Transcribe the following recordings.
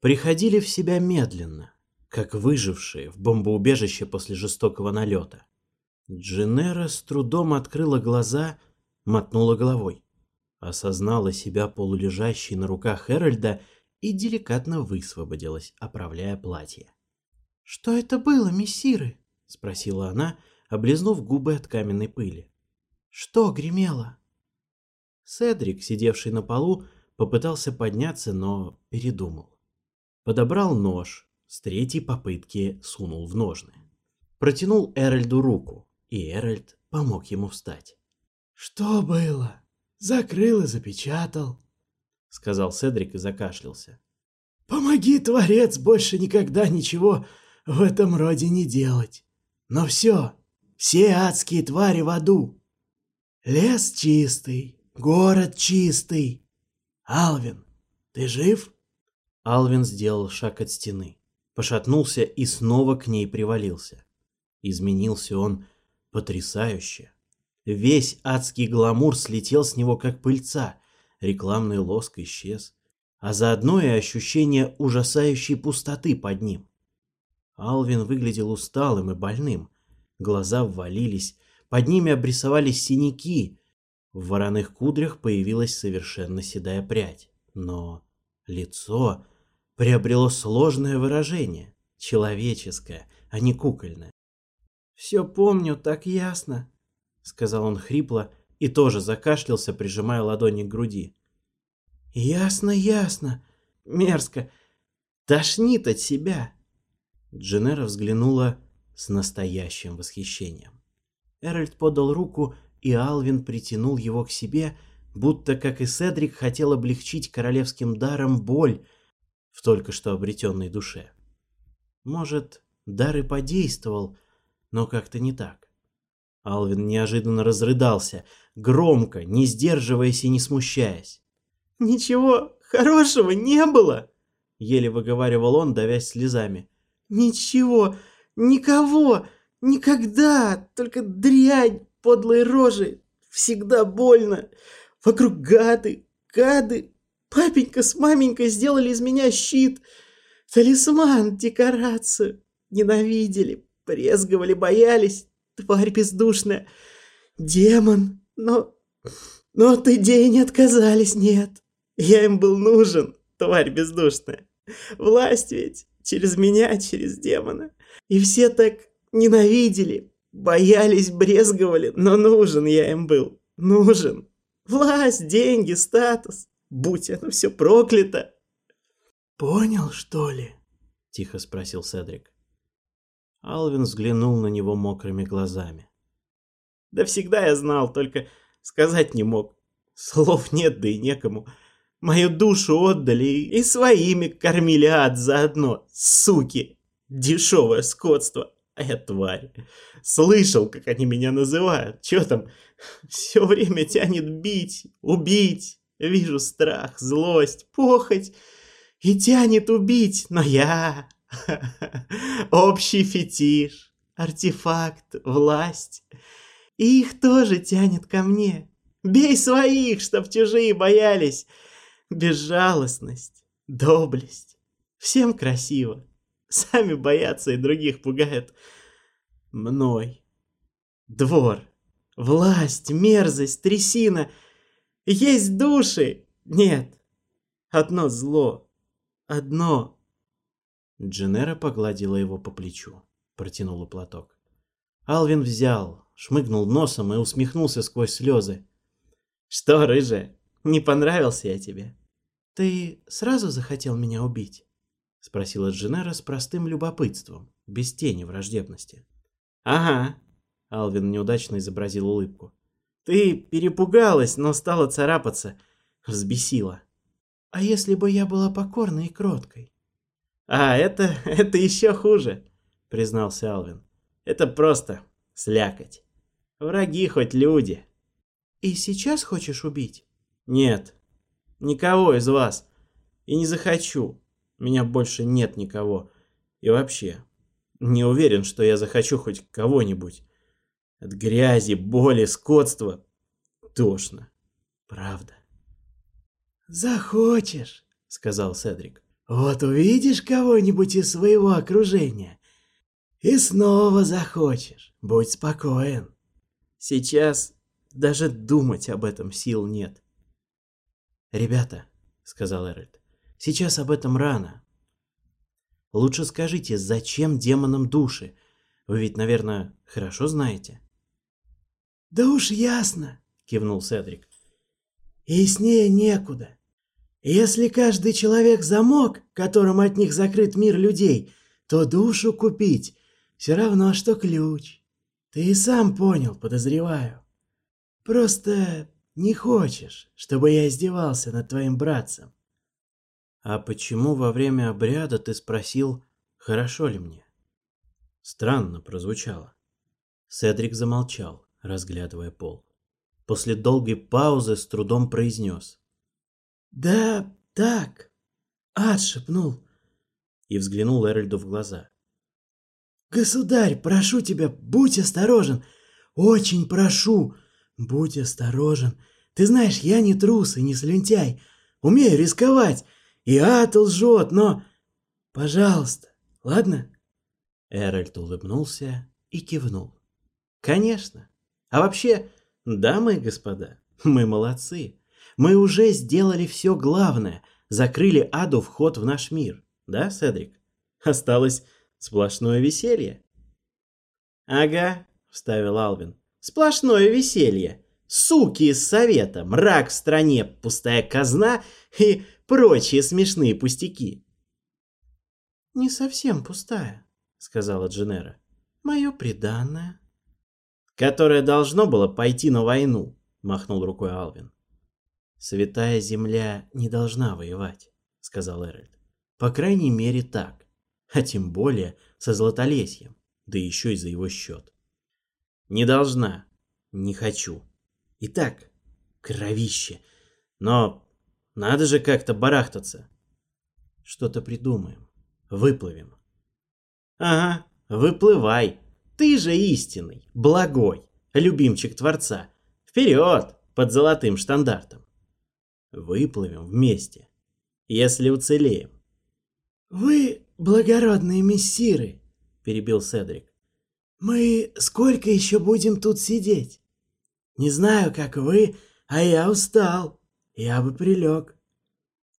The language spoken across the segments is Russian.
приходили в себя медленно, как выжившие в бомбоубежище после жестокого налета. Дженера с трудом открыла глаза, мотнула головой, осознала себя полулежащей на руках Эральда и деликатно высвободилась, оправляя платье. «Что это было, мессиры?» — спросила она, облизнув губы от каменной пыли. «Что гремело?» Седрик, сидевший на полу, попытался подняться, но передумал подобрал нож, с третьей попытки сунул в ножны. Протянул Эральду руку, и Эральд помог ему встать. «Что было? Закрыл и запечатал», — сказал Седрик и закашлялся. «Помоги, Творец, больше никогда ничего в этом роде не делать. Но все, все адские твари в аду. Лес чистый, город чистый. Алвин, ты жив?» Алвин сделал шаг от стены, пошатнулся и снова к ней привалился. Изменился он потрясающе. Весь адский гламур слетел с него, как пыльца. Рекламный лоск исчез. А заодно и ощущение ужасающей пустоты под ним. Алвин выглядел усталым и больным. Глаза ввалились, под ними обрисовались синяки. В вороных кудрях появилась совершенно седая прядь. Но лицо приобрело сложное выражение, человеческое, а не кукольное. «Все помню, так ясно», — сказал он хрипло и тоже закашлялся, прижимая ладони к груди. «Ясно, ясно. Мерзко. Тошнит от себя». Дженера взглянула с настоящим восхищением. Эральд подал руку, и Алвин притянул его к себе, будто, как и Седрик, хотел облегчить королевским даром боль, в только что обретенной душе. Может, дар и подействовал, но как-то не так. Алвин неожиданно разрыдался, громко, не сдерживаясь и не смущаясь. «Ничего хорошего не было!» — еле выговаривал он, давясь слезами. «Ничего, никого, никогда, только дрянь, подлые рожи, всегда больно. Вокруг гады, гады, Папенька с маменькой сделали из меня щит, талисман, декорацию. Ненавидели, презговали, боялись. Тварь бездушная, демон. Но, но от идеи не отказались, нет. Я им был нужен, тварь бездушная. Власть ведь через меня, через демона. И все так ненавидели, боялись, брезговали, но нужен я им был. Нужен. Власть, деньги, статус. Будь оно все проклято!» «Понял, что ли?» — тихо спросил Седрик. Алвин взглянул на него мокрыми глазами. «Да всегда я знал, только сказать не мог. Слов нет, да и некому. Мою душу отдали и своими кормили ад заодно, суки! Дешевое скотство!» А я тварь. Слышал, как они меня называют. Че там? Все время тянет бить, убить. Вижу страх, злость, похоть и тянет убить, но я... Общий фетиш, артефакт, власть. И их тоже тянет ко мне. Бей своих, чтоб чужие боялись. Безжалостность, доблесть. Всем красиво. Сами боятся и других пугают. Мной. Двор. Власть, мерзость, трясина — есть души! Нет! Одно зло! Одно!» Дженера погладила его по плечу, протянула платок. Алвин взял, шмыгнул носом и усмехнулся сквозь слезы. «Что, рыже? не понравился я тебе?» «Ты сразу захотел меня убить?» — спросила Дженера с простым любопытством, без тени враждебности. «Ага», — Алвин неудачно изобразил улыбку. Ты перепугалась, но стала царапаться. Взбесила. А если бы я была покорной и кроткой? А, это... это еще хуже, признался Алвин. Это просто слякоть. Враги хоть люди. И сейчас хочешь убить? Нет. Никого из вас. И не захочу. Меня больше нет никого. И вообще, не уверен, что я захочу хоть кого-нибудь. От грязи, боли, скотства. Тошно. Правда. «Захочешь», — сказал Седрик. «Вот увидишь кого-нибудь из своего окружения, и снова захочешь. Будь спокоен». Сейчас даже думать об этом сил нет. «Ребята», — сказал Эральд, — «сейчас об этом рано. Лучше скажите, зачем демонам души? Вы ведь, наверное, хорошо знаете?» Да уж ясно, кивнул Седрик. Яснее некуда. Если каждый человек замок, которым от них закрыт мир людей, то душу купить все равно, что ключ. Ты и сам понял, подозреваю. Просто не хочешь, чтобы я издевался над твоим братцем. А почему во время обряда ты спросил, хорошо ли мне? Странно прозвучало. Седрик замолчал разглядывая пол. После долгой паузы с трудом произнес. «Да, так, ад шепнул!» И взглянул Эральду в глаза. «Государь, прошу тебя, будь осторожен! Очень прошу! Будь осторожен! Ты знаешь, я не трус и не слюнтяй, умею рисковать, и ад лжет, но... Пожалуйста, ладно?» Эральд улыбнулся и кивнул. «Конечно!» А вообще, дамы и господа, мы молодцы. Мы уже сделали все главное, закрыли аду вход в наш мир. Да, Седрик? Осталось сплошное веселье. Ага, вставил Алвин. Сплошное веселье. Суки из совета, мрак в стране, пустая казна и прочие смешные пустяки. Не совсем пустая, сказала Дженера. Мое преданное которое должно было пойти на войну», — махнул рукой Алвин. «Святая земля не должна воевать», — сказал Эральд. «По крайней мере так, а тем более со Златолесьем, да еще и за его счет». «Не должна, не хочу. Итак, кровище, но надо же как-то барахтаться». «Что-то придумаем, выплывем». «Ага, выплывай», ты же истинный, благой, любимчик Творца. Вперед под золотым штандартом. Выплывем вместе, если уцелеем. Вы благородные мессиры, перебил Седрик. Мы сколько еще будем тут сидеть? Не знаю, как вы, а я устал. Я бы прилег.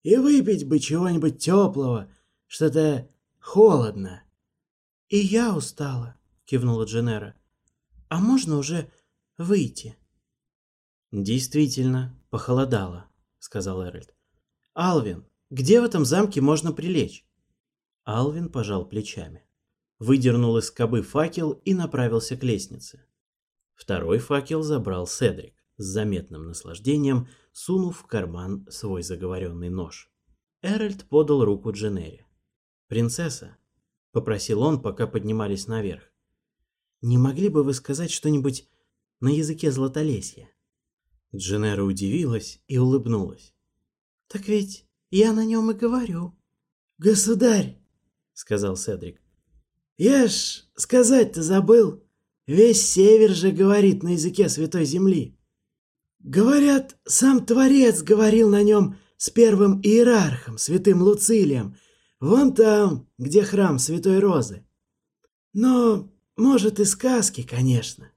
И выпить бы чего-нибудь теплого, что-то холодно. И я устала кивнула Дженера. «А можно уже выйти?» «Действительно, похолодало», — сказал Эральд. «Алвин, где в этом замке можно прилечь?» Алвин пожал плечами. Выдернул из скобы факел и направился к лестнице. Второй факел забрал Седрик, с заметным наслаждением сунув в карман свой заговоренный нож. Эральд подал руку Дженере. «Принцесса», — попросил он, пока поднимались наверх. «Не могли бы вы сказать что-нибудь на языке Златолесья?» Дженера удивилась и улыбнулась. «Так ведь я на нем и говорю». «Государь!» — сказал Седрик. «Я ж сказать-то забыл. Весь север же говорит на языке Святой Земли. Говорят, сам Творец говорил на нем с первым иерархом, святым Луцилием, вон там, где храм Святой Розы. Но может, и сказки, конечно.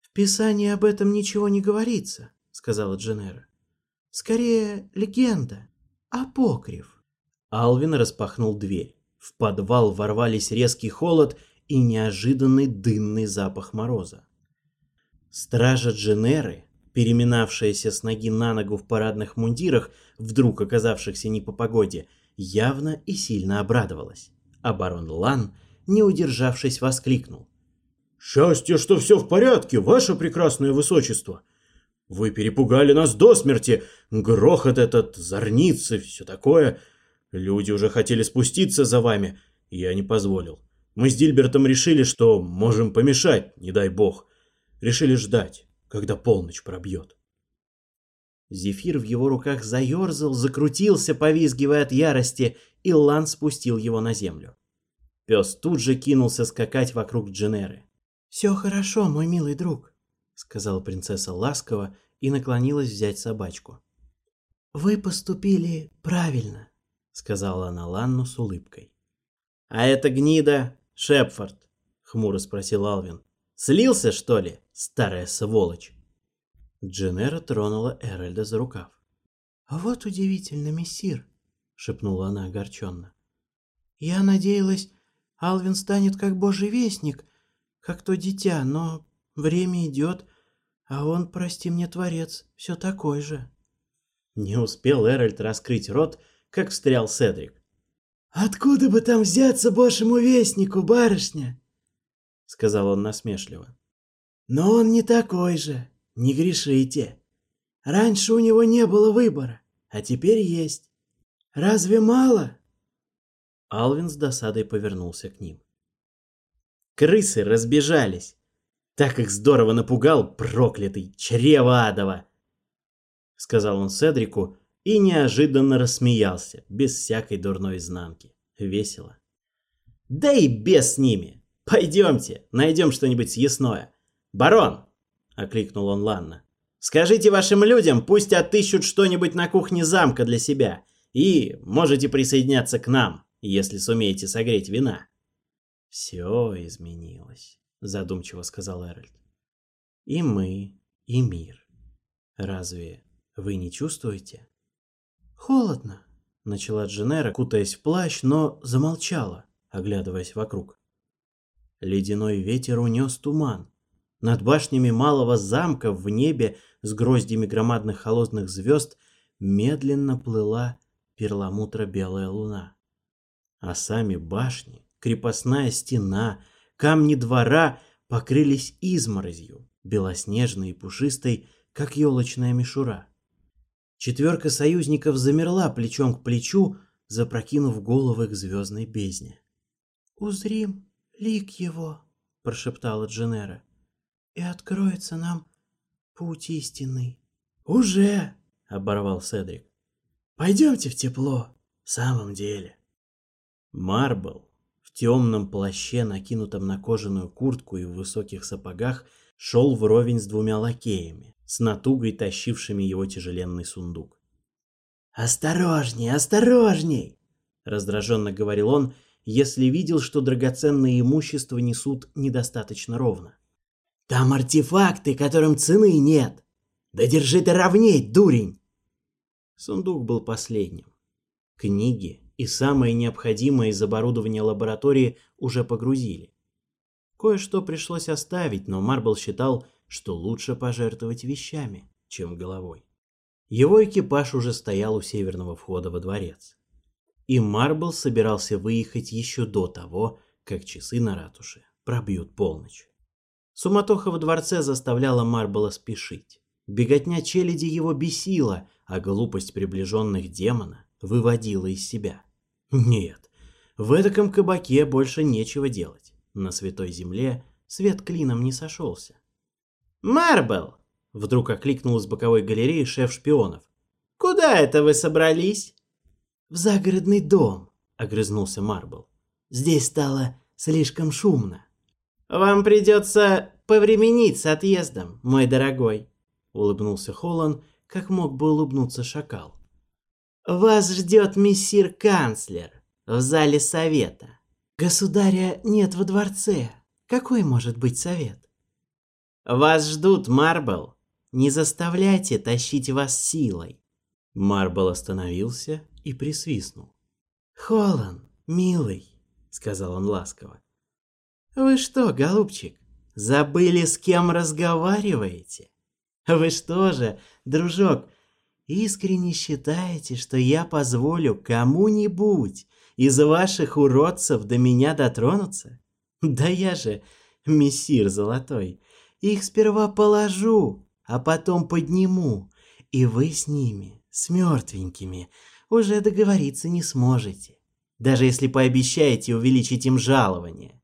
В Писании об этом ничего не говорится, сказала Дженера. Скорее, легенда. Апокриф. Алвин распахнул дверь. В подвал ворвались резкий холод и неожиданный дынный запах мороза. Стража Дженеры, переминавшаяся с ноги на ногу в парадных мундирах, вдруг оказавшихся не по погоде, явно и сильно обрадовалась. А барон Лан, не удержавшись, воскликнул. «Счастье, что все в порядке, ваше прекрасное высочество! Вы перепугали нас до смерти. Грохот этот, зорницы, все такое. Люди уже хотели спуститься за вами. Я не позволил. Мы с Дильбертом решили, что можем помешать, не дай бог. Решили ждать, когда полночь пробьет. Зефир в его руках заерзал, закрутился, повизгивая от ярости, и Лан спустил его на землю. Пес тут же «Все хорошо, мой милый друг», — сказала принцесса ласково и наклонилась взять собачку. «Вы поступили правильно», — сказала она Ланну с улыбкой. «А это гнида Шепфорд», — хмуро спросил Алвин. «Слился, что ли, старая сволочь?» Дженера тронула Эральда за рукав. «А «Вот удивительно, мессир», — шепнула она огорченно. «Я надеялась, Алвин станет как божий вестник, — как то дитя, но время идет, а он, прости мне, творец, все такой же». Не успел Эральд раскрыть рот, как встрял Седрик. «Откуда бы там взяться божьему вестнику, барышня?» — сказал он насмешливо. «Но он не такой же, не грешите. Раньше у него не было выбора, а теперь есть. Разве мало?» Алвин с досадой повернулся к ним. Крысы разбежались. Так их здорово напугал проклятый чрево адово. Сказал он Седрику и неожиданно рассмеялся, без всякой дурной изнанки. Весело. Да и без с ними. Пойдемте, найдем что-нибудь съестное. Барон, окликнул он Ланна. Скажите вашим людям, пусть отыщут что-нибудь на кухне замка для себя. И можете присоединяться к нам, если сумеете согреть вина. «Все изменилось», — задумчиво сказал Эральд. «И мы, и мир. Разве вы не чувствуете?» «Холодно», — начала Дженера, кутаясь в плащ, но замолчала, оглядываясь вокруг. Ледяной ветер унес туман. Над башнями малого замка в небе с гроздями громадных холодных звезд медленно плыла перламутро-белая луна. А сами башни Крепостная стена, камни двора покрылись изморозью, белоснежной и пушистой, как елочная мишура. Четверка союзников замерла плечом к плечу, запрокинув головы к звездной бездне. «Узрим лик его», — прошептала Дженера, — «и откроется нам путь истинный». «Уже!» — оборвал Седрик. «Пойдемте в тепло, в самом деле». Марбл темном плаще, накинутом на кожаную куртку и в высоких сапогах, шел вровень с двумя лакеями, с натугой тащившими его тяжеленный сундук. «Осторожней, осторожней!» — раздраженно говорил он, если видел, что драгоценные имущества несут недостаточно ровно. «Там артефакты, которым цены нет! Да держи ты ровней, дурень!» Сундук был последним. Книги и самое необходимое из оборудования лаборатории уже погрузили. Кое-что пришлось оставить, но Марбл считал, что лучше пожертвовать вещами, чем головой. Его экипаж уже стоял у северного входа во дворец. И Марбл собирался выехать еще до того, как часы на ратуше пробьют полночь. Суматоха во дворце заставляла Марбла спешить. Беготня челяди его бесила, а глупость приближенных демона выводила из себя. Нет, в этом кабаке больше нечего делать. На святой земле свет клином не сошелся. «Марбл!» — вдруг окликнул из боковой галереи шеф шпионов. «Куда это вы собрались?» «В загородный дом», — огрызнулся Марбл. «Здесь стало слишком шумно». «Вам придется повременить с отъездом, мой дорогой», — улыбнулся Холлан, как мог бы улыбнуться шакал. Вас ждет мессир-канцлер в зале совета. Государя нет во дворце. Какой может быть совет? Вас ждут, Марбл. Не заставляйте тащить вас силой. Марбл остановился и присвистнул. Холлан, милый, сказал он ласково. Вы что, голубчик, забыли, с кем разговариваете? Вы что же, дружок, искренне считаете, что я позволю кому-нибудь из ваших уродцев до меня дотронуться? Да я же мессир золотой. Их сперва положу, а потом подниму, и вы с ними, с мертвенькими, уже договориться не сможете, даже если пообещаете увеличить им жалование.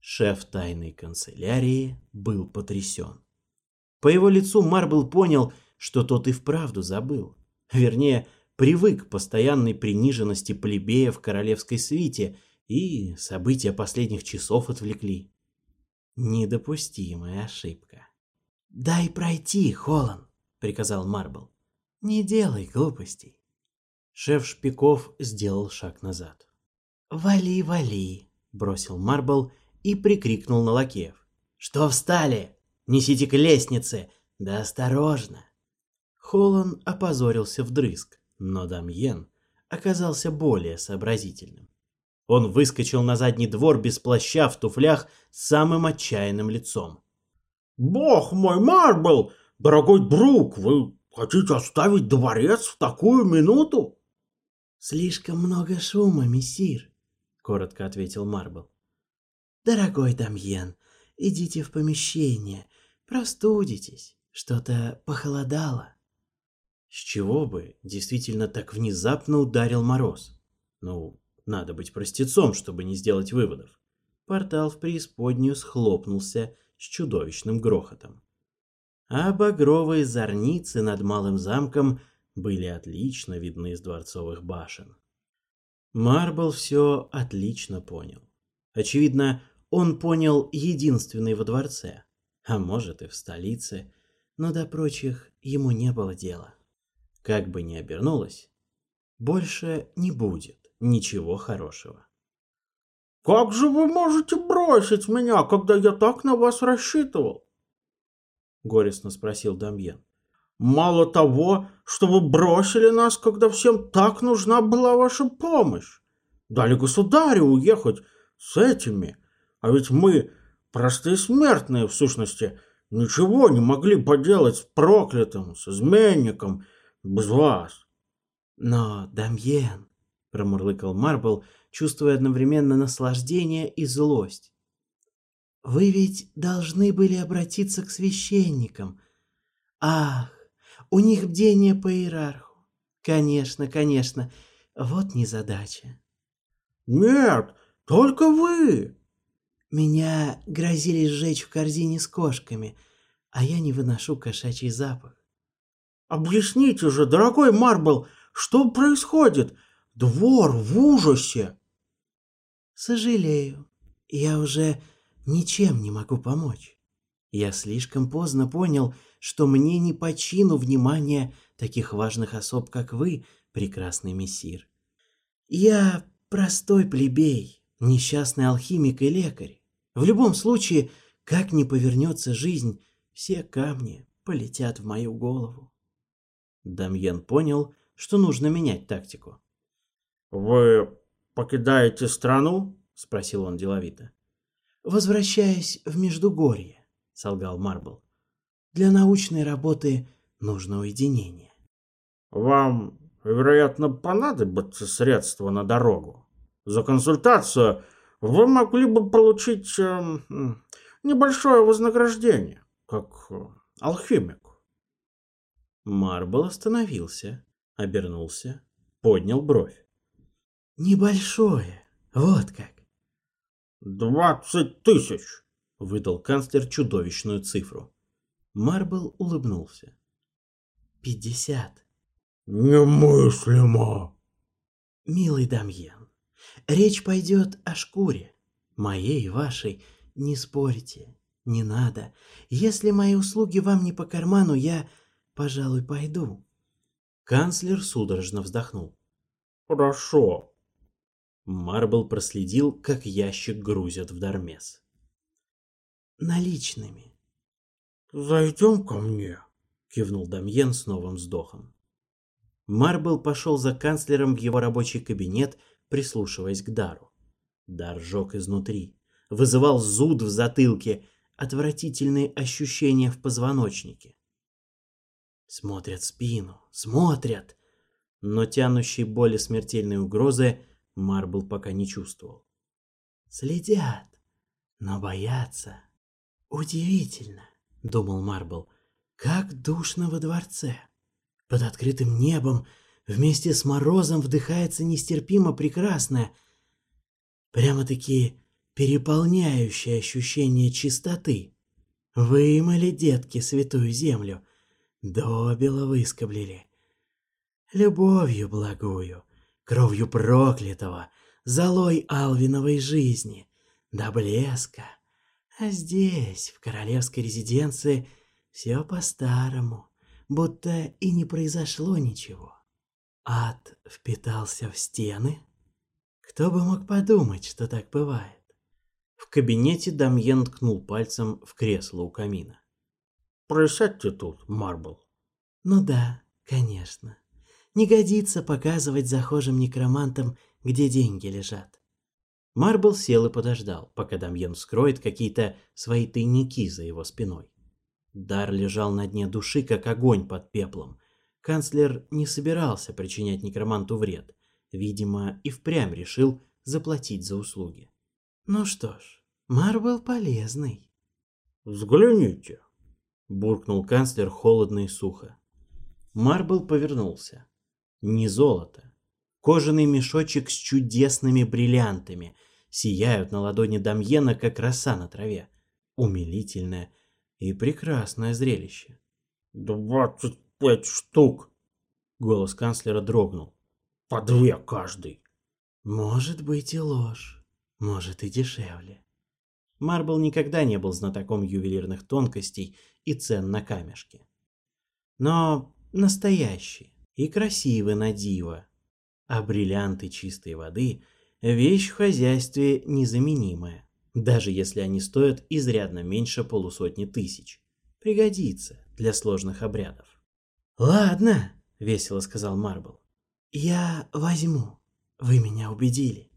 Шеф тайной канцелярии был потрясен. По его лицу Марбл понял – что тот и вправду забыл. Вернее, привык к постоянной приниженности плебея в королевской свите, и события последних часов отвлекли. Недопустимая ошибка. «Дай пройти, Холлан», — приказал Марбл. «Не делай глупостей». Шеф Шпиков сделал шаг назад. «Вали, вали!» — бросил Марбл и прикрикнул на лакеев. «Что встали? Несите к лестнице! Да осторожно!» Холлан опозорился вдрызг, но Дамьен оказался более сообразительным. Он выскочил на задний двор без плаща в туфлях с самым отчаянным лицом. «Бог мой, Марбл! Дорогой друг, вы хотите оставить дворец в такую минуту?» «Слишком много шума, мессир», — коротко ответил Марбл. «Дорогой Дамьен, идите в помещение, простудитесь, что-то похолодало». С чего бы действительно так внезапно ударил мороз? Ну, надо быть простецом, чтобы не сделать выводов. Портал в преисподнюю схлопнулся с чудовищным грохотом. А багровые зорницы над малым замком были отлично видны из дворцовых башен. Марбл все отлично понял. Очевидно, он понял единственный во дворце, а может и в столице, но до прочих ему не было дела. Как бы ни обернулось, больше не будет ничего хорошего. «Как же вы можете бросить меня, когда я так на вас рассчитывал?» Горестно спросил Дамьен. «Мало того, что вы бросили нас, когда всем так нужна была ваша помощь. Дали государю уехать с этими. А ведь мы, простые смертные, в сущности, ничего не могли поделать с проклятым, с изменником» без вас. Но, Дамьен, промурлыкал Марбл, чувствуя одновременно наслаждение и злость. Вы ведь должны были обратиться к священникам. Ах, у них бдение по иерарху. Конечно, конечно. Вот незадача. Нет, только вы. Меня грозили сжечь в корзине с кошками, а я не выношу кошачий запах. «Объясните же, дорогой Марбл, что происходит? Двор в ужасе!» «Сожалею, я уже ничем не могу помочь. Я слишком поздно понял, что мне не почину чину внимания таких важных особ, как вы, прекрасный мессир. Я простой плебей, несчастный алхимик и лекарь. В любом случае, как ни повернется жизнь, все камни полетят в мою голову. Дамьен понял, что нужно менять тактику. «Вы покидаете страну?» — спросил он деловито. «Возвращаясь в Междугорье», — солгал Марбл. «Для научной работы нужно уединение». «Вам, вероятно, понадобятся средства на дорогу. За консультацию вы могли бы получить э, небольшое вознаграждение, как э, алхимик». Марбл остановился, обернулся, поднял бровь. «Небольшое, вот как». «Двадцать тысяч!» — выдал канцлер чудовищную цифру. Марбл улыбнулся. «Пятьдесят». «Немыслимо!» «Милый Дамьен, речь пойдет о шкуре. Моей и вашей. Не спорите, не надо. Если мои услуги вам не по карману, я Пожалуй, пойду. Канцлер судорожно вздохнул. Хорошо. Марбл проследил, как ящик грузят в Дармес. Наличными. Зайдем ко мне, кивнул Дамьен с новым вздохом. Марбл пошел за канцлером в его рабочий кабинет, прислушиваясь к Дару. Дар жег изнутри, вызывал зуд в затылке, отвратительные ощущения в позвоночнике. Смотрят спину, смотрят. Но тянущей боли смертельной угрозы Марбл пока не чувствовал. Следят, но боятся. Удивительно, думал Марбл, как душно во дворце. Под открытым небом вместе с морозом вдыхается нестерпимо прекрасное, прямо-таки переполняющее ощущение чистоты. Вымыли, детки, святую землю — до выскоблили Любовью благую, кровью проклятого, золой Алвиновой жизни, до блеска. А здесь, в королевской резиденции, все по-старому, будто и не произошло ничего. Ад впитался в стены? Кто бы мог подумать, что так бывает? В кабинете Дамьен ткнул пальцем в кресло у камина. Присядьте тут, Марбл. Ну да, конечно. Не годится показывать захожим некромантам, где деньги лежат. Марбл сел и подождал, пока Дамьен вскроет какие-то свои тайники за его спиной. Дар лежал на дне души, как огонь под пеплом. Канцлер не собирался причинять некроманту вред. Видимо, и впрямь решил заплатить за услуги. Ну что ж, Марбл полезный. «Взгляните», буркнул канцлер холодно и сухо. Марбл повернулся. Не золото. Кожаный мешочек с чудесными бриллиантами сияют на ладони Дамьена, как роса на траве. Умилительное и прекрасное зрелище. «Двадцать пять штук!» Голос канцлера дрогнул. «По две каждый!» «Может быть и ложь, может и дешевле», Марбл никогда не был знатоком ювелирных тонкостей и цен на камешки. Но настоящие и красивы на диво. А бриллианты чистой воды – вещь в хозяйстве незаменимая, даже если они стоят изрядно меньше полусотни тысяч. Пригодится для сложных обрядов. «Ладно», — весело сказал Марбл. «Я возьму. Вы меня убедили».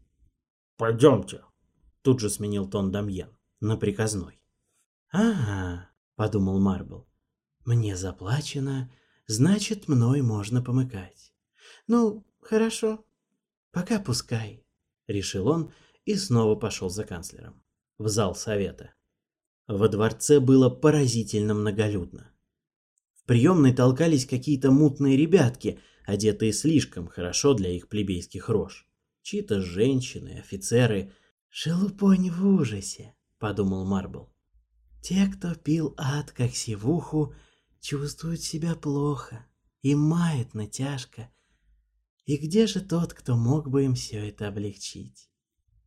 «Пойдемте», Тут же сменил тон Дамьен на приказной. «Ага», — подумал Марбл, — «мне заплачено, значит, мной можно помыкать. Ну, хорошо, пока пускай», — решил он и снова пошел за канцлером в зал совета. Во дворце было поразительно многолюдно. В приемной толкались какие-то мутные ребятки, одетые слишком хорошо для их плебейских рож. Чьи-то женщины, офицеры, «Шелупонь в ужасе», — подумал Марбл. «Те, кто пил ад как сивуху, чувствуют себя плохо, и мает натяжка. И где же тот, кто мог бы им все это облегчить?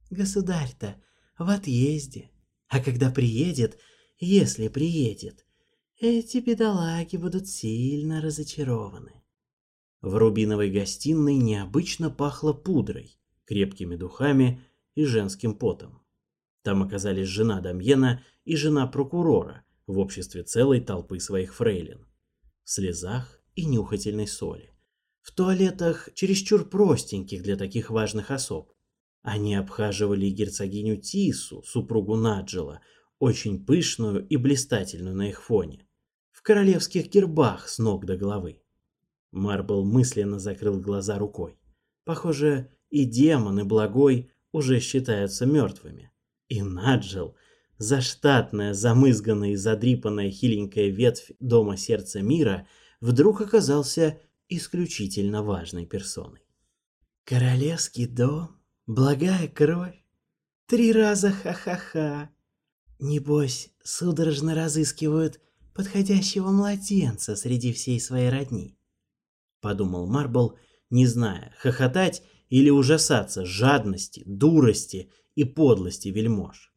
Государь-то в отъезде, а когда приедет, если приедет, эти бедолаги будут сильно разочарованы. В рубиновой гостиной необычно пахло пудрой, крепкими духами и женским потом. Там оказались жена Дамьена и жена прокурора в обществе целой толпы своих фрейлин. В слезах и нюхательной соли. В туалетах чересчур простеньких для таких важных особ. Они обхаживали герцогиню Тису, супругу Наджела, очень пышную и блистательную на их фоне, в королевских гербах с ног до головы. Марбл мысленно закрыл глаза рукой. Похоже, и демон, и благой уже считаются мертвыми. И Наджел, заштатная, замызганная и задрипанная хиленькая ветвь Дома Сердца Мира, вдруг оказался исключительно важной персоной. «Королевский дом, благая кровь, три раза ха-ха-ха. Небось, судорожно разыскивают подходящего младенца среди всей своей родни», — подумал Марбл, не зная, хохотать или ужасаться жадности, дурости и подлости вельмож.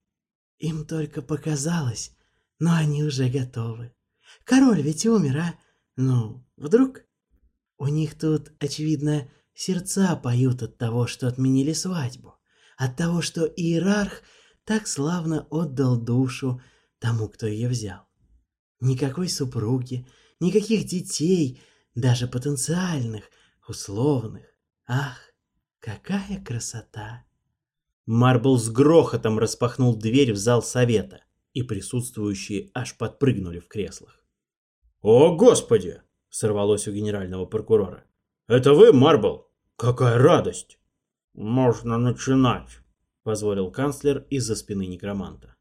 Им только показалось, но они уже готовы. Король ведь умер, а? Ну, вдруг? У них тут, очевидно, сердца поют от того, что отменили свадьбу, от того, что иерарх так славно отдал душу тому, кто ее взял. Никакой супруги, никаких детей, даже потенциальных, условных. Ах, Какая красота! Марбл с грохотом распахнул дверь в зал совета, и присутствующие аж подпрыгнули в креслах. «О, Господи!» — сорвалось у генерального прокурора. «Это вы, Марбл? Какая радость!» «Можно начинать!» — позволил канцлер из-за спины некроманта.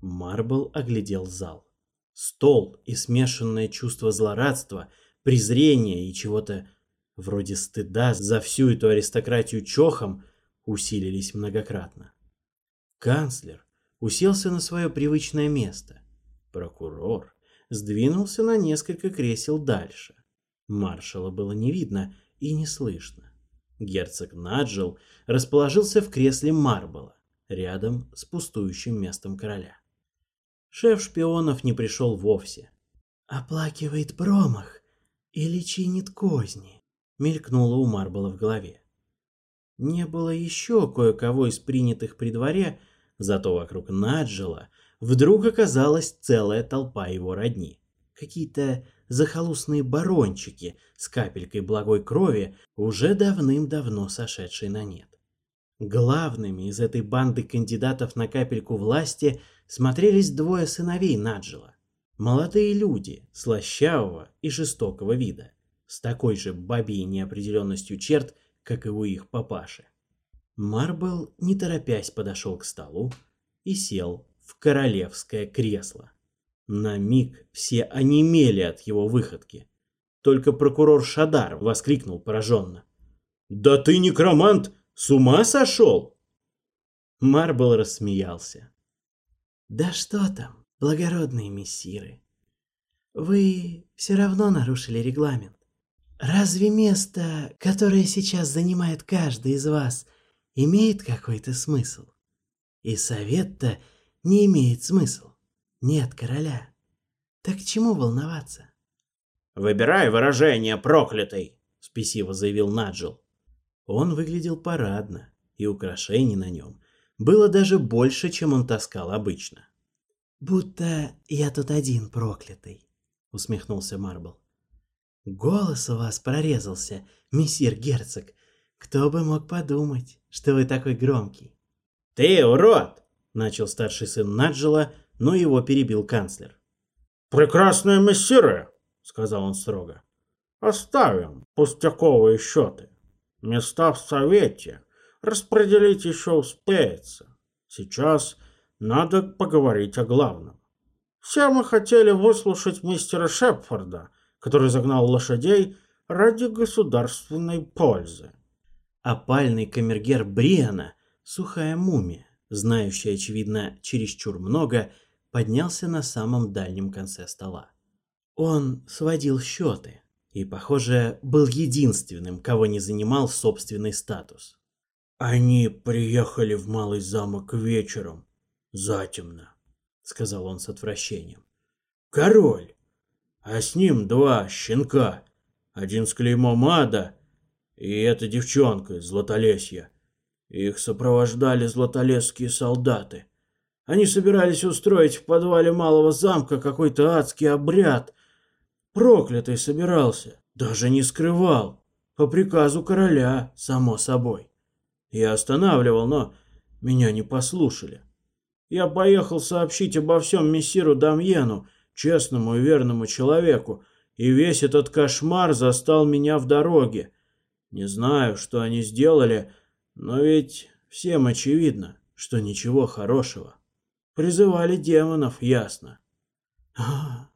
Марбл оглядел зал. Стол и смешанное чувство злорадства, презрения и чего-то вроде стыда за всю эту аристократию чохом, усилились многократно. Канцлер уселся на свое привычное место. Прокурор сдвинулся на несколько кресел дальше. Маршала было не видно и не слышно. Герцог Наджел расположился в кресле Марбала, рядом с пустующим местом короля. Шеф шпионов не пришел вовсе. «Оплакивает промах или чинит козни?» мелькнуло у Марбла в голове. Не было еще кое-кого из принятых при дворе, зато вокруг Наджела вдруг оказалась целая толпа его родни. Какие-то захолустные барончики с капелькой благой крови, уже давным-давно сошедшие на нет. Главными из этой банды кандидатов на капельку власти смотрелись двое сыновей Наджела. Молодые люди, слащавого и жестокого вида с такой же бабьей неопределенностью черт, как и у их папаши. Марбл, не торопясь, подошел к столу и сел в королевское кресло. На миг все онемели от его выходки. Только прокурор Шадар воскликнул пораженно. «Да ты некромант! С ума сошел?» Марбл рассмеялся. «Да что там, благородные мессиры! Вы все равно нарушили регламент разве место, которое сейчас занимает каждый из вас, имеет какой-то смысл? И совет-то не имеет смысл. Нет короля. Так чему волноваться? «Выбирай выражение, проклятый!» — спесиво заявил Наджил. Он выглядел парадно, и украшений на нем было даже больше, чем он таскал обычно. «Будто я тут один проклятый», — усмехнулся Марбл. Голос у вас прорезался, мессир герцог. Кто бы мог подумать, что вы такой громкий. «Ты урод!» — начал старший сын Наджела, но его перебил канцлер. «Прекрасные мессиры!» — сказал он строго. «Оставим пустяковые счеты. Места в совете распределить еще успеется. Сейчас надо поговорить о главном. Все мы хотели выслушать мистера Шепфорда — который загнал лошадей ради государственной пользы. Опальный камергер Бриана, сухая мумия, знающая, очевидно, чересчур много, поднялся на самом дальнем конце стола. Он сводил счеты и, похоже, был единственным, кого не занимал собственный статус. «Они приехали в Малый замок вечером, затемно», — сказал он с отвращением. «Король, а с ним два щенка. Один с клеймом ада, и эта девчонка, Златолесья. Их сопровождали златолесские солдаты. Они собирались устроить в подвале малого замка какой-то адский обряд. Проклятый собирался, даже не скрывал. По приказу короля, само собой. Я останавливал, но меня не послушали. Я поехал сообщить обо всем мессиру Дамьену, честному и верному человеку, и весь этот кошмар застал меня в дороге. Не знаю, что они сделали, но ведь всем очевидно, что ничего хорошего. Призывали демонов, ясно. О,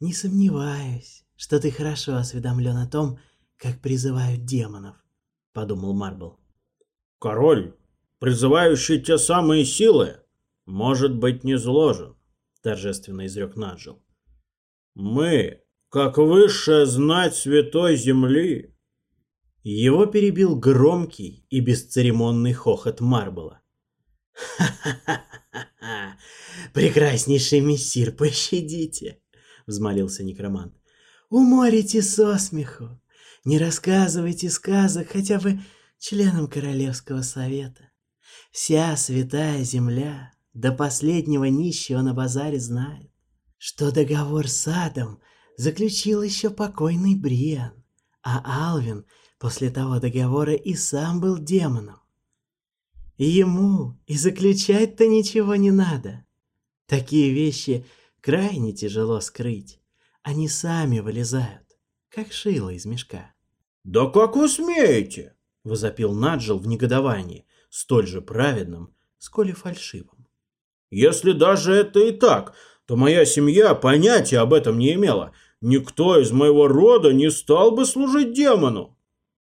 не сомневаюсь, что ты хорошо осведомлен о том, как призывают демонов, подумал Марбл. Король, призывающий те самые силы, может быть не зложен торжественно изрек Наджил. «Мы, как высшая знать святой земли!» Его перебил громкий и бесцеремонный хохот Марбла. «Ха-ха-ха! ха Прекраснейший мессир, пощадите!» — взмолился некромант. «Уморите со смеху! Не рассказывайте сказок хотя бы членам Королевского совета. Вся святая земля до последнего нищего на базаре знает, что договор с Адом заключил еще покойный Бриан, а Алвин после того договора и сам был демоном. Ему и заключать-то ничего не надо. Такие вещи крайне тяжело скрыть. Они сами вылезают, как шило из мешка. «Да как вы смеете?» — возопил Наджил в негодовании, столь же праведным, сколь и фальшивым. Если даже это и так, то моя семья понятия об этом не имела. Никто из моего рода не стал бы служить демону.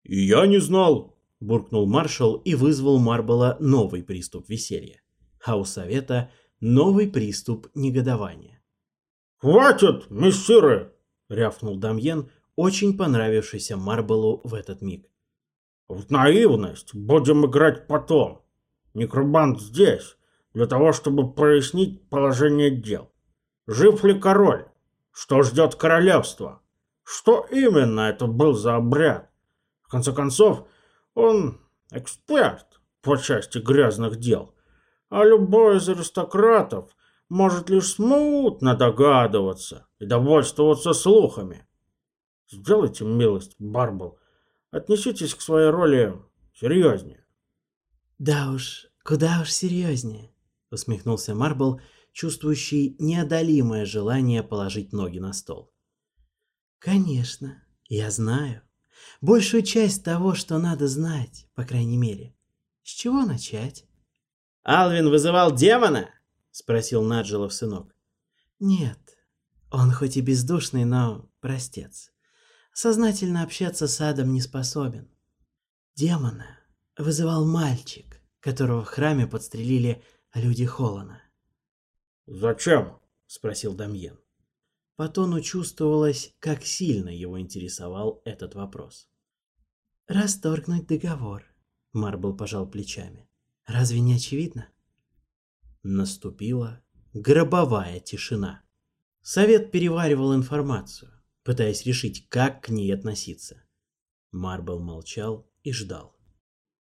И я не знал, буркнул маршал и вызвал Марбола новый приступ веселья. А у совета новый приступ негодования. «Хватит, мессиры!» — рявкнул Дамьен, очень понравившийся Марбелу в этот миг. «В наивность будем играть потом. Некромант здесь, для того, чтобы прояснить положение дел. Жив ли король? Что ждет королевство? Что именно это был за обряд? В конце концов, он эксперт по части грязных дел, а любой из аристократов может лишь смутно догадываться и довольствоваться слухами. Сделайте милость, Барбал, отнеситесь к своей роли серьезнее. Да уж, куда уж серьезнее усмехнулся Марбл, чувствующий неодолимое желание положить ноги на стол. «Конечно, я знаю. Большую часть того, что надо знать, по крайней мере. С чего начать?» «Алвин вызывал демона?» — спросил Наджелов сынок. «Нет, он хоть и бездушный, но простец. Сознательно общаться с адом не способен. Демона вызывал мальчик, которого в храме подстрелили люди Холлана. «Зачем?» — спросил Дамьен. По тону чувствовалось, как сильно его интересовал этот вопрос. «Расторгнуть договор», — Марбл пожал плечами. «Разве не очевидно?» Наступила гробовая тишина. Совет переваривал информацию, пытаясь решить, как к ней относиться. Марбл молчал и ждал.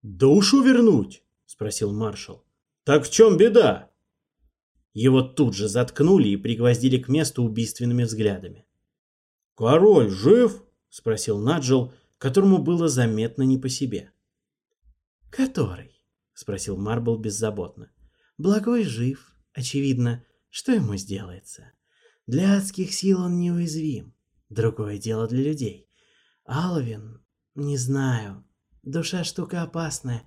«Душу вернуть?» — спросил маршал. Так в чем беда? Его тут же заткнули и пригвоздили к месту убийственными взглядами. «Король жив?» — спросил Наджел, которому было заметно не по себе. «Который?» — спросил Марбл беззаботно. «Благой жив. Очевидно, что ему сделается. Для адских сил он неуязвим. Другое дело для людей. Алвин, не знаю. Душа штука опасная,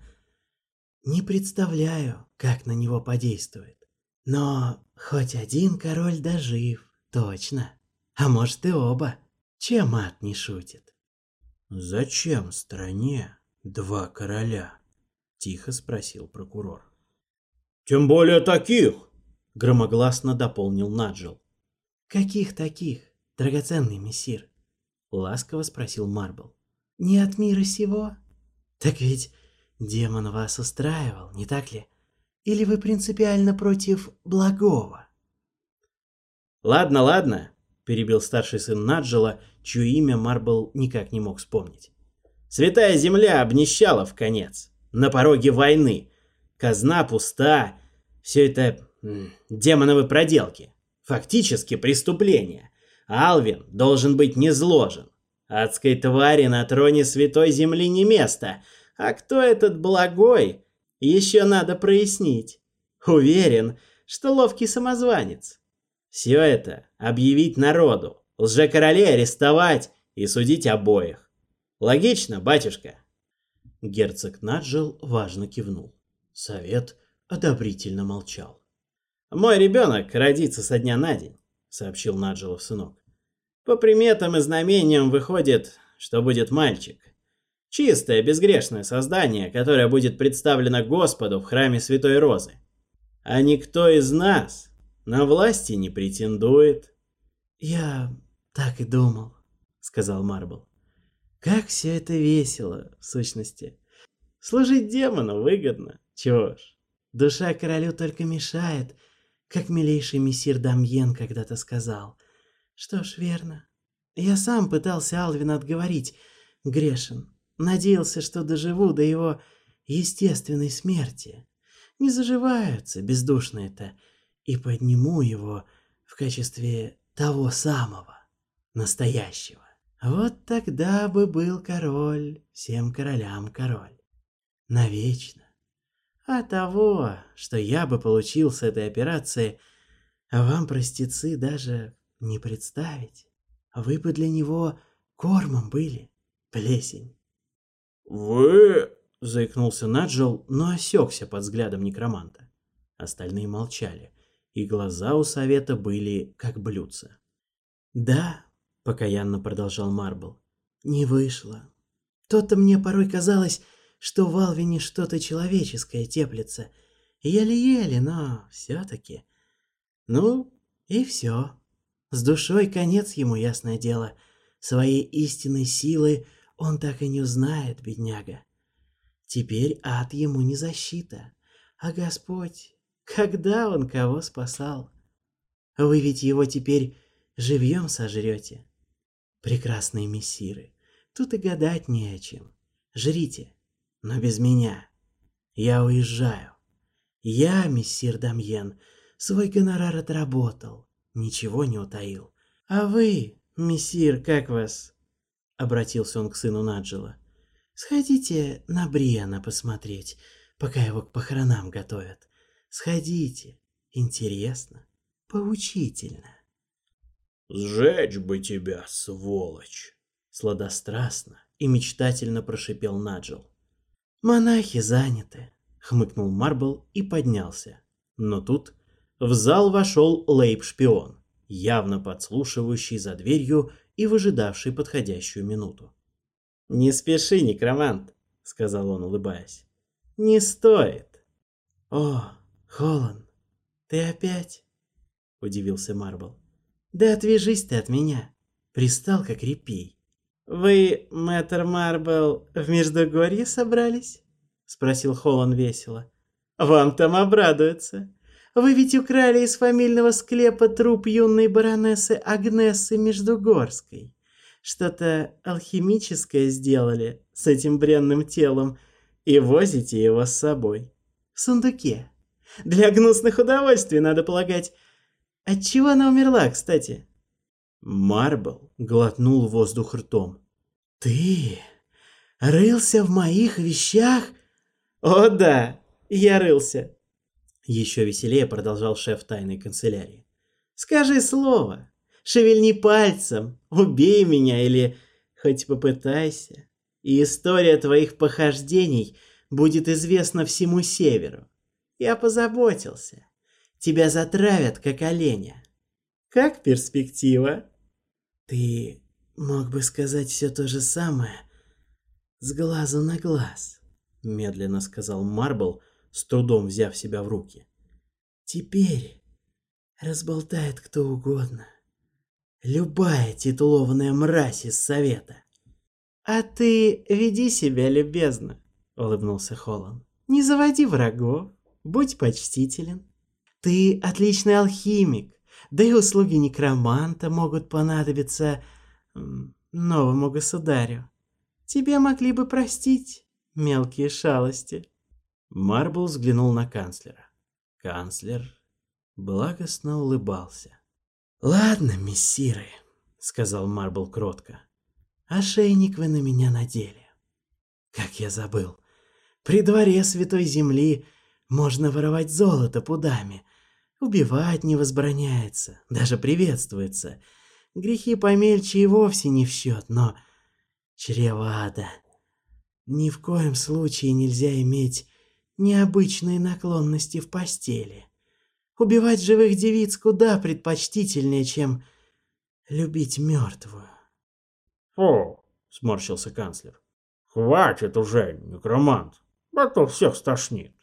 не представляю, как на него подействует. Но хоть один король дожив, точно. А может и оба. Чем ад не шутит? «Зачем стране два короля?» – тихо спросил прокурор. «Тем более таких!» – громогласно дополнил Наджил. «Каких таких, драгоценный мессир?» – ласково спросил Марбл. «Не от мира сего? Так ведь Демон вас устраивал, не так ли? Или вы принципиально против благого? Ладно, ладно, перебил старший сын Наджела, чье имя Марбл никак не мог вспомнить. Святая земля обнищала в конец, на пороге войны. Казна пуста, все это демоновы проделки. Фактически преступления. Алвин должен быть низложен. Адской твари на троне святой земли не место — а кто этот благой, еще надо прояснить. Уверен, что ловкий самозванец. Все это объявить народу, лжекоролей арестовать и судить обоих. Логично, батюшка?» Герцог Наджил важно кивнул. Совет одобрительно молчал. «Мой ребенок родится со дня на день», — сообщил Наджилов сынок. «По приметам и знамениям выходит, что будет мальчик чистое, безгрешное создание, которое будет представлено Господу в храме Святой Розы. А никто из нас на власти не претендует. «Я так и думал», — сказал Марбл. «Как все это весело, в сущности. Служить демону выгодно, чего ж. Душа королю только мешает, как милейший мессир Дамьен когда-то сказал. Что ж, верно. Я сам пытался Алвин отговорить, грешен, Надеялся, что доживу до его естественной смерти. Не заживаются бездушные-то. И подниму его в качестве того самого, настоящего. Вот тогда бы был король, всем королям король. Навечно. А того, что я бы получил с этой операции, вам, простецы, даже не представить. Вы бы для него кормом были, плесень. «Вы...» — заикнулся Наджел, но осекся под взглядом некроманта. Остальные молчали, и глаза у совета были как блюдца. «Да», — покаянно продолжал Марбл, — «не вышло. То-то мне порой казалось, что в Алвине что-то человеческое теплится. Еле-еле, но все-таки. Ну, и все. С душой конец ему, ясное дело. Своей истинной силы он так и не узнает, бедняга. Теперь ад ему не защита. А Господь, когда он кого спасал? Вы ведь его теперь живьем сожрете. Прекрасные мессиры, тут и гадать не о чем. Жрите, но без меня. Я уезжаю. Я, мессир Дамьен, свой гонорар отработал, ничего не утаил. А вы, мессир, как вас, — обратился он к сыну Наджела. «Сходите на Бриана посмотреть, пока его к похоронам готовят. Сходите. Интересно. Поучительно». «Сжечь бы тебя, сволочь!» Сладострастно и мечтательно прошипел Наджел. «Монахи заняты», — хмыкнул Марбл и поднялся. Но тут в зал вошел Лейб-шпион, явно подслушивающий за дверью и выжидавший подходящую минуту. «Не спеши, некромант», — сказал он, улыбаясь. «Не стоит». «О, Холлан, ты опять?» — удивился Марбл. «Да отвяжись ты от меня!» Пристал, как репей. «Вы, мэтр Марбл, в Междугорье собрались?» — спросил Холлан весело. «Вам там обрадуются. Вы ведь украли из фамильного склепа труп юной баронессы Агнессы Междугорской. Что-то алхимическое сделали с этим бренным телом и возите его с собой. В сундуке. Для гнусных удовольствий, надо полагать. Отчего она умерла, кстати? Марбл глотнул воздух ртом. «Ты рылся в моих вещах?» «О да, я рылся. Еще веселее продолжал шеф тайной канцелярии. «Скажи слово, шевельни пальцем, убей меня или хоть попытайся, и история твоих похождений будет известна всему Северу. Я позаботился. Тебя затравят, как оленя. Как перспектива?» «Ты мог бы сказать все то же самое с глазу на глаз», — медленно сказал Марбл, — с трудом взяв себя в руки. «Теперь разболтает кто угодно. Любая титулованная мразь из совета». «А ты веди себя любезно», — улыбнулся Холланд. «Не заводи врагов, будь почтителен. Ты отличный алхимик, да и услуги некроманта могут понадобиться новому государю. Тебе могли бы простить мелкие шалости». Марбл взглянул на канцлера. Канцлер благостно улыбался. «Ладно, мессиры», — сказал Марбл кротко. «Ошейник вы на меня надели». «Как я забыл. При дворе Святой Земли можно воровать золото пудами. Убивать не возбраняется, даже приветствуется. Грехи помельче и вовсе не в счет, но... Чревато. Ни в коем случае нельзя иметь необычные наклонности в постели. Убивать живых девиц куда предпочтительнее, чем любить мертвую. «Фу!» — сморщился канцлер. «Хватит уже, некромант, а то всех стошнит.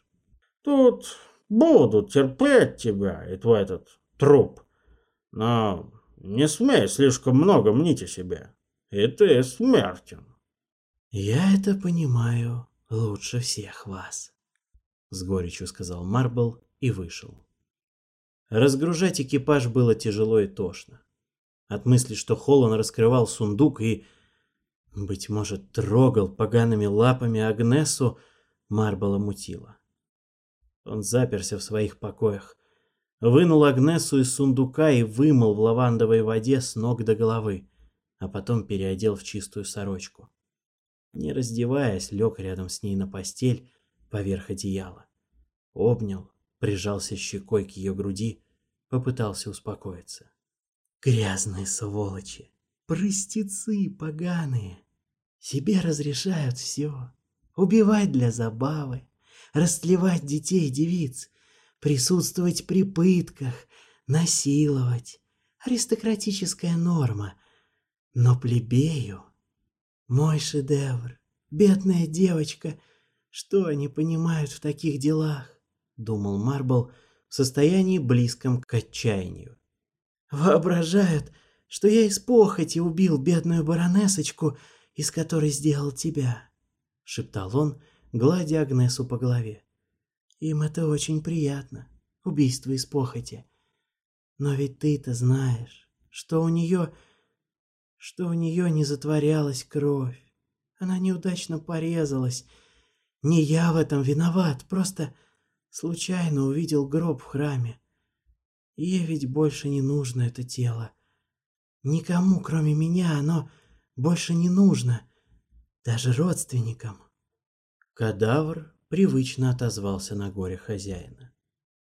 Тут будут терпеть тебя и твой этот труп, но не смей слишком много мнить о себе, и ты смертен». «Я это понимаю лучше всех вас» с горечью сказал Марбл и вышел. Разгружать экипаж было тяжело и тошно. От мысли, что Холлан раскрывал сундук и, быть может, трогал погаными лапами Агнесу, Марбала мутила. Он заперся в своих покоях, вынул Агнесу из сундука и вымыл в лавандовой воде с ног до головы, а потом переодел в чистую сорочку. Не раздеваясь, лег рядом с ней на постель поверх одеяла. Обнял, прижался щекой к ее груди, попытался успокоиться. «Грязные сволочи! Простецы поганые! Себе разрешают все! Убивать для забавы, растлевать детей и девиц, присутствовать при пытках, насиловать. Аристократическая норма. Но плебею... Мой шедевр, бедная девочка — что они понимают в таких делах? Думал Марбл в состоянии близком к отчаянию. Воображают, что я из похоти убил бедную баронесочку, из которой сделал тебя, шептал он, гладя Агнесу по голове. Им это очень приятно, убийство из похоти. Но ведь ты-то знаешь, что у нее... что у нее не затворялась кровь. Она неудачно порезалась, не я в этом виноват, просто случайно увидел гроб в храме. Ей ведь больше не нужно это тело. Никому, кроме меня, оно больше не нужно. Даже родственникам. Кадавр привычно отозвался на горе хозяина.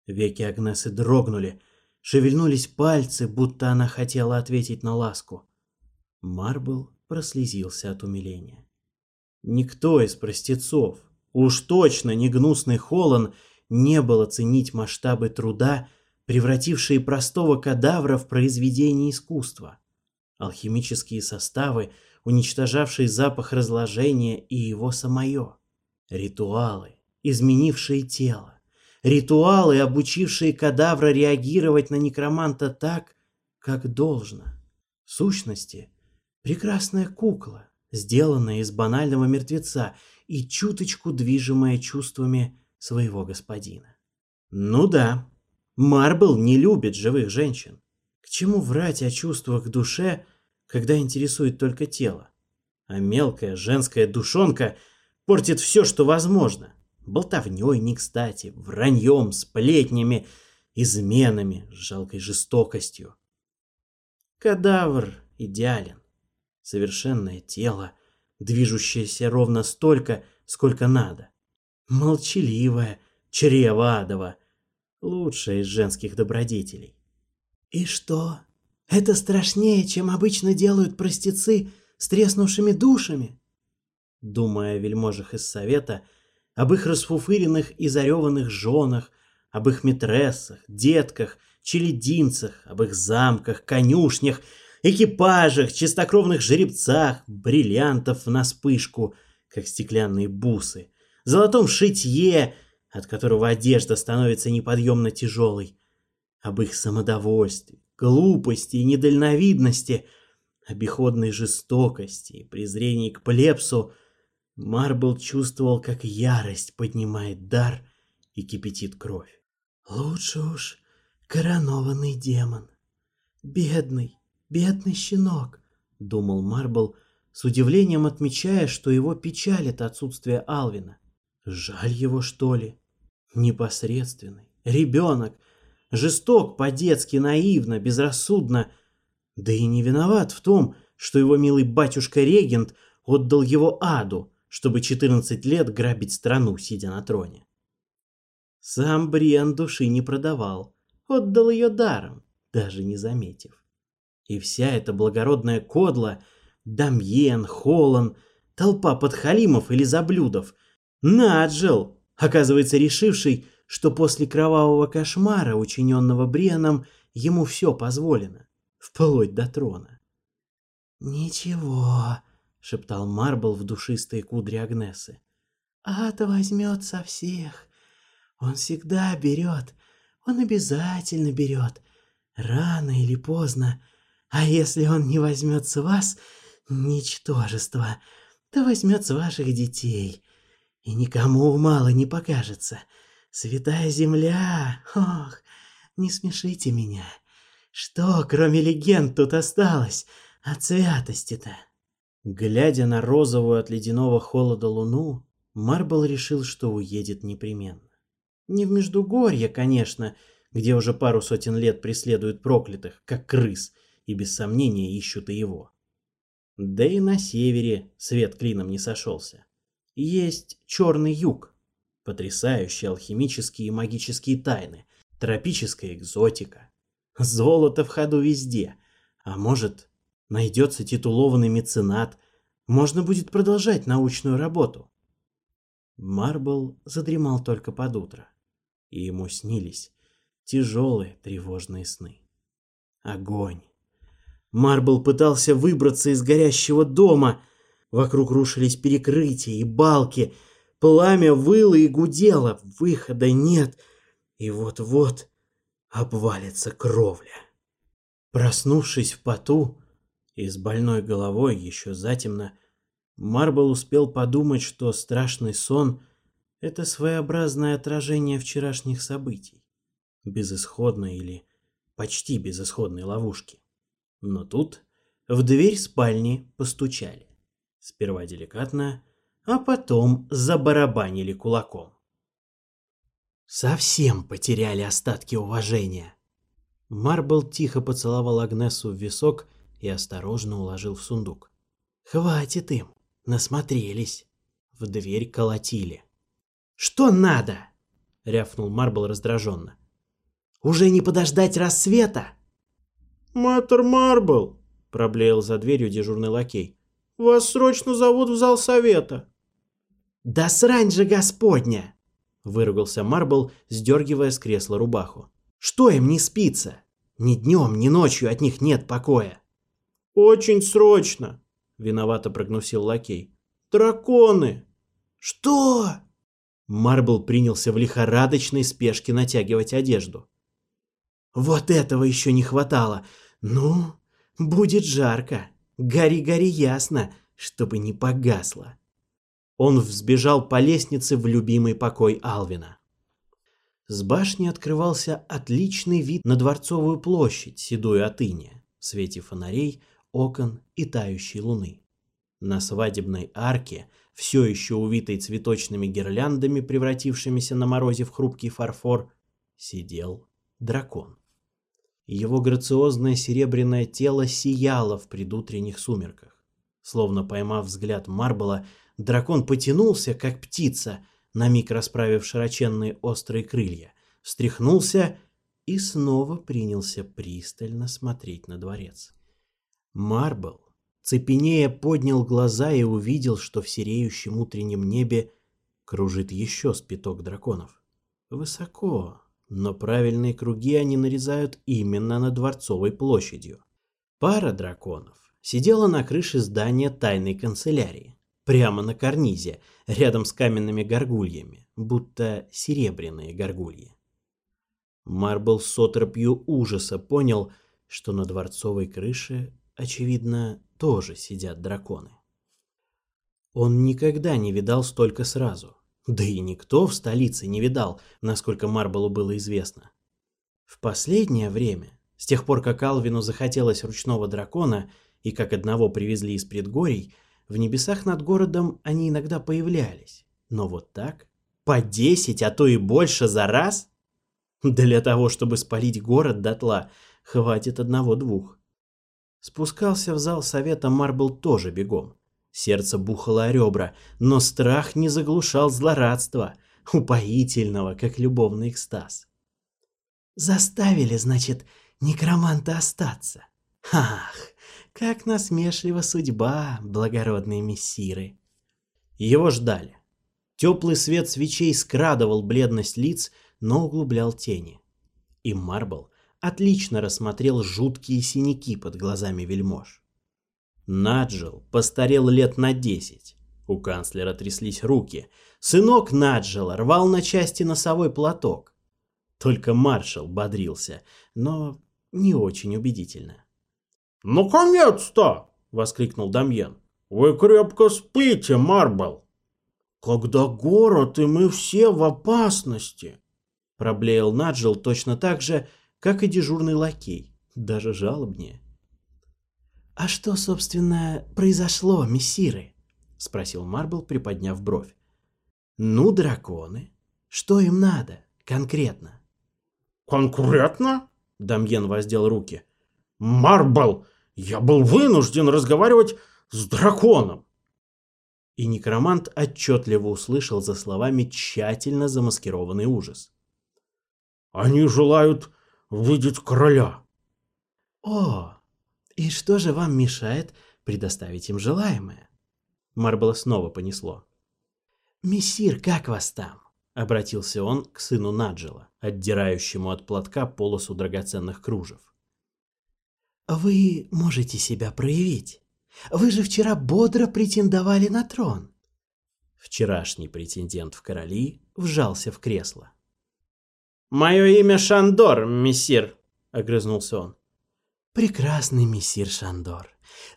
Веки Агнесы дрогнули, шевельнулись пальцы, будто она хотела ответить на ласку. Марбл прослезился от умиления. Никто из простецов Уж точно негнусный Холлан не был оценить масштабы труда, превратившие простого кадавра в произведение искусства. Алхимические составы, уничтожавшие запах разложения и его самое. Ритуалы, изменившие тело. Ритуалы, обучившие кадавра реагировать на некроманта так, как должно. В сущности, прекрасная кукла, сделанная из банального мертвеца и чуточку движимая чувствами своего господина. Ну да, Марбл не любит живых женщин. К чему врать о чувствах душе, когда интересует только тело? А мелкая женская душонка портит все, что возможно. Болтовней не кстати, враньем, сплетнями, изменами, жалкой жестокостью. Кадавр идеален. Совершенное тело, движущаяся ровно столько, сколько надо. Молчаливая, чревадова, лучшая из женских добродетелей. «И что? Это страшнее, чем обычно делают простецы с треснувшими душами?» Думая о вельможах из совета, об их расфуфыренных и зареванных женах, об их митрессах, детках, челединцах, об их замках, конюшнях, экипажах, чистокровных жеребцах, бриллиантов на вспышку, как стеклянные бусы, золотом шитье, от которого одежда становится неподъемно тяжелой, об их самодовольстве, глупости и недальновидности, обиходной жестокости и презрении к плебсу, Марбл чувствовал, как ярость поднимает дар и кипятит кровь. «Лучше уж коронованный демон. Бедный, бедный щенок!» — думал Марбл, с удивлением отмечая, что его печалит отсутствие Алвина. «Жаль его, что ли?» Непосредственный, ребенок, жесток по-детски, наивно, безрассудно, да и не виноват в том, что его милый батюшка-регент отдал его аду, чтобы 14 лет грабить страну, сидя на троне. Сам Бриан души не продавал, отдал ее даром, даже не заметив. И вся эта благородная кодла, Дамьен, Холлан, толпа подхалимов или заблюдов, Наджел, оказывается решивший, что после кровавого кошмара, учиненного Бреном, ему все позволено, вплоть до трона. «Ничего», — шептал Марбл в душистые кудри Агнесы. Ад возьмет со всех. Он всегда берет. Он обязательно берет. Рано или поздно. А если он не возьмется вас ничтожество, то возьмется ваших детей. И никому мало не покажется. Святая земля! Ох, не смешите меня. Что, кроме легенд, тут осталось от святости-то? Глядя на розовую от ледяного холода луну, Марбл решил, что уедет непременно. Не в Междугорье, конечно, где уже пару сотен лет преследуют проклятых, как крыс — и без сомнения ищут и его. Да и на севере свет клином не сошелся. Есть черный юг, потрясающие алхимические и магические тайны, тропическая экзотика. Золото в ходу везде. А может, найдется титулованный меценат, можно будет продолжать научную работу. Марбл задремал только под утро, и ему снились тяжелые тревожные сны. Огонь, Марбл пытался выбраться из горящего дома. Вокруг рушились перекрытия и балки. Пламя выло и гудело. Выхода нет. И вот-вот обвалится кровля. Проснувшись в поту и с больной головой еще затемно, Марбл успел подумать, что страшный сон — это своеобразное отражение вчерашних событий, безысходной или почти безысходной ловушки. Но тут в дверь спальни постучали. Сперва деликатно, а потом забарабанили кулаком. Совсем потеряли остатки уважения. Марбл тихо поцеловал Агнесу в висок и осторожно уложил в сундук. «Хватит им! Насмотрелись!» В дверь колотили. «Что надо?» — рявкнул Марбл раздраженно. «Уже не подождать рассвета?» Матер Марбл», — проблеял за дверью дежурный лакей, — «вас срочно зовут в зал совета». «Да срань же господня!» — выругался Марбл, сдергивая с кресла рубаху. «Что им не спится? Ни днем, ни ночью от них нет покоя». «Очень срочно», — виновато прогнусил лакей. «Драконы!» «Что?» Марбл принялся в лихорадочной спешке натягивать одежду. Вот этого еще не хватало. Ну, будет жарко. Гори-гори ясно, чтобы не погасло. Он взбежал по лестнице в любимый покой Алвина. С башни открывался отличный вид на Дворцовую площадь, седую от в свете фонарей, окон и тающей луны. На свадебной арке, все еще увитой цветочными гирляндами, превратившимися на морозе в хрупкий фарфор, сидел дракон его грациозное серебряное тело сияло в предутренних сумерках. Словно поймав взгляд Марбола, дракон потянулся, как птица, на миг расправив широченные острые крылья, встряхнулся и снова принялся пристально смотреть на дворец. Марбл, цепенея, поднял глаза и увидел, что в сереющем утреннем небе кружит еще спиток драконов. Высоко, но правильные круги они нарезают именно над Дворцовой площадью. Пара драконов сидела на крыше здания тайной канцелярии, прямо на карнизе, рядом с каменными горгульями, будто серебряные горгульи. Марбл с оторопью ужаса понял, что на дворцовой крыше, очевидно, тоже сидят драконы. Он никогда не видал столько сразу. Да и никто в столице не видал, насколько Марблу было известно. В последнее время, с тех пор как Алвину захотелось ручного дракона и как одного привезли из предгорий, в небесах над городом они иногда появлялись. Но вот так? По десять, а то и больше за раз? Для того, чтобы спалить город дотла, хватит одного-двух. Спускался в зал совета Марбл тоже бегом. Сердце бухало о ребра, но страх не заглушал злорадства, упоительного, как любовный экстаз. «Заставили, значит, некроманта остаться? Ах, как насмешлива судьба, благородные мессиры!» Его ждали. Теплый свет свечей скрадывал бледность лиц, но углублял тени. И Марбл отлично рассмотрел жуткие синяки под глазами вельмож. Наджел постарел лет на десять. У канцлера тряслись руки. Сынок Наджела рвал на части носовой платок. Только маршал бодрился, но не очень убедительно. «Наконец-то!» — воскликнул Дамьен. «Вы крепко спите, Марбл!» «Когда город, и мы все в опасности!» Проблеял Наджил точно так же, как и дежурный лакей, даже жалобнее. «А что, собственно, произошло, мессиры?» — спросил Марбл, приподняв бровь. «Ну, драконы. Что им надо, конкретно?» «Конкретно?» — Дамьен воздел руки. «Марбл, я был вынужден разговаривать с драконом!» И некромант отчетливо услышал за словами тщательно замаскированный ужас. «Они желают видеть короля!» «О, и что же вам мешает предоставить им желаемое? Марбла снова понесло. «Мессир, как вас там?» — обратился он к сыну Наджела, отдирающему от платка полосу драгоценных кружев. «Вы можете себя проявить. Вы же вчера бодро претендовали на трон». Вчерашний претендент в короли вжался в кресло. «Мое имя Шандор, мессир», — огрызнулся он. Прекрасный мессир Шандор,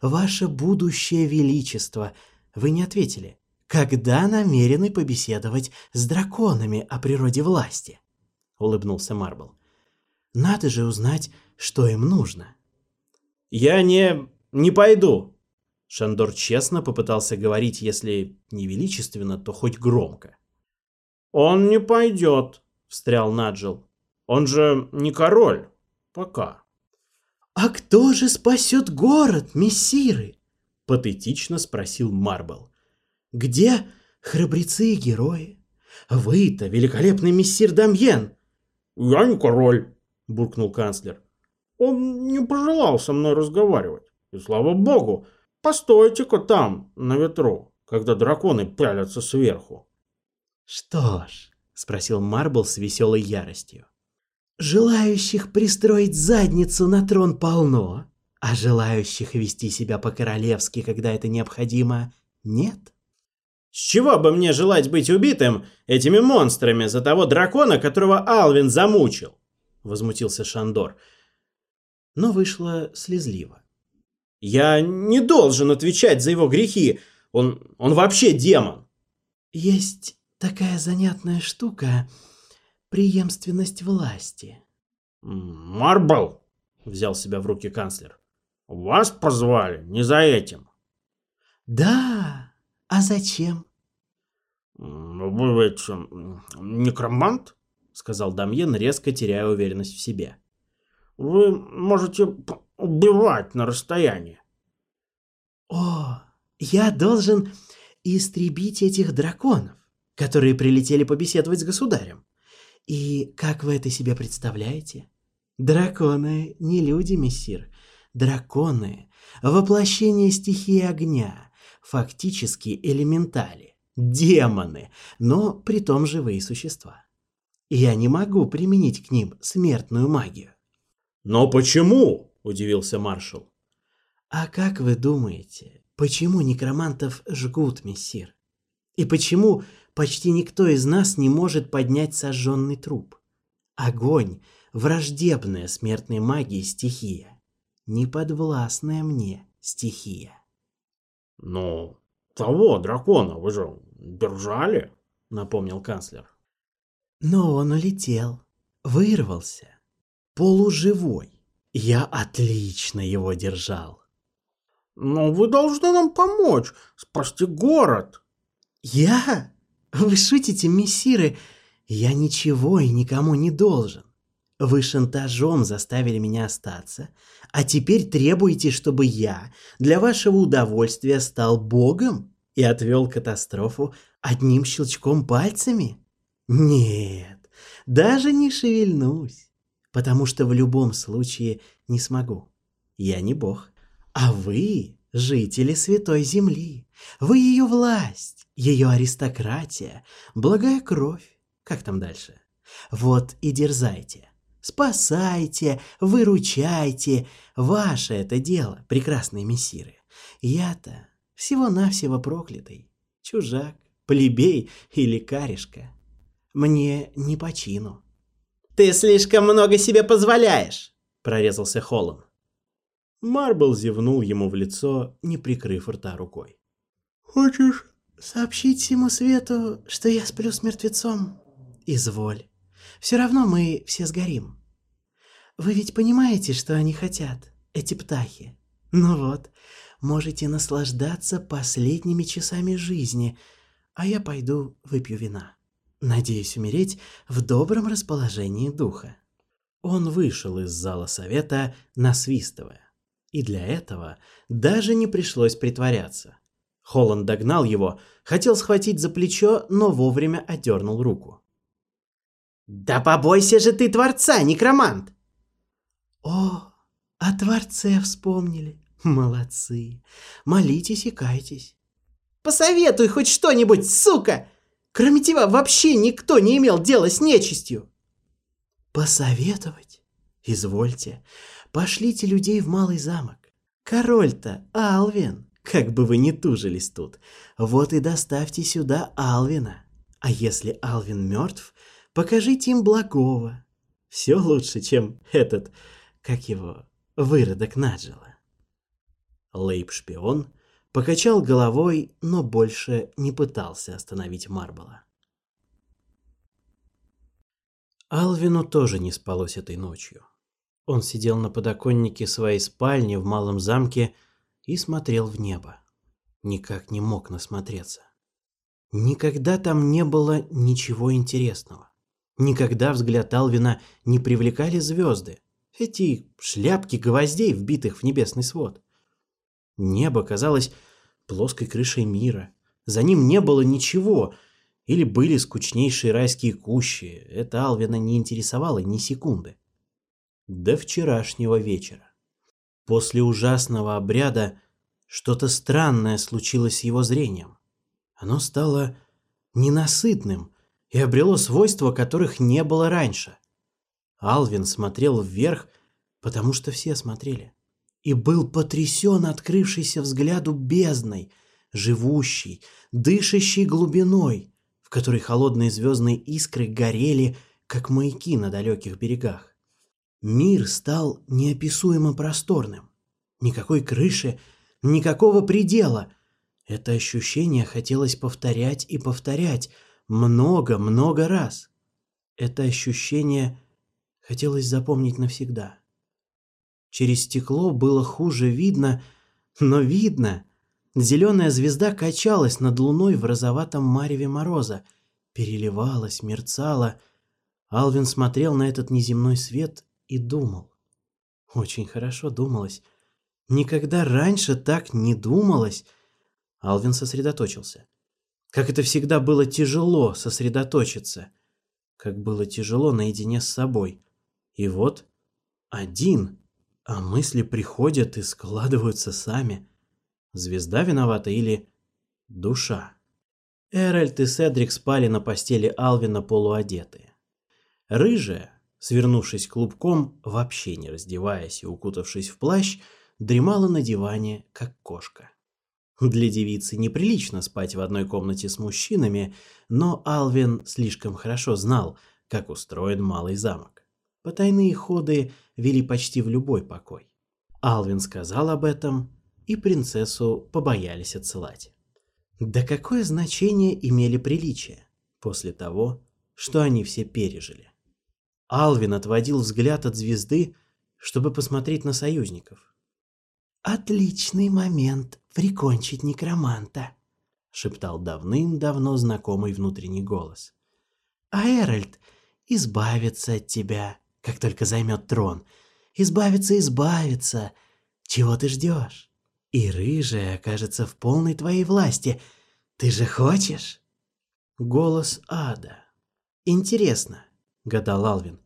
ваше будущее величество, вы не ответили. Когда намерены побеседовать с драконами о природе власти? Улыбнулся Марбл. Надо же узнать, что им нужно. Я не... не пойду. Шандор честно попытался говорить, если не величественно, то хоть громко. «Он не пойдет», — встрял Наджил. «Он же не король. Пока». «А кто же спасет город, мессиры?» — патетично спросил Марбл. «Где храбрецы и герои? Вы-то великолепный мессир Дамьен!» «Я не король!» — буркнул канцлер. «Он не пожелал со мной разговаривать. И слава богу! Постойте-ка там, на ветру, когда драконы пялятся сверху!» «Что ж», — спросил Марбл с веселой яростью. Желающих пристроить задницу на трон полно, а желающих вести себя по-королевски, когда это необходимо, нет. С чего бы мне желать быть убитым этими монстрами за того дракона, которого Алвин замучил? Возмутился Шандор. Но вышло слезливо. Я не должен отвечать за его грехи. Он, он вообще демон. Есть такая занятная штука, преемственность власти. «Марбл!» — взял себя в руки канцлер. «Вас позвали не за этим». «Да, а зачем?» «Вы ведь некромант?» — сказал Дамьен, резко теряя уверенность в себе. «Вы можете убивать на расстоянии». «О, я должен истребить этих драконов, которые прилетели побеседовать с государем. И как вы это себе представляете? Драконы не люди, мессир. Драконы — воплощение стихии огня, фактически элементали, демоны, но при том живые существа. Я не могу применить к ним смертную магию. «Но почему?» – удивился маршал. «А как вы думаете, почему некромантов жгут, мессир? И почему почти никто из нас не может поднять сожженный труп. Огонь – враждебная смертной магии стихия, неподвластная мне стихия. Но ну, того дракона вы же держали?» – напомнил канцлер. Но он улетел, вырвался, полуживой. Я отлично его держал. «Но ну, вы должны нам помочь, спасти город!» «Я?» Вы шутите, мессиры? Я ничего и никому не должен. Вы шантажом заставили меня остаться, а теперь требуете, чтобы я для вашего удовольствия стал богом и отвел катастрофу одним щелчком пальцами? Нет, даже не шевельнусь, потому что в любом случае не смогу. Я не бог, а вы жители Святой Земли. Вы ее власть, ее аристократия, благая кровь. Как там дальше? Вот и дерзайте. Спасайте, выручайте. Ваше это дело, прекрасные мессиры. Я-то всего-навсего проклятый, чужак, плебей или каришка. Мне не по чину. «Ты слишком много себе позволяешь!» – прорезался Холлом. Марбл зевнул ему в лицо, не прикрыв рта рукой. «Хочешь сообщить всему свету, что я сплю с мертвецом?» «Изволь. Все равно мы все сгорим. Вы ведь понимаете, что они хотят, эти птахи? Ну вот, можете наслаждаться последними часами жизни, а я пойду выпью вина. Надеюсь умереть в добром расположении духа». Он вышел из зала совета, насвистывая. И для этого даже не пришлось притворяться. Холланд догнал его, хотел схватить за плечо, но вовремя отдернул руку. «Да побойся же ты Творца, некромант!» «О, о Творце вспомнили. Молодцы. Молитесь и кайтесь». «Посоветуй хоть что-нибудь, сука! Кроме тебя вообще никто не имел дела с нечистью!» «Посоветовать? Извольте. Пошлите людей в Малый замок. Король-то Алвин, как бы вы ни тужились тут. Вот и доставьте сюда Алвина. А если Алвин мертв, покажите им благого. Все лучше, чем этот, как его, выродок Наджела. Лейб-шпион покачал головой, но больше не пытался остановить Марбала. Алвину тоже не спалось этой ночью. Он сидел на подоконнике своей спальни в малом замке и смотрел в небо. Никак не мог насмотреться. Никогда там не было ничего интересного. Никогда взгляд Алвина не привлекали звезды. Эти шляпки гвоздей, вбитых в небесный свод. Небо казалось плоской крышей мира. За ним не было ничего. Или были скучнейшие райские кущи. Это Алвина не интересовало ни секунды до вчерашнего вечера. После ужасного обряда что-то странное случилось с его зрением. Оно стало ненасытным и обрело свойства, которых не было раньше. Алвин смотрел вверх, потому что все смотрели, и был потрясен открывшейся взгляду бездной, живущей, дышащей глубиной, в которой холодные звездные искры горели, как маяки на далеких берегах. Мир стал неописуемо просторным. Никакой крыши, никакого предела. Это ощущение хотелось повторять и повторять много-много раз. Это ощущение хотелось запомнить навсегда. Через стекло было хуже видно, но видно. Зеленая звезда качалась над луной в розоватом мареве мороза, переливалась, мерцала. Алвин смотрел на этот неземной свет и думал. Очень хорошо думалось. Никогда раньше так не думалось. Алвин сосредоточился. Как это всегда было тяжело сосредоточиться. Как было тяжело наедине с собой. И вот один, а мысли приходят и складываются сами. Звезда виновата или душа? Эральд и Седрик спали на постели Алвина полуодетые. Рыжая, свернувшись клубком, вообще не раздеваясь и укутавшись в плащ, дремала на диване, как кошка. Для девицы неприлично спать в одной комнате с мужчинами, но Алвин слишком хорошо знал, как устроен малый замок. Потайные ходы вели почти в любой покой. Алвин сказал об этом, и принцессу побоялись отсылать. Да какое значение имели приличия после того, что они все пережили? Алвин отводил взгляд от звезды, чтобы посмотреть на союзников. «Отличный момент прикончить некроманта», — шептал давным-давно знакомый внутренний голос. «А Эральд избавится от тебя, как только займет трон. Избавится, избавится. Чего ты ждешь? И рыжая окажется в полной твоей власти. Ты же хочешь?» Голос ада. «Интересно», — гадал Алвин,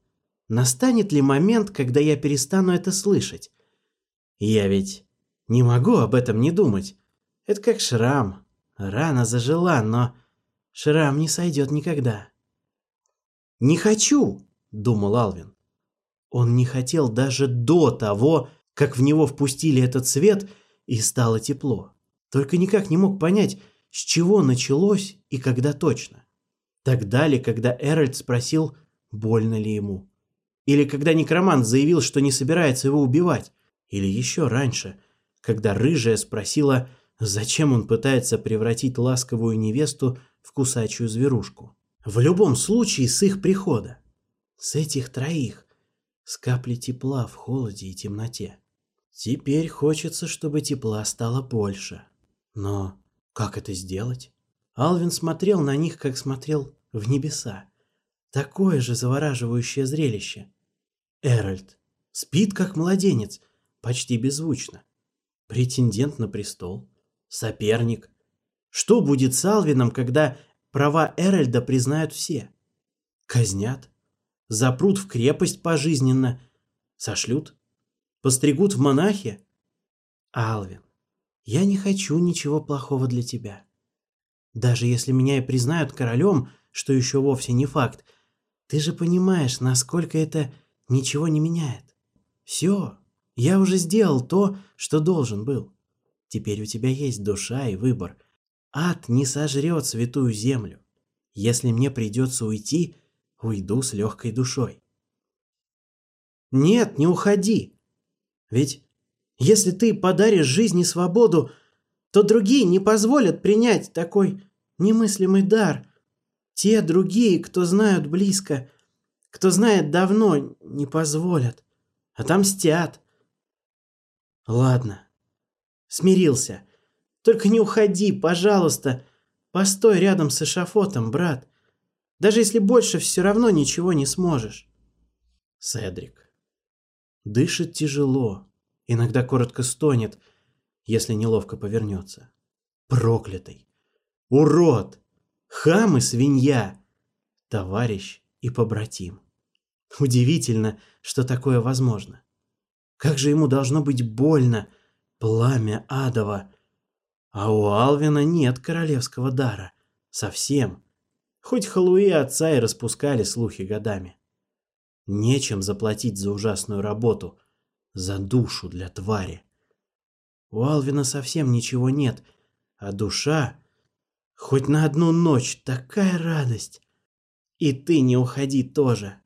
Настанет ли момент, когда я перестану это слышать? Я ведь не могу об этом не думать. Это как шрам. Рана зажила, но шрам не сойдет никогда. «Не хочу!» – думал Алвин. Он не хотел даже до того, как в него впустили этот свет, и стало тепло. Только никак не мог понять, с чего началось и когда точно. Так далее, когда Эральд спросил, больно ли ему или когда некромант заявил, что не собирается его убивать, или еще раньше, когда рыжая спросила, зачем он пытается превратить ласковую невесту в кусачую зверушку. В любом случае с их прихода, с этих троих, с капли тепла в холоде и темноте. Теперь хочется, чтобы тепла стало больше. Но как это сделать? Алвин смотрел на них, как смотрел в небеса. Такое же завораживающее зрелище. Эральд спит как младенец, почти беззвучно. Претендент на престол, соперник. Что будет с Алвином, когда права Эральда признают все? Казнят? Запрут в крепость пожизненно? Сошлют? Постригут в монахи? Алвин, я не хочу ничего плохого для тебя. Даже если меня и признают королем, что еще вовсе не факт, ты же понимаешь, насколько это ничего не меняет. Все, я уже сделал то, что должен был. Теперь у тебя есть душа и выбор. Ад не сожрет святую землю. Если мне придется уйти, уйду с легкой душой. Нет, не уходи. Ведь если ты подаришь жизни свободу, то другие не позволят принять такой немыслимый дар. Те другие, кто знают близко – кто знает, давно не позволят. Отомстят. Ладно. Смирился. Только не уходи, пожалуйста. Постой рядом с эшафотом, брат. Даже если больше, все равно ничего не сможешь. Седрик. Дышит тяжело. Иногда коротко стонет, если неловко повернется. Проклятый. Урод. Хам и свинья. Товарищ и побратим. Удивительно, что такое возможно. Как же ему должно быть больно, пламя адово. А у Алвина нет королевского дара. Совсем. Хоть халуи отца и распускали слухи годами. Нечем заплатить за ужасную работу, за душу для твари. У Алвина совсем ничего нет, а душа... Хоть на одну ночь такая радость! И ты не уходи тоже.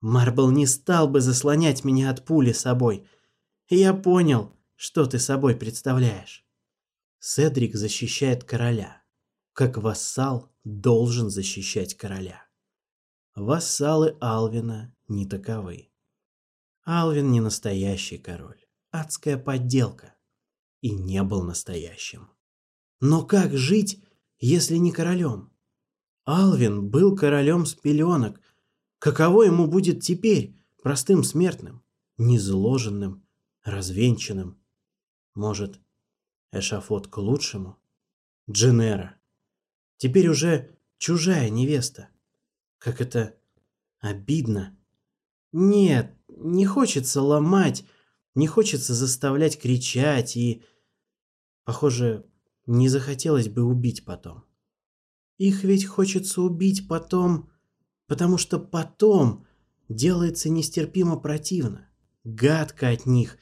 Марбл не стал бы заслонять меня от пули собой. Я понял, что ты собой представляешь. Седрик защищает короля. Как вассал должен защищать короля. Вассалы Алвина не таковы. Алвин не настоящий король. Адская подделка. И не был настоящим. Но как жить, если не королем? Алвин был королем с пеленок. Каково ему будет теперь, простым смертным, незложенным, развенчанным? Может, эшафот к лучшему? Дженера. Теперь уже чужая невеста. Как это обидно. Нет, не хочется ломать, не хочется заставлять кричать и... Похоже, не захотелось бы убить потом. Их ведь хочется убить потом, потому что потом делается нестерпимо противно. Гадко от них,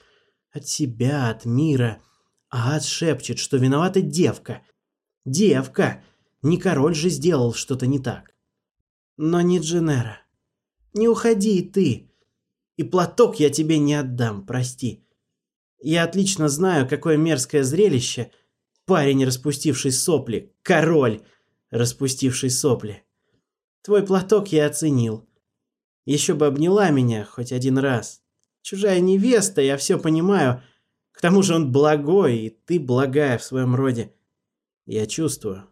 от себя, от мира. А ад шепчет, что виновата девка. Девка! Не король же сделал что-то не так. Но не Дженера. Не уходи и ты. И платок я тебе не отдам, прости. Я отлично знаю, какое мерзкое зрелище. Парень, распустивший сопли. Король! распустивший сопли. Твой платок я оценил. Еще бы обняла меня хоть один раз. Чужая невеста, я все понимаю. К тому же он благой, и ты благая в своем роде. Я чувствую.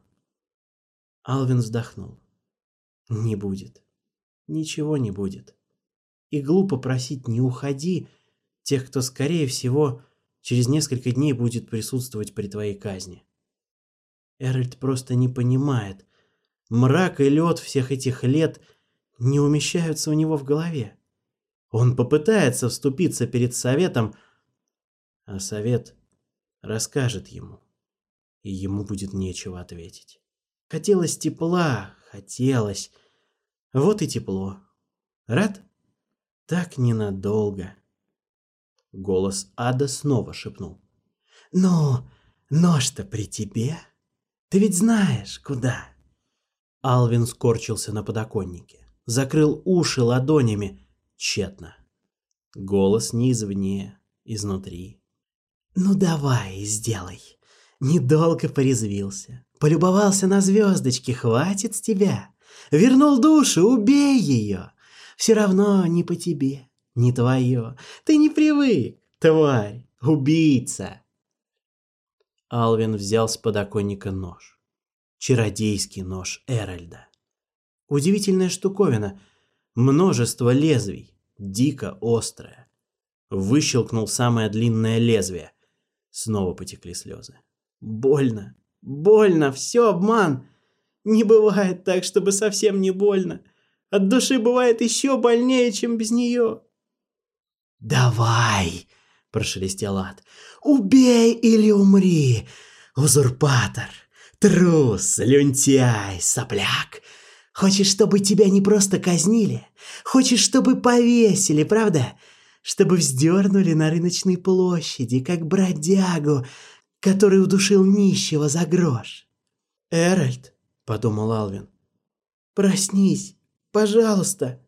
Алвин вздохнул. Не будет. Ничего не будет. И глупо просить «не уходи» тех, кто, скорее всего, через несколько дней будет присутствовать при твоей казни. Эральд просто не понимает. Мрак и лед всех этих лет не умещаются у него в голове. Он попытается вступиться перед советом, а совет расскажет ему, и ему будет нечего ответить. Хотелось тепла, хотелось. Вот и тепло. Рад? Так ненадолго. Голос ада снова шепнул. «Ну, нож-то при тебе?» Ты ведь знаешь, куда!» Алвин скорчился на подоконнике. Закрыл уши ладонями. Тщетно. Голос не извне, изнутри. «Ну давай, сделай!» Недолго порезвился. Полюбовался на звездочки, хватит с тебя. Вернул душу, убей ее. Все равно не по тебе, не твое. Ты не привык, тварь, убийца. Алвин взял с подоконника нож. Чародейский нож Эральда. Удивительная штуковина. Множество лезвий. Дико острое. Выщелкнул самое длинное лезвие. Снова потекли слезы. Больно. Больно. Все обман. Не бывает так, чтобы совсем не больно. От души бывает еще больнее, чем без нее. «Давай!» прошелестел ад. «Убей или умри! Узурпатор! Трус, люнтяй, сопляк! Хочешь, чтобы тебя не просто казнили? Хочешь, чтобы повесили, правда? Чтобы вздернули на рыночной площади, как бродягу, который удушил нищего за грош?» «Эральд», — подумал Алвин, — «проснись, пожалуйста».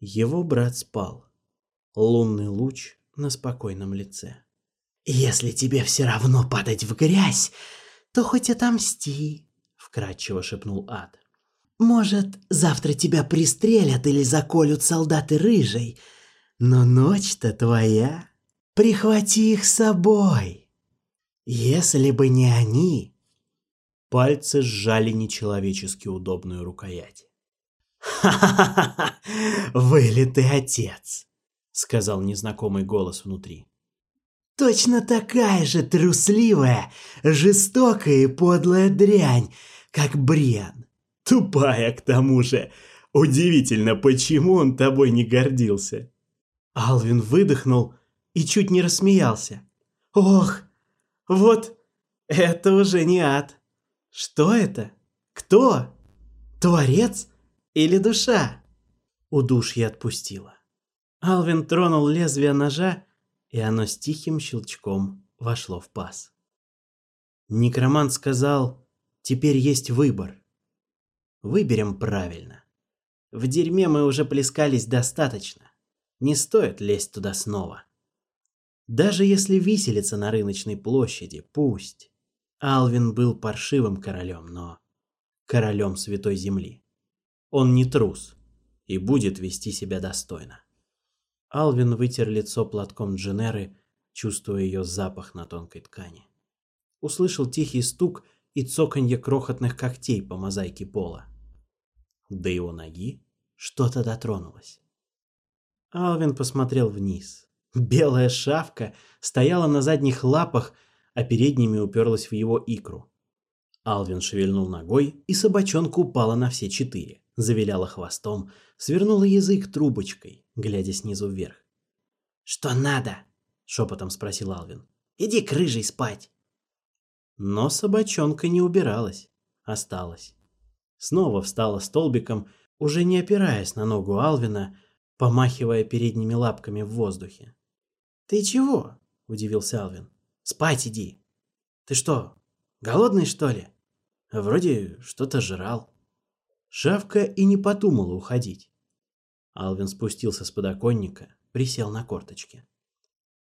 Его брат спал. Лунный луч на спокойном лице. «Если тебе все равно падать в грязь, то хоть отомсти», — вкратчиво шепнул Ад. «Может, завтра тебя пристрелят или заколют солдаты рыжей, но ночь-то твоя. Прихвати их с собой. Если бы не они...» Пальцы сжали нечеловечески удобную рукоять. «Ха-ха-ха! Вылитый отец!» сказал незнакомый голос внутри. Точно такая же трусливая, жестокая и подлая дрянь, как Бриан. Тупая к тому же. Удивительно, почему он тобой не гордился. Алвин выдохнул и чуть не рассмеялся. Ох, вот это уже не ад. Что это? Кто? Творец или душа? Удушье отпустила. Алвин тронул лезвие ножа, и оно с тихим щелчком вошло в паз. Некромант сказал, теперь есть выбор. Выберем правильно. В дерьме мы уже плескались достаточно. Не стоит лезть туда снова. Даже если виселиться на рыночной площади, пусть. Алвин был паршивым королем, но королем Святой Земли. Он не трус и будет вести себя достойно. Алвин вытер лицо платком Дженеры, чувствуя ее запах на тонкой ткани. Услышал тихий стук и цоканье крохотных когтей по мозаике пола. До его ноги что-то дотронулось. Алвин посмотрел вниз. Белая шавка стояла на задних лапах, а передними уперлась в его икру. Алвин шевельнул ногой, и собачонка упала на все четыре завиляла хвостом, свернула язык трубочкой, глядя снизу вверх. «Что надо?» — шепотом спросил Алвин. «Иди к рыжей спать!» Но собачонка не убиралась, осталась. Снова встала столбиком, уже не опираясь на ногу Алвина, помахивая передними лапками в воздухе. «Ты чего?» — удивился Алвин. «Спать иди!» «Ты что, голодный, что ли?» «Вроде что-то жрал». Шавка и не подумала уходить. Алвин спустился с подоконника, присел на корточки.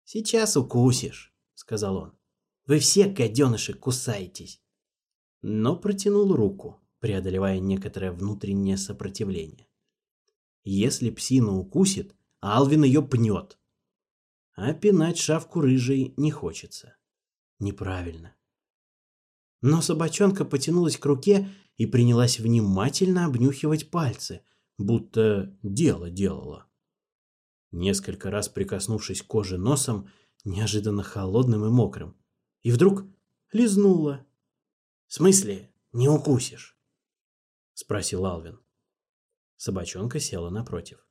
«Сейчас укусишь», — сказал он. «Вы все, гаденыши, кусаетесь!» Но протянул руку, преодолевая некоторое внутреннее сопротивление. Если псина укусит, Алвин ее пнет. А пинать шавку рыжей не хочется. Неправильно. Но собачонка потянулась к руке и принялась внимательно обнюхивать пальцы, будто дело делала. Несколько раз прикоснувшись к коже носом, неожиданно холодным и мокрым, и вдруг лизнула. «В смысле, не укусишь?» — спросил Алвин. Собачонка села напротив.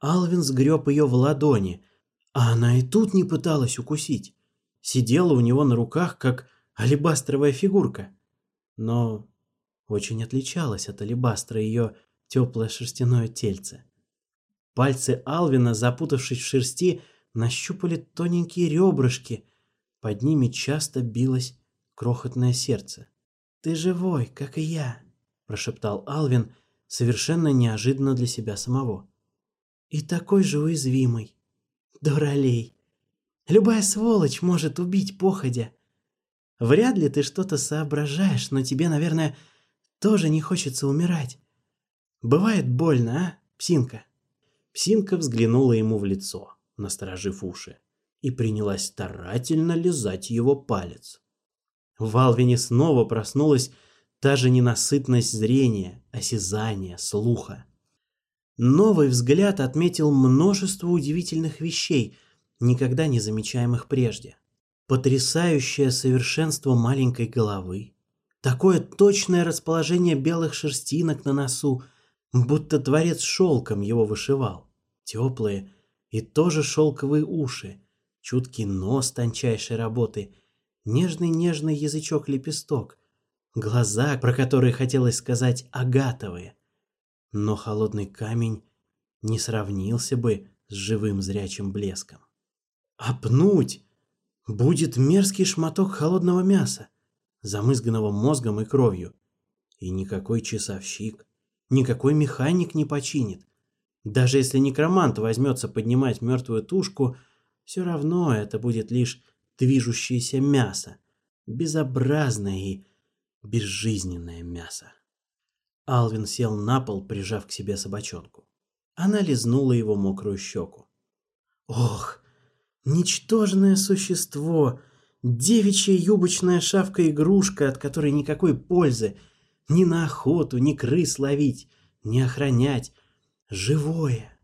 Алвин сгреб ее в ладони, а она и тут не пыталась укусить. Сидела у него на руках, как алебастровая фигурка. Но очень отличалась от алебастра ее теплое шерстяное тельце. Пальцы Алвина, запутавшись в шерсти, нащупали тоненькие ребрышки. Под ними часто билось крохотное сердце. «Ты живой, как и я», – прошептал Алвин, совершенно неожиданно для себя самого. «И такой же уязвимый. Дуралей. Любая сволочь может убить походя. Вряд ли ты что-то соображаешь, но тебе, наверное, тоже не хочется умирать. Бывает больно, а, псинка?» Псинка взглянула ему в лицо, насторожив уши, и принялась старательно лизать его палец. В Алвине снова проснулась та же ненасытность зрения, осязания, слуха. Новый взгляд отметил множество удивительных вещей, никогда не замечаемых прежде. Потрясающее совершенство маленькой головы, Такое точное расположение белых шерстинок на носу, будто творец шелком его вышивал. Теплые и тоже шелковые уши, чуткий нос тончайшей работы, нежный-нежный язычок-лепесток, глаза, про которые хотелось сказать агатовые. Но холодный камень не сравнился бы с живым зрячим блеском. «Опнуть!» Будет мерзкий шматок холодного мяса замызганного мозгом и кровью. И никакой часовщик, никакой механик не починит. Даже если некромант возьмется поднимать мертвую тушку, все равно это будет лишь движущееся мясо. Безобразное и безжизненное мясо. Алвин сел на пол, прижав к себе собачонку. Она лизнула его мокрую щеку. «Ох, ничтожное существо!» Девичья юбочная шавка-игрушка, от которой никакой пользы. Ни на охоту, ни крыс ловить, ни охранять. Живое.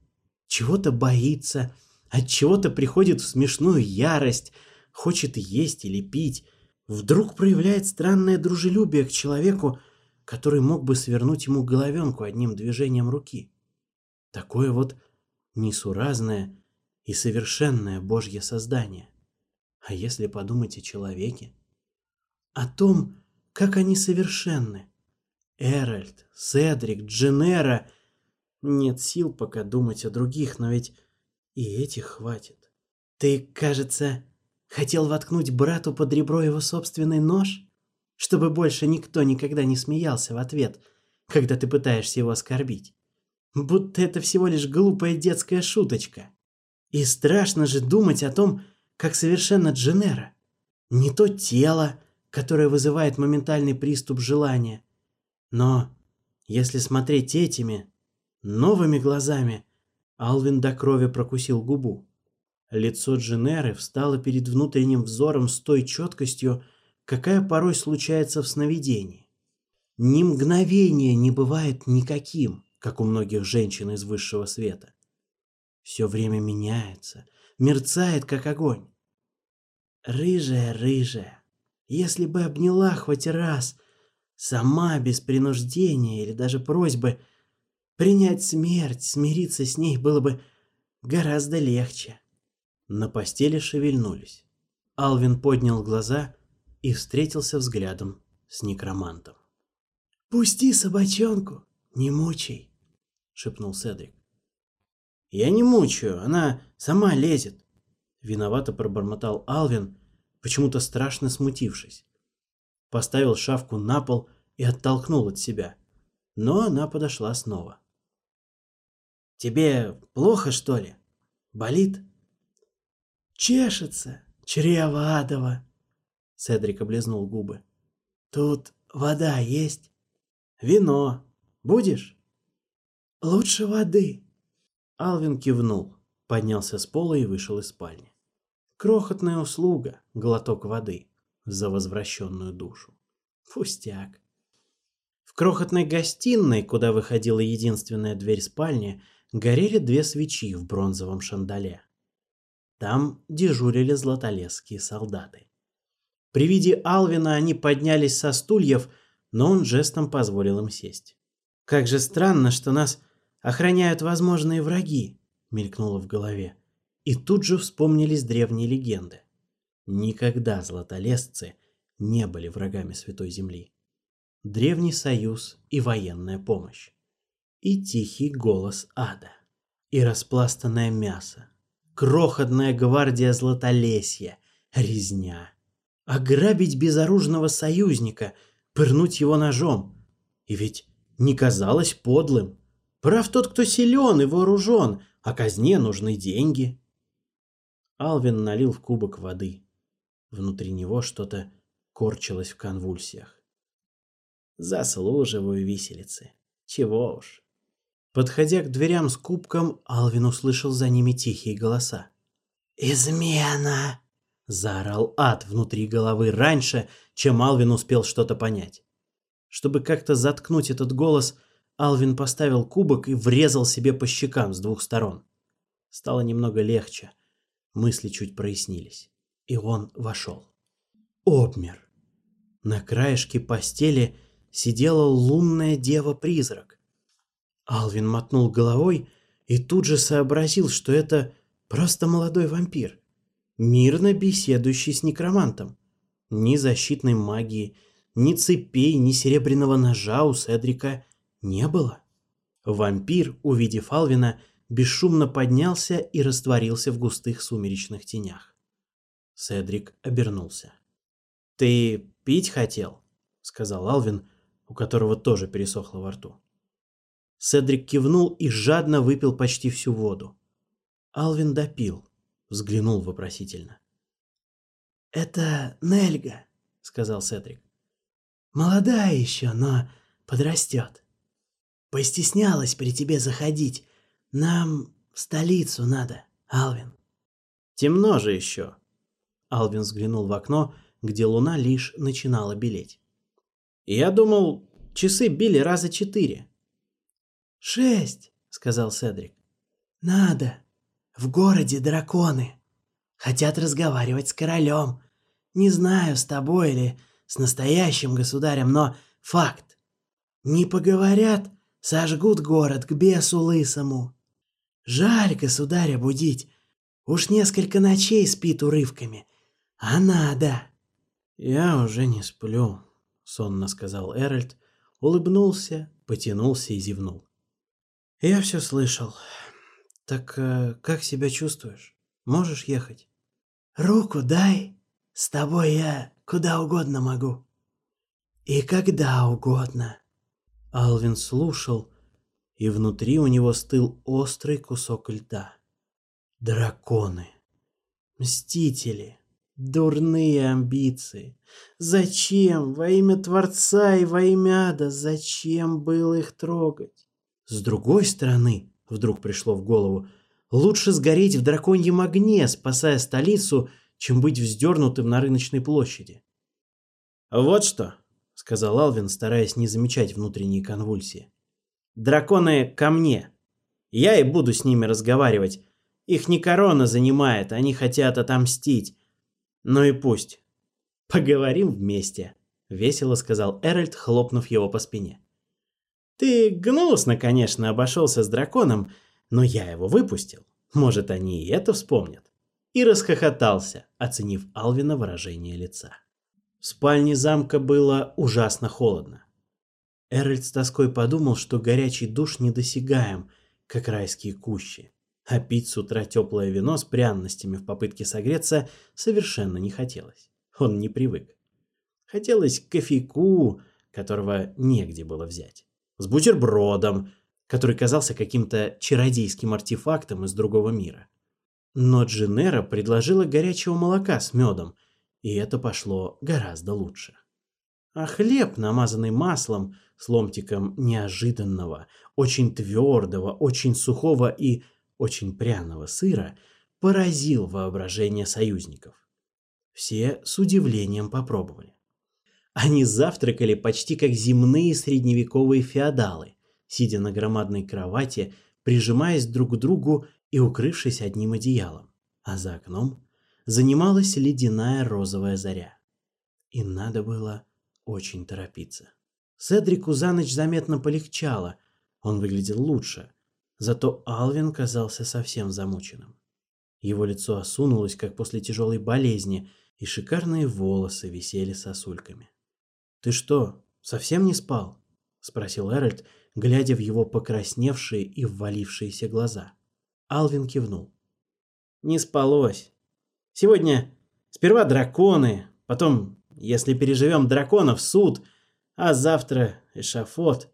Чего-то боится, от чего-то приходит в смешную ярость, хочет есть или пить. Вдруг проявляет странное дружелюбие к человеку, который мог бы свернуть ему головенку одним движением руки. Такое вот несуразное и совершенное Божье создание. А если подумать о человеке? О том, как они совершенны. Эральд, Седрик, Дженера. Нет сил пока думать о других, но ведь и этих хватит. Ты, кажется, хотел воткнуть брату под ребро его собственный нож? Чтобы больше никто никогда не смеялся в ответ, когда ты пытаешься его оскорбить. Будто это всего лишь глупая детская шуточка. И страшно же думать о том, как совершенно Дженера. Не то тело, которое вызывает моментальный приступ желания. Но если смотреть этими, новыми глазами, Алвин до крови прокусил губу. Лицо Дженеры встало перед внутренним взором с той четкостью, какая порой случается в сновидении. Ни мгновения не бывает никаким, как у многих женщин из высшего света. Все время меняется — мерцает, как огонь. Рыжая, рыжая, если бы обняла хоть раз, сама, без принуждения или даже просьбы, принять смерть, смириться с ней было бы гораздо легче. На постели шевельнулись. Алвин поднял глаза и встретился взглядом с некромантом. «Пусти собачонку, не мучай», — шепнул Седрик. Я не мучаю, она сама лезет. Виновато пробормотал Алвин, почему-то страшно смутившись. Поставил шавку на пол и оттолкнул от себя. Но она подошла снова. «Тебе плохо, что ли? Болит?» «Чешется, чрево адово!» Седрик облизнул губы. «Тут вода есть?» «Вино. Будешь?» «Лучше воды», Алвин кивнул, поднялся с пола и вышел из спальни. Крохотная услуга, глоток воды за возвращенную душу. Пустяк. В крохотной гостиной, куда выходила единственная дверь спальни, горели две свечи в бронзовом шандале. Там дежурили златолесские солдаты. При виде Алвина они поднялись со стульев, но он жестом позволил им сесть. «Как же странно, что нас охраняют возможные враги», — мелькнуло в голове. И тут же вспомнились древние легенды. Никогда златолесцы не были врагами Святой Земли. Древний союз и военная помощь. И тихий голос ада. И распластанное мясо. Крохотная гвардия златолесья. Резня. Ограбить безоружного союзника, пырнуть его ножом. И ведь не казалось подлым. Прав тот, кто силен и вооружен, а казне нужны деньги. Алвин налил в кубок воды. Внутри него что-то корчилось в конвульсиях. Заслуживаю виселицы. Чего уж. Подходя к дверям с кубком, Алвин услышал за ними тихие голоса. «Измена!» — заорал ад внутри головы раньше, чем Алвин успел что-то понять. Чтобы как-то заткнуть этот голос, — Алвин поставил кубок и врезал себе по щекам с двух сторон. Стало немного легче. Мысли чуть прояснились. И он вошел. Обмер. На краешке постели сидела лунная дева-призрак. Алвин мотнул головой и тут же сообразил, что это просто молодой вампир, мирно беседующий с некромантом. Ни защитной магии, ни цепей, ни серебряного ножа у Седрика не было. Вампир, увидев Алвина, бесшумно поднялся и растворился в густых сумеречных тенях. Седрик обернулся. «Ты пить хотел?» — сказал Алвин, у которого тоже пересохло во рту. Седрик кивнул и жадно выпил почти всю воду. Алвин допил, взглянул вопросительно. «Это Нельга», — сказал Седрик. «Молодая еще, но подрастет». Постеснялась при тебе заходить. Нам в столицу надо, Алвин. Темно же еще. Алвин взглянул в окно, где луна лишь начинала белеть. Я думал, часы били раза четыре. Шесть, сказал Седрик. Надо. В городе драконы. Хотят разговаривать с королем. Не знаю, с тобой или с настоящим государем, но факт. Не поговорят, Сожгут город к бесу лысому. Жаль государя будить. Уж несколько ночей спит урывками. А надо. Я уже не сплю, сонно сказал Эральд, улыбнулся, потянулся и зевнул. Я все слышал. Так э, как себя чувствуешь? Можешь ехать? Руку дай. С тобой я куда угодно могу. И когда угодно. Алвин слушал, и внутри у него стыл острый кусок льда. Драконы. Мстители. Дурные амбиции. Зачем, во имя Творца и во имя Ада, зачем было их трогать? С другой стороны, вдруг пришло в голову, лучше сгореть в драконьем огне, спасая столицу, чем быть вздернутым на рыночной площади. «Вот что», — сказал Алвин, стараясь не замечать внутренние конвульсии. «Драконы ко мне. Я и буду с ними разговаривать. Их не корона занимает, они хотят отомстить. Ну и пусть. Поговорим вместе», — весело сказал Эральд, хлопнув его по спине. «Ты гнусно, конечно, обошелся с драконом, но я его выпустил. Может, они и это вспомнят?» И расхохотался, оценив Алвина выражение лица. В спальне замка было ужасно холодно. Эральд с тоской подумал, что горячий душ недосягаем, как райские кущи. А пить с утра теплое вино с пряностями в попытке согреться совершенно не хотелось. Он не привык. Хотелось кофейку, которого негде было взять. С бутербродом, который казался каким-то чародейским артефактом из другого мира. Но Джинера предложила горячего молока с медом, и это пошло гораздо лучше. А хлеб, намазанный маслом с ломтиком неожиданного, очень твердого, очень сухого и очень пряного сыра, поразил воображение союзников. Все с удивлением попробовали. Они завтракали почти как земные средневековые феодалы, сидя на громадной кровати, прижимаясь друг к другу и укрывшись одним одеялом, а за окном занималась ледяная розовая заря. И надо было очень торопиться. Седрику за ночь заметно полегчало, он выглядел лучше, зато Алвин казался совсем замученным. Его лицо осунулось, как после тяжелой болезни, и шикарные волосы висели сосульками. «Ты что, совсем не спал?» — спросил Эральд, глядя в его покрасневшие и ввалившиеся глаза. Алвин кивнул. «Не спалось. Сегодня сперва драконы, потом, если переживем драконов, суд, а завтра эшафот.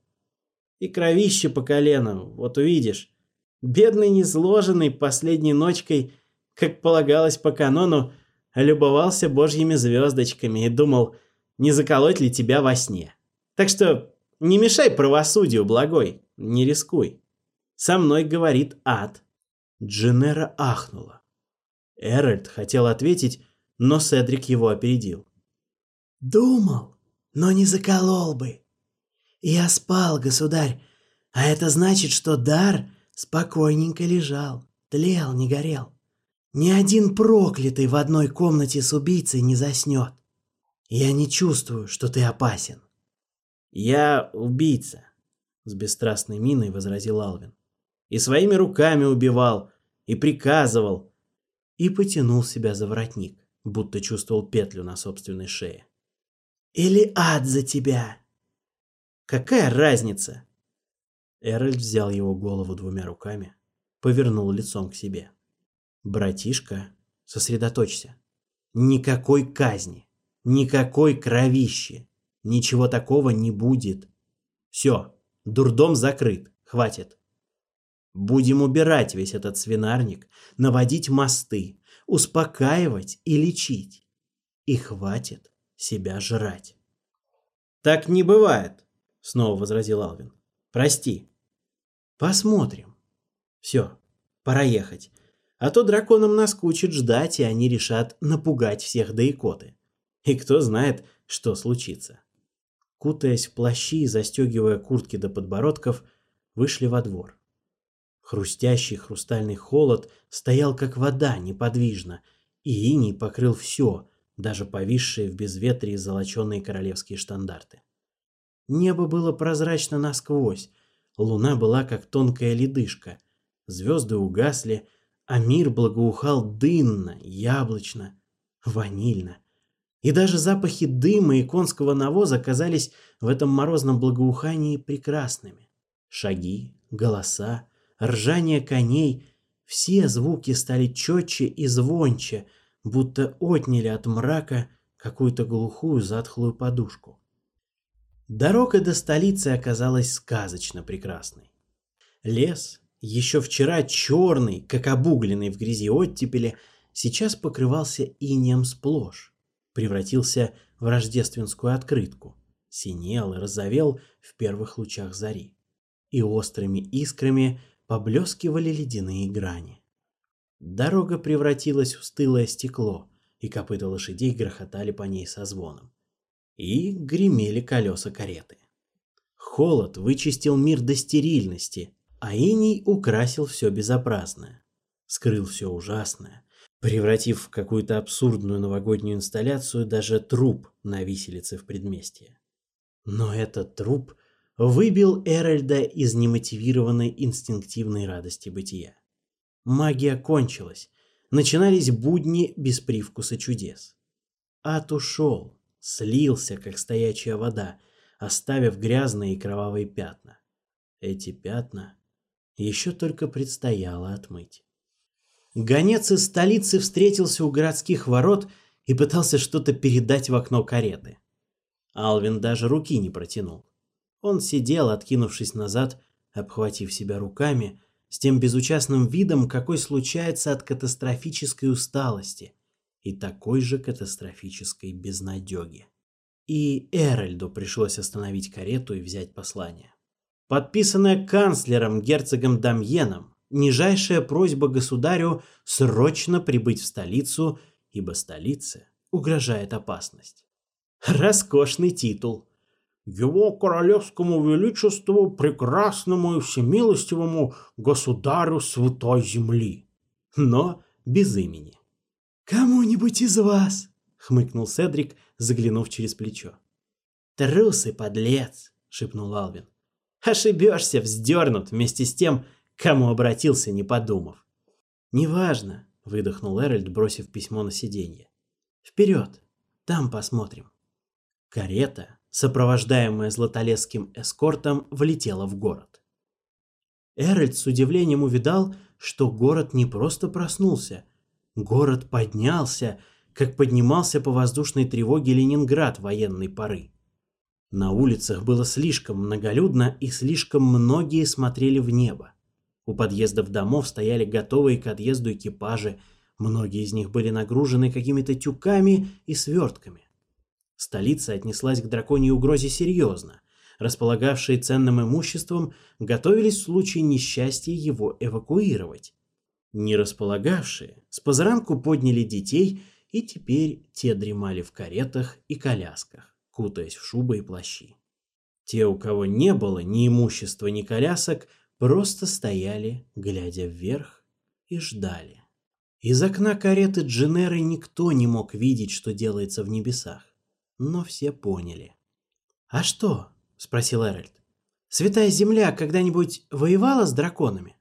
И кровище по колено, вот увидишь. Бедный незложенный последней ночкой, как полагалось по канону, любовался божьими звездочками и думал, не заколоть ли тебя во сне. Так что не мешай правосудию, благой, не рискуй. Со мной говорит ад. Дженера ахнула. Эральд хотел ответить, но Седрик его опередил. «Думал, но не заколол бы. Я спал, государь, а это значит, что дар спокойненько лежал, тлел, не горел. Ни один проклятый в одной комнате с убийцей не заснет. Я не чувствую, что ты опасен». «Я убийца», — с бесстрастной миной возразил Алвин. «И своими руками убивал, и приказывал, и потянул себя за воротник, будто чувствовал петлю на собственной шее. «Или ад за тебя!» «Какая разница?» Эральд взял его голову двумя руками, повернул лицом к себе. «Братишка, сосредоточься. Никакой казни, никакой кровищи, ничего такого не будет. Все, дурдом закрыт, хватит». Будем убирать весь этот свинарник, наводить мосты, успокаивать и лечить. И хватит себя жрать. Так не бывает, снова возразил Алвин. Прости. Посмотрим. Все, пора ехать. А то драконам наскучит ждать, и они решат напугать всех до икоты. И кто знает, что случится. Кутаясь в плащи и застегивая куртки до подбородков, вышли во двор. Хрустящий хрустальный холод стоял как вода неподвижно, и иней покрыл все, даже повисшие в безветрии золоченые королевские штандарты. Небо было прозрачно насквозь, луна была как тонкая ледышка, звезды угасли, а мир благоухал дынно, яблочно, ванильно. И даже запахи дыма и конского навоза казались в этом морозном благоухании прекрасными. Шаги, голоса, ржание коней, все звуки стали четче и звонче, будто отняли от мрака какую-то глухую затхлую подушку. Дорога до столицы оказалась сказочно прекрасной. Лес, еще вчера черный, как обугленный в грязи оттепели, сейчас покрывался инеем сплошь, превратился в рождественскую открытку, синел и розовел в первых лучах зари. И острыми искрами поблескивали ледяные грани. Дорога превратилась в стылое стекло, и копыта лошадей грохотали по ней со звоном. И гремели колеса кареты. Холод вычистил мир до стерильности, а иней украсил все безобразное. Скрыл все ужасное, превратив в какую-то абсурдную новогоднюю инсталляцию даже труп на виселице в предместье. Но этот труп выбил Эральда из немотивированной инстинктивной радости бытия. Магия кончилась. Начинались будни без привкуса чудес. Ат ушел, слился, как стоячая вода, оставив грязные и кровавые пятна. Эти пятна еще только предстояло отмыть. Гонец из столицы встретился у городских ворот и пытался что-то передать в окно кареты. Алвин даже руки не протянул. Он сидел, откинувшись назад, обхватив себя руками, с тем безучастным видом, какой случается от катастрофической усталости и такой же катастрофической безнадеги. И Эральду пришлось остановить карету и взять послание. Подписанное канцлером герцогом Дамьеном, нижайшая просьба государю срочно прибыть в столицу, ибо столице угрожает опасность. Роскошный титул, его королевскому величеству, прекрасному и всемилостивому государю Святой Земли. Но без имени. «Кому-нибудь из вас?» — хмыкнул Седрик, заглянув через плечо. «Трус и подлец!» — шепнул Алвин. «Ошибешься, вздернут вместе с тем, кому обратился, не подумав». «Неважно», — выдохнул Эральд, бросив письмо на сиденье. «Вперед! Там посмотрим». Карета сопровождаемая златолесским эскортом, влетела в город. Эральд с удивлением увидал, что город не просто проснулся. Город поднялся, как поднимался по воздушной тревоге Ленинград военной поры. На улицах было слишком многолюдно, и слишком многие смотрели в небо. У подъездов домов стояли готовые к отъезду экипажи, многие из них были нагружены какими-то тюками и свертками. Столица отнеслась к драконьей угрозе серьезно. Располагавшие ценным имуществом готовились в случае несчастья его эвакуировать. Не располагавшие с позаранку подняли детей, и теперь те дремали в каретах и колясках, кутаясь в шубы и плащи. Те, у кого не было ни имущества, ни колясок, просто стояли, глядя вверх, и ждали. Из окна кареты Дженеры никто не мог видеть, что делается в небесах но все поняли. «А что?» – спросил Эральд. «Святая Земля когда-нибудь воевала с драконами?»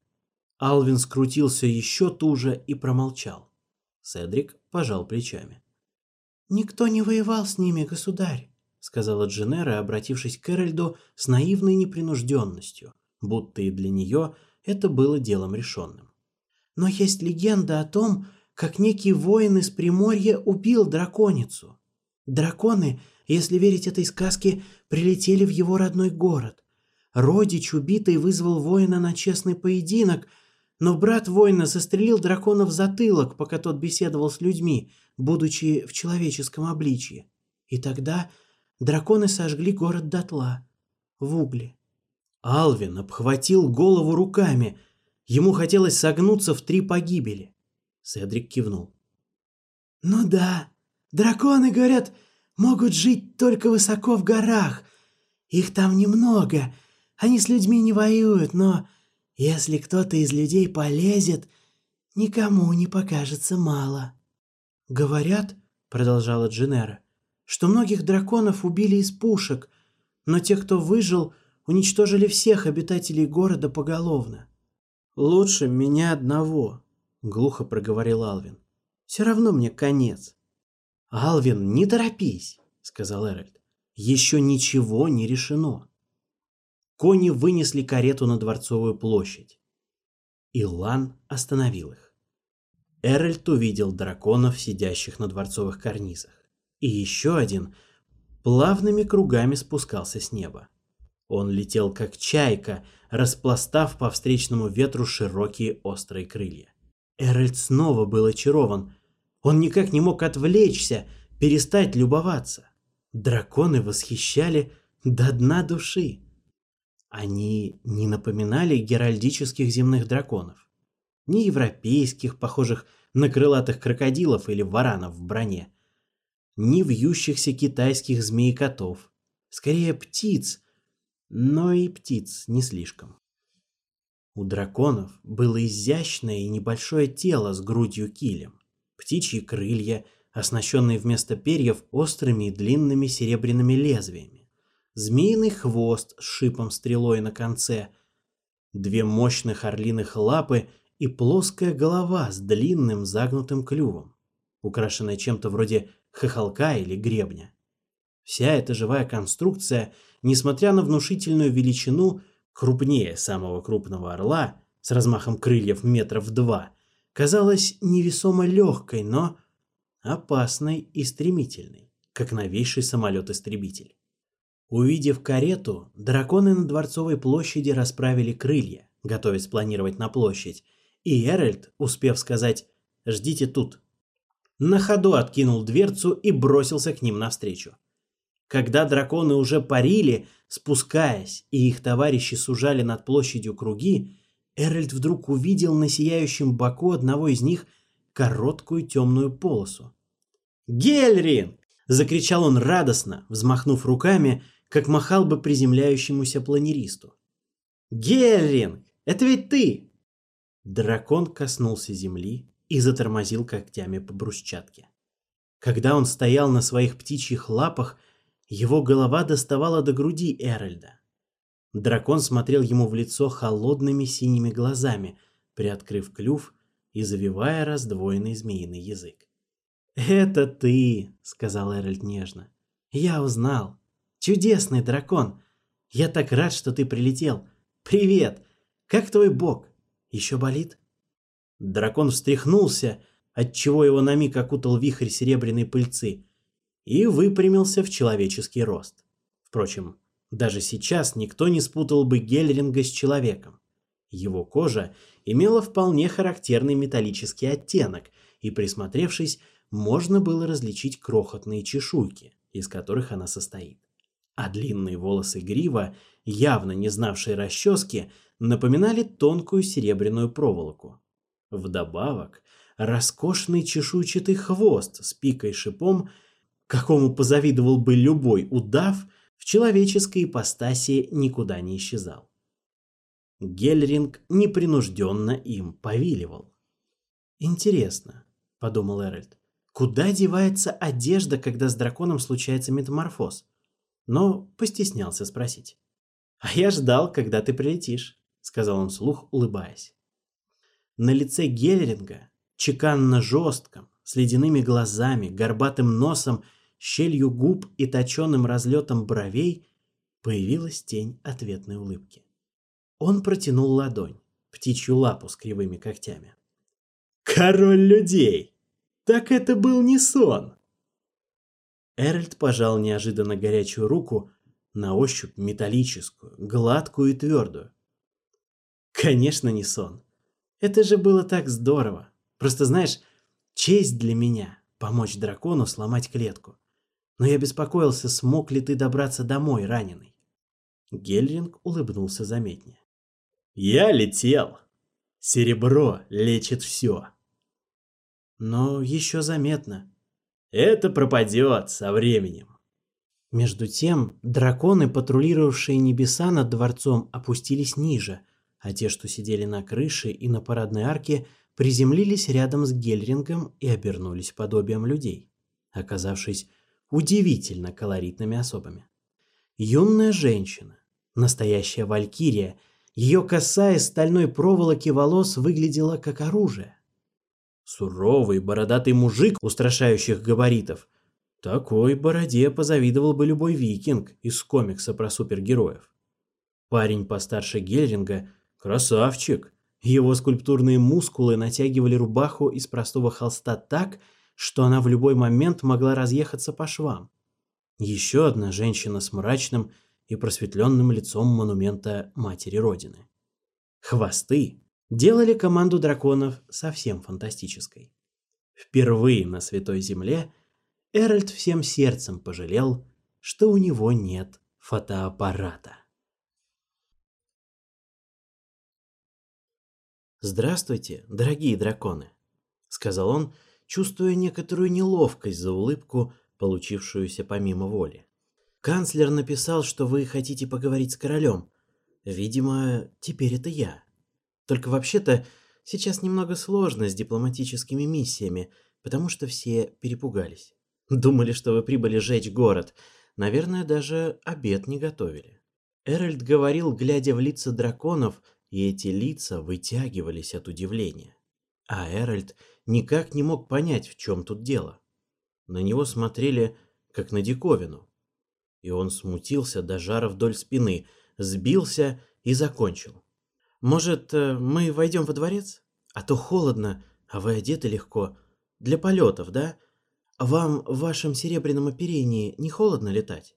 Алвин скрутился еще туже и промолчал. Седрик пожал плечами. «Никто не воевал с ними, государь», — сказала Дженера, обратившись к Эральду с наивной непринужденностью, будто и для нее это было делом решенным. «Но есть легенда о том, как некий воин из Приморья убил драконицу. Драконы, если верить этой сказке, прилетели в его родной город. Родич убитый вызвал воина на честный поединок, но брат воина застрелил дракона в затылок, пока тот беседовал с людьми, будучи в человеческом обличье. И тогда драконы сожгли город дотла, в угле. Алвин обхватил голову руками. Ему хотелось согнуться в три погибели. Седрик кивнул. «Ну да», Драконы, говорят, могут жить только высоко в горах. Их там немного. Они с людьми не воюют, но если кто-то из людей полезет, никому не покажется мало. Говорят, продолжала Джинера, что многих драконов убили из пушек, но те, кто выжил, уничтожили всех обитателей города поголовно. «Лучше меня одного», — глухо проговорил Алвин. «Все равно мне конец». «Алвин, не торопись!» — сказал Эральд. «Еще ничего не решено!» Кони вынесли карету на Дворцовую площадь. Илан остановил их. Эральд увидел драконов, сидящих на дворцовых карнизах. И еще один плавными кругами спускался с неба. Он летел как чайка, распластав по встречному ветру широкие острые крылья. Эральд снова был очарован, он никак не мог отвлечься, перестать любоваться. Драконы восхищали до дна души. Они не напоминали геральдических земных драконов. Ни европейских, похожих на крылатых крокодилов или варанов в броне. Ни вьющихся китайских змей-котов. Скорее птиц, но и птиц не слишком. У драконов было изящное и небольшое тело с грудью килем птичьи крылья, оснащенные вместо перьев острыми и длинными серебряными лезвиями, змеиный хвост с шипом-стрелой на конце, две мощных орлиных лапы и плоская голова с длинным загнутым клювом, украшенная чем-то вроде хохолка или гребня. Вся эта живая конструкция, несмотря на внушительную величину, крупнее самого крупного орла, с размахом крыльев метров два – казалась невесомо легкой, но опасной и стремительной, как новейший самолет-истребитель. Увидев карету, драконы на Дворцовой площади расправили крылья, готовясь планировать на площадь, и Эральд, успев сказать «Ждите тут», на ходу откинул дверцу и бросился к ним навстречу. Когда драконы уже парили, спускаясь, и их товарищи сужали над площадью круги, Эральд вдруг увидел на сияющем боку одного из них короткую темную полосу. «Гельрин!» — закричал он радостно, взмахнув руками, как махал бы приземляющемуся планеристу. «Гельрин! Это ведь ты!» Дракон коснулся земли и затормозил когтями по брусчатке. Когда он стоял на своих птичьих лапах, его голова доставала до груди Эральда. Дракон смотрел ему в лицо холодными синими глазами, приоткрыв клюв и завивая раздвоенный змеиный язык. «Это ты!» — сказал Эральд нежно. «Я узнал! Чудесный дракон! Я так рад, что ты прилетел! Привет! Как твой бог? Еще болит?» Дракон встряхнулся, отчего его на миг окутал вихрь серебряной пыльцы, и выпрямился в человеческий рост. Впрочем, даже сейчас никто не спутал бы Гельринга с человеком. Его кожа имела вполне характерный металлический оттенок, и, присмотревшись, можно было различить крохотные чешуйки, из которых она состоит. А длинные волосы грива, явно не знавшие расчески, напоминали тонкую серебряную проволоку. Вдобавок, роскошный чешуйчатый хвост с пикой шипом, какому позавидовал бы любой удав – в человеческой ипостаси никуда не исчезал. Гельринг непринужденно им повиливал. «Интересно», — подумал Эральд, — «куда девается одежда, когда с драконом случается метаморфоз?» Но постеснялся спросить. «А я ждал, когда ты прилетишь», — сказал он вслух, улыбаясь. На лице Гельринга, чеканно-жестком, с ледяными глазами, горбатым носом щелью губ и точенным разлетом бровей появилась тень ответной улыбки. Он протянул ладонь, птичью лапу с кривыми когтями. «Король людей! Так это был не сон!» Эральд пожал неожиданно горячую руку, на ощупь металлическую, гладкую и твердую. «Конечно, не сон. Это же было так здорово. Просто знаешь, честь для меня — помочь дракону сломать клетку но я беспокоился, смог ли ты добраться домой, раненый. Гельринг улыбнулся заметнее. «Я летел! Серебро лечит все!» «Но еще заметно». «Это пропадет со временем». Между тем, драконы, патрулировавшие небеса над дворцом, опустились ниже, а те, что сидели на крыше и на парадной арке, приземлились рядом с Гельрингом и обернулись подобием людей. Оказавшись удивительно колоритными особами. Юная женщина, настоящая валькирия, ее косая стальной проволоки волос выглядела как оружие. Суровый бородатый мужик устрашающих габаритов. Такой бороде позавидовал бы любой викинг из комикса про супергероев. Парень постарше Гельринга – красавчик. Его скульптурные мускулы натягивали рубаху из простого холста так, что она в любой момент могла разъехаться по швам. Еще одна женщина с мрачным и просветленным лицом монумента Матери Родины. Хвосты делали команду драконов совсем фантастической. Впервые на Святой Земле Эральд всем сердцем пожалел, что у него нет фотоаппарата. «Здравствуйте, дорогие драконы», — сказал он, — чувствуя некоторую неловкость за улыбку, получившуюся помимо воли. «Канцлер написал, что вы хотите поговорить с королем. Видимо, теперь это я. Только вообще-то сейчас немного сложно с дипломатическими миссиями, потому что все перепугались. Думали, что вы прибыли жечь город. Наверное, даже обед не готовили». Эральд говорил, глядя в лица драконов, и эти лица вытягивались от удивления. А Эральд никак не мог понять, в чем тут дело. На него смотрели, как на диковину. И он смутился до жара вдоль спины, сбился и закончил. «Может, э, мы войдем во дворец? А то холодно, а вы одеты легко. Для полетов, да? Вам в вашем серебряном оперении не холодно летать?»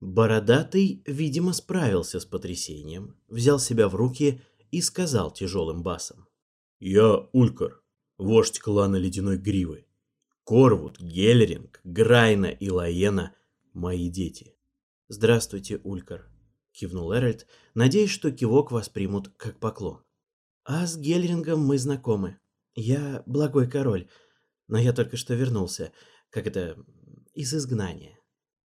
Бородатый, видимо, справился с потрясением, взял себя в руки и сказал тяжелым басом. «Я Улькар вождь клана Ледяной Гривы. Корвуд, Геллеринг, Грайна и Лаена — мои дети. «Здравствуйте, Улькар», — кивнул Эральд, надеясь, что кивок воспримут как поклон. «А с Геллерингом мы знакомы. Я благой король, но я только что вернулся, как это, из изгнания».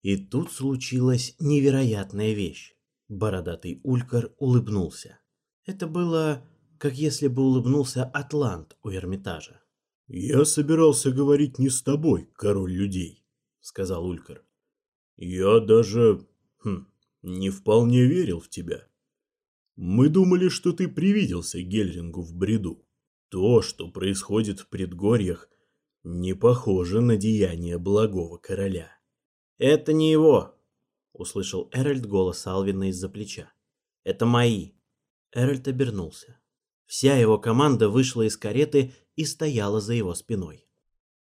И тут случилась невероятная вещь. Бородатый Улькар улыбнулся. Это было как если бы улыбнулся Атлант у Эрмитажа. «Я собирался говорить не с тобой, король людей», — сказал Улькар. «Я даже... Хм, не вполне верил в тебя. Мы думали, что ты привиделся Гельрингу в бреду. То, что происходит в предгорьях, не похоже на деяние благого короля». «Это не его!» — услышал Эральд голос Алвина из-за плеча. «Это мои!» Эральд обернулся. Вся его команда вышла из кареты и стояла за его спиной.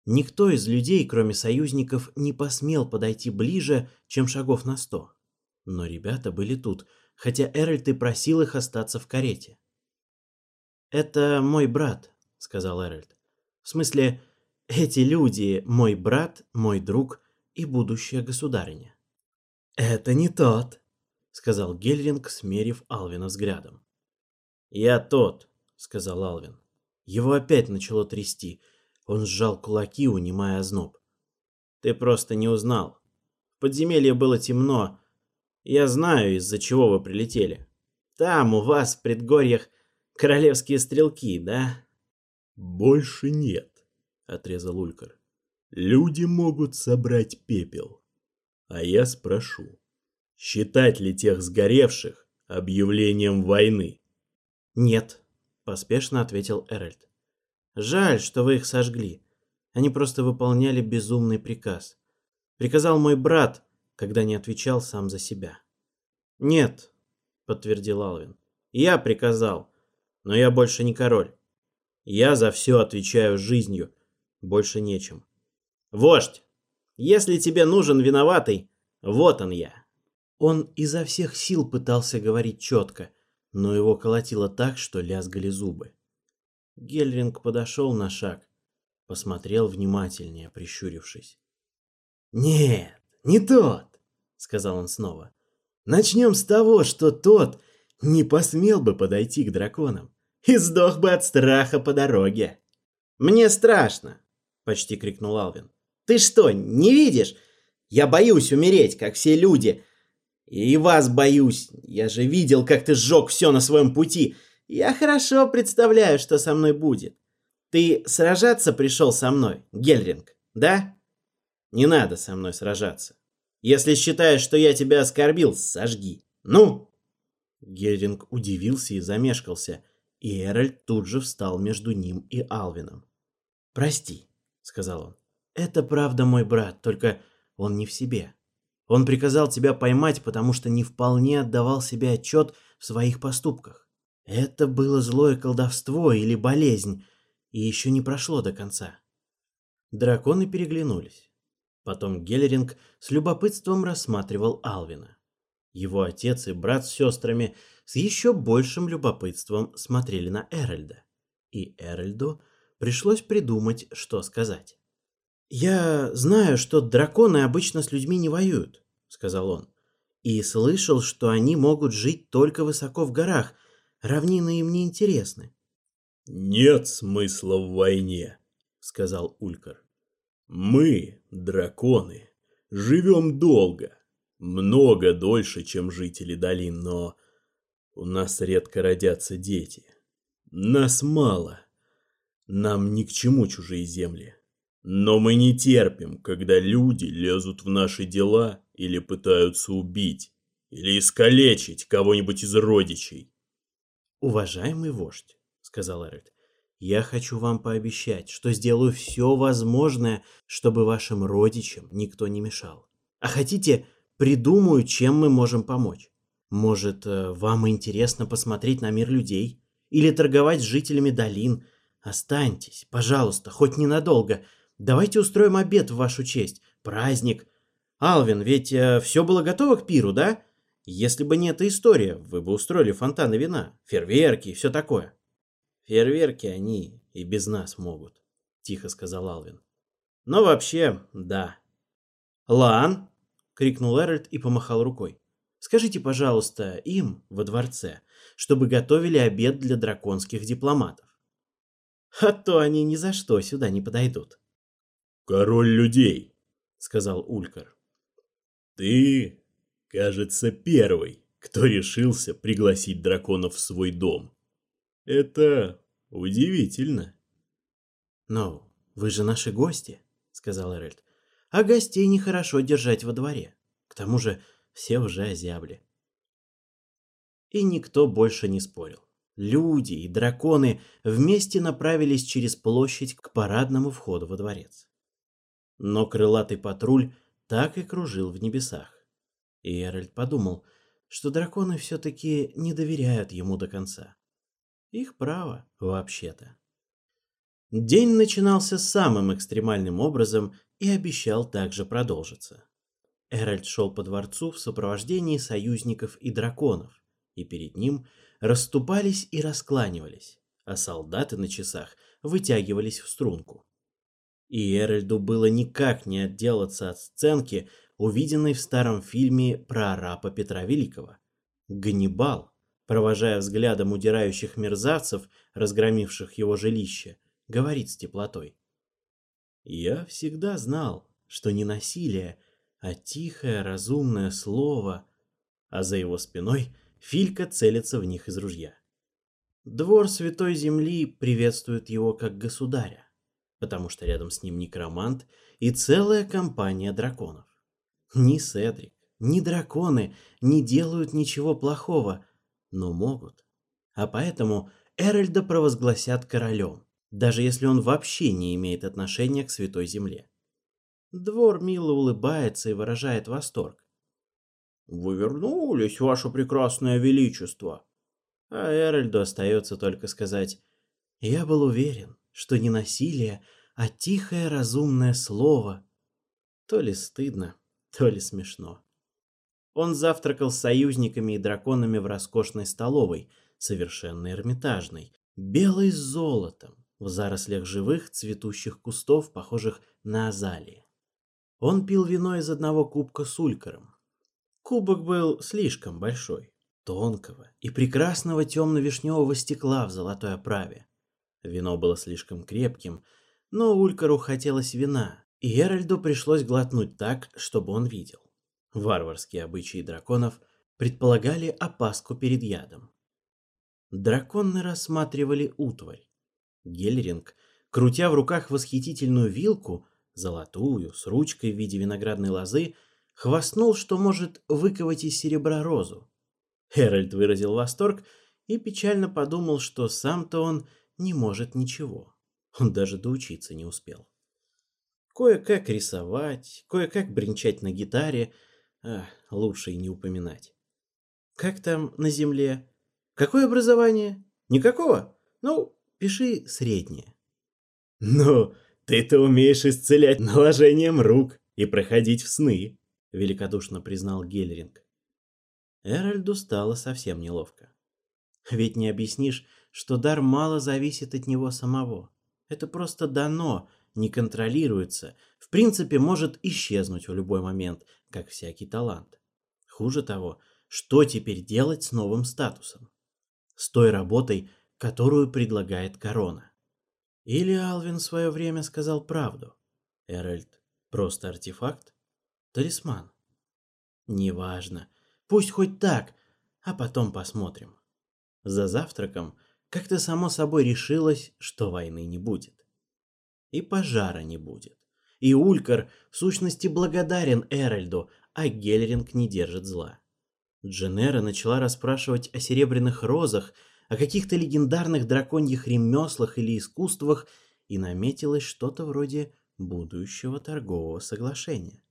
Никто из людей, кроме союзников, не посмел подойти ближе, чем шагов на сто. Но ребята были тут, хотя Эральд и просил их остаться в карете. «Это мой брат», — сказал Эральд. «В смысле, эти люди — мой брат, мой друг и будущая государыня». «Это не тот», — сказал Гельринг, смерив Алвина взглядом. «Я тот», — сказал Алвин. Его опять начало трясти. Он сжал кулаки, унимая озноб. «Ты просто не узнал. В подземелье было темно. Я знаю, из-за чего вы прилетели. Там у вас в предгорьях королевские стрелки, да?» «Больше нет», — отрезал Улькар. «Люди могут собрать пепел. А я спрошу, считать ли тех сгоревших объявлением войны?» «Нет», — поспешно ответил Эральд. «Жаль, что вы их сожгли. Они просто выполняли безумный приказ. Приказал мой брат, когда не отвечал сам за себя». «Нет», — подтвердил Алвин. «Я приказал, но я больше не король. Я за все отвечаю жизнью, больше нечем. Вождь, если тебе нужен виноватый, вот он я». Он изо всех сил пытался говорить четко — но его колотило так, что лязгали зубы. Гельринг подошел на шаг, посмотрел внимательнее, прищурившись. «Нет, не тот!» — сказал он снова. «Начнем с того, что тот не посмел бы подойти к драконам и сдох бы от страха по дороге». «Мне страшно!» — почти крикнул Алвин. «Ты что, не видишь? Я боюсь умереть, как все люди, и вас боюсь. Я же видел, как ты сжег все на своем пути. Я хорошо представляю, что со мной будет. Ты сражаться пришел со мной, Гельринг, да? Не надо со мной сражаться. Если считаешь, что я тебя оскорбил, сожги. Ну!» Гельринг удивился и замешкался, и Эральд тут же встал между ним и Алвином. «Прости», — сказал он. «Это правда мой брат, только он не в себе. Он приказал тебя поймать, потому что не вполне отдавал себе отчет в своих поступках. Это было злое колдовство или болезнь, и еще не прошло до конца. Драконы переглянулись. Потом Геллеринг с любопытством рассматривал Алвина. Его отец и брат с сестрами с еще большим любопытством смотрели на Эральда. И Эральду пришлось придумать, что сказать. «Я знаю, что драконы обычно с людьми не воюют», — сказал он. «И слышал, что они могут жить только высоко в горах. Равнины им не интересны». «Нет смысла в войне», — сказал Улькар. «Мы, драконы, живем долго, много дольше, чем жители долин, но у нас редко родятся дети. Нас мало, нам ни к чему чужие земли». Но мы не терпим, когда люди лезут в наши дела или пытаются убить, или искалечить кого-нибудь из родичей. «Уважаемый вождь», — сказал Эрик, — «я хочу вам пообещать, что сделаю все возможное, чтобы вашим родичам никто не мешал. А хотите, придумаю, чем мы можем помочь. Может, э, вам интересно посмотреть на мир людей? Или торговать с жителями долин? Останьтесь, пожалуйста, хоть ненадолго». Давайте устроим обед в вашу честь. Праздник. Алвин, ведь э, все было готово к пиру, да? Если бы не эта история, вы бы устроили фонтаны вина, фейерверки и все такое. Фейерверки они и без нас могут, тихо сказал Алвин. Но вообще, да. Лан, крикнул Эральд и помахал рукой. Скажите, пожалуйста, им во дворце, чтобы готовили обед для драконских дипломатов. А то они ни за что сюда не подойдут король людей», — сказал Улькар. «Ты, кажется, первый, кто решился пригласить драконов в свой дом. Это удивительно». «Но вы же наши гости», — сказал Эрельд. «А гостей нехорошо держать во дворе. К тому же все уже озябли». И никто больше не спорил. Люди и драконы вместе направились через площадь к парадному входу во дворец. Но крылатый патруль так и кружил в небесах. И Эральд подумал, что драконы все-таки не доверяют ему до конца. Их право, вообще-то. День начинался самым экстремальным образом и обещал также продолжиться. Эральд шел по дворцу в сопровождении союзников и драконов, и перед ним расступались и раскланивались, а солдаты на часах вытягивались в струнку и Эральду было никак не отделаться от сценки, увиденной в старом фильме про арапа Петра Великого. Ганнибал, провожая взглядом удирающих мерзавцев, разгромивших его жилище, говорит с теплотой. «Я всегда знал, что не насилие, а тихое разумное слово...» А за его спиной Филька целится в них из ружья. Двор Святой Земли приветствует его как государя потому что рядом с ним некромант и целая компания драконов. Ни Седрик, ни драконы не делают ничего плохого, но могут. А поэтому Эральда провозгласят королем, даже если он вообще не имеет отношения к Святой Земле. Двор мило улыбается и выражает восторг. «Вы вернулись, ваше прекрасное величество!» А Эральду остается только сказать «Я был уверен, что не насилие, а тихое разумное слово. То ли стыдно, то ли смешно. Он завтракал с союзниками и драконами в роскошной столовой, совершенно эрмитажной, белой с золотом, в зарослях живых цветущих кустов, похожих на азалии. Он пил вино из одного кубка с улькаром. Кубок был слишком большой, тонкого и прекрасного темно-вишневого стекла в золотой оправе. Вино было слишком крепким, но Улькару хотелось вина, и Эральду пришлось глотнуть так, чтобы он видел. Варварские обычаи драконов предполагали опаску перед ядом. Драконы рассматривали утварь. Гельринг, крутя в руках восхитительную вилку, золотую, с ручкой в виде виноградной лозы, хвастнул, что может выковать из серебра розу. Хэральд выразил восторг и печально подумал, что сам-то он – не может ничего. Он даже доучиться не успел. Кое-как рисовать, кое-как бренчать на гитаре, а, лучше и не упоминать. Как там на земле? Какое образование? Никакого? Ну, пиши среднее. Ну, ты-то умеешь исцелять наложением рук и проходить в сны, великодушно признал Гельринг. Эральду стало совсем неловко. Ведь не объяснишь, что дар мало зависит от него самого. Это просто дано, не контролируется, в принципе может исчезнуть в любой момент, как всякий талант. Хуже того, что теперь делать с новым статусом? С той работой, которую предлагает корона. Или Алвин в свое время сказал правду. Эральд просто артефакт? Талисман? Неважно. Пусть хоть так, а потом посмотрим. За завтраком – как-то само собой решилось, что войны не будет. И пожара не будет. И Улькар в сущности благодарен Эральду, а Гелеринг не держит зла. Дженера начала расспрашивать о серебряных розах, о каких-то легендарных драконьих ремеслах или искусствах, и наметилось что-то вроде будущего торгового соглашения.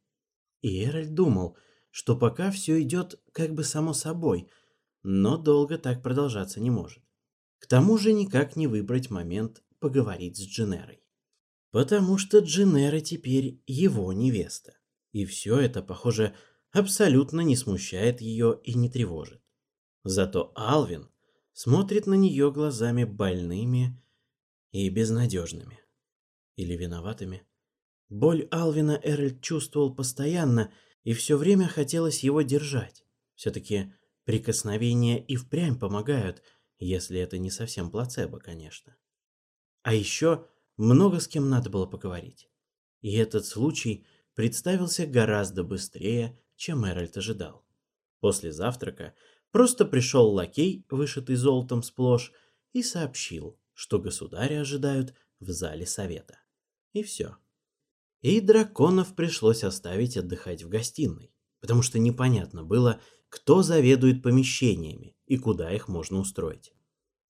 И Эральд думал, что пока все идет как бы само собой, но долго так продолжаться не может. К тому же никак не выбрать момент поговорить с Дженерой. Потому что Дженера теперь его невеста. И все это, похоже, абсолютно не смущает ее и не тревожит. Зато Алвин смотрит на нее глазами больными и безнадежными. Или виноватыми. Боль Алвина Эральд чувствовал постоянно, и все время хотелось его держать. Все-таки прикосновения и впрямь помогают – если это не совсем плацебо, конечно. А еще много с кем надо было поговорить. И этот случай представился гораздо быстрее, чем Эральд ожидал. После завтрака просто пришел лакей, вышитый золотом сплошь, и сообщил, что государя ожидают в зале совета. И все. И драконов пришлось оставить отдыхать в гостиной, потому что непонятно было, кто заведует помещениями и куда их можно устроить.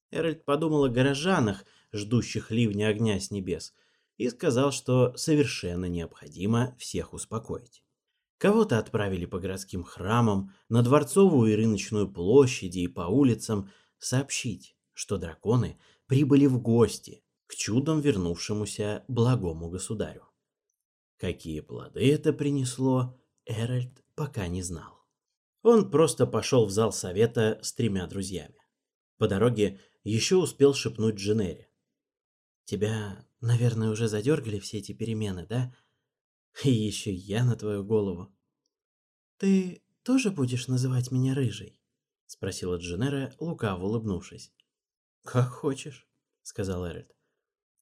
Эральд подумал о горожанах, ждущих ливня огня с небес, и сказал, что совершенно необходимо всех успокоить. Кого-то отправили по городским храмам, на Дворцовую и Рыночную площади и по улицам сообщить, что драконы прибыли в гости к чудом вернувшемуся благому государю. Какие плоды это принесло, Эральд пока не знал. Он просто пошел в зал совета с тремя друзьями. По дороге еще успел шепнуть Дженери. «Тебя, наверное, уже задергали все эти перемены, да? И еще я на твою голову». «Ты тоже будешь называть меня Рыжей?» — спросила Дженера, лукаво улыбнувшись. «Как хочешь», — сказал Эрит.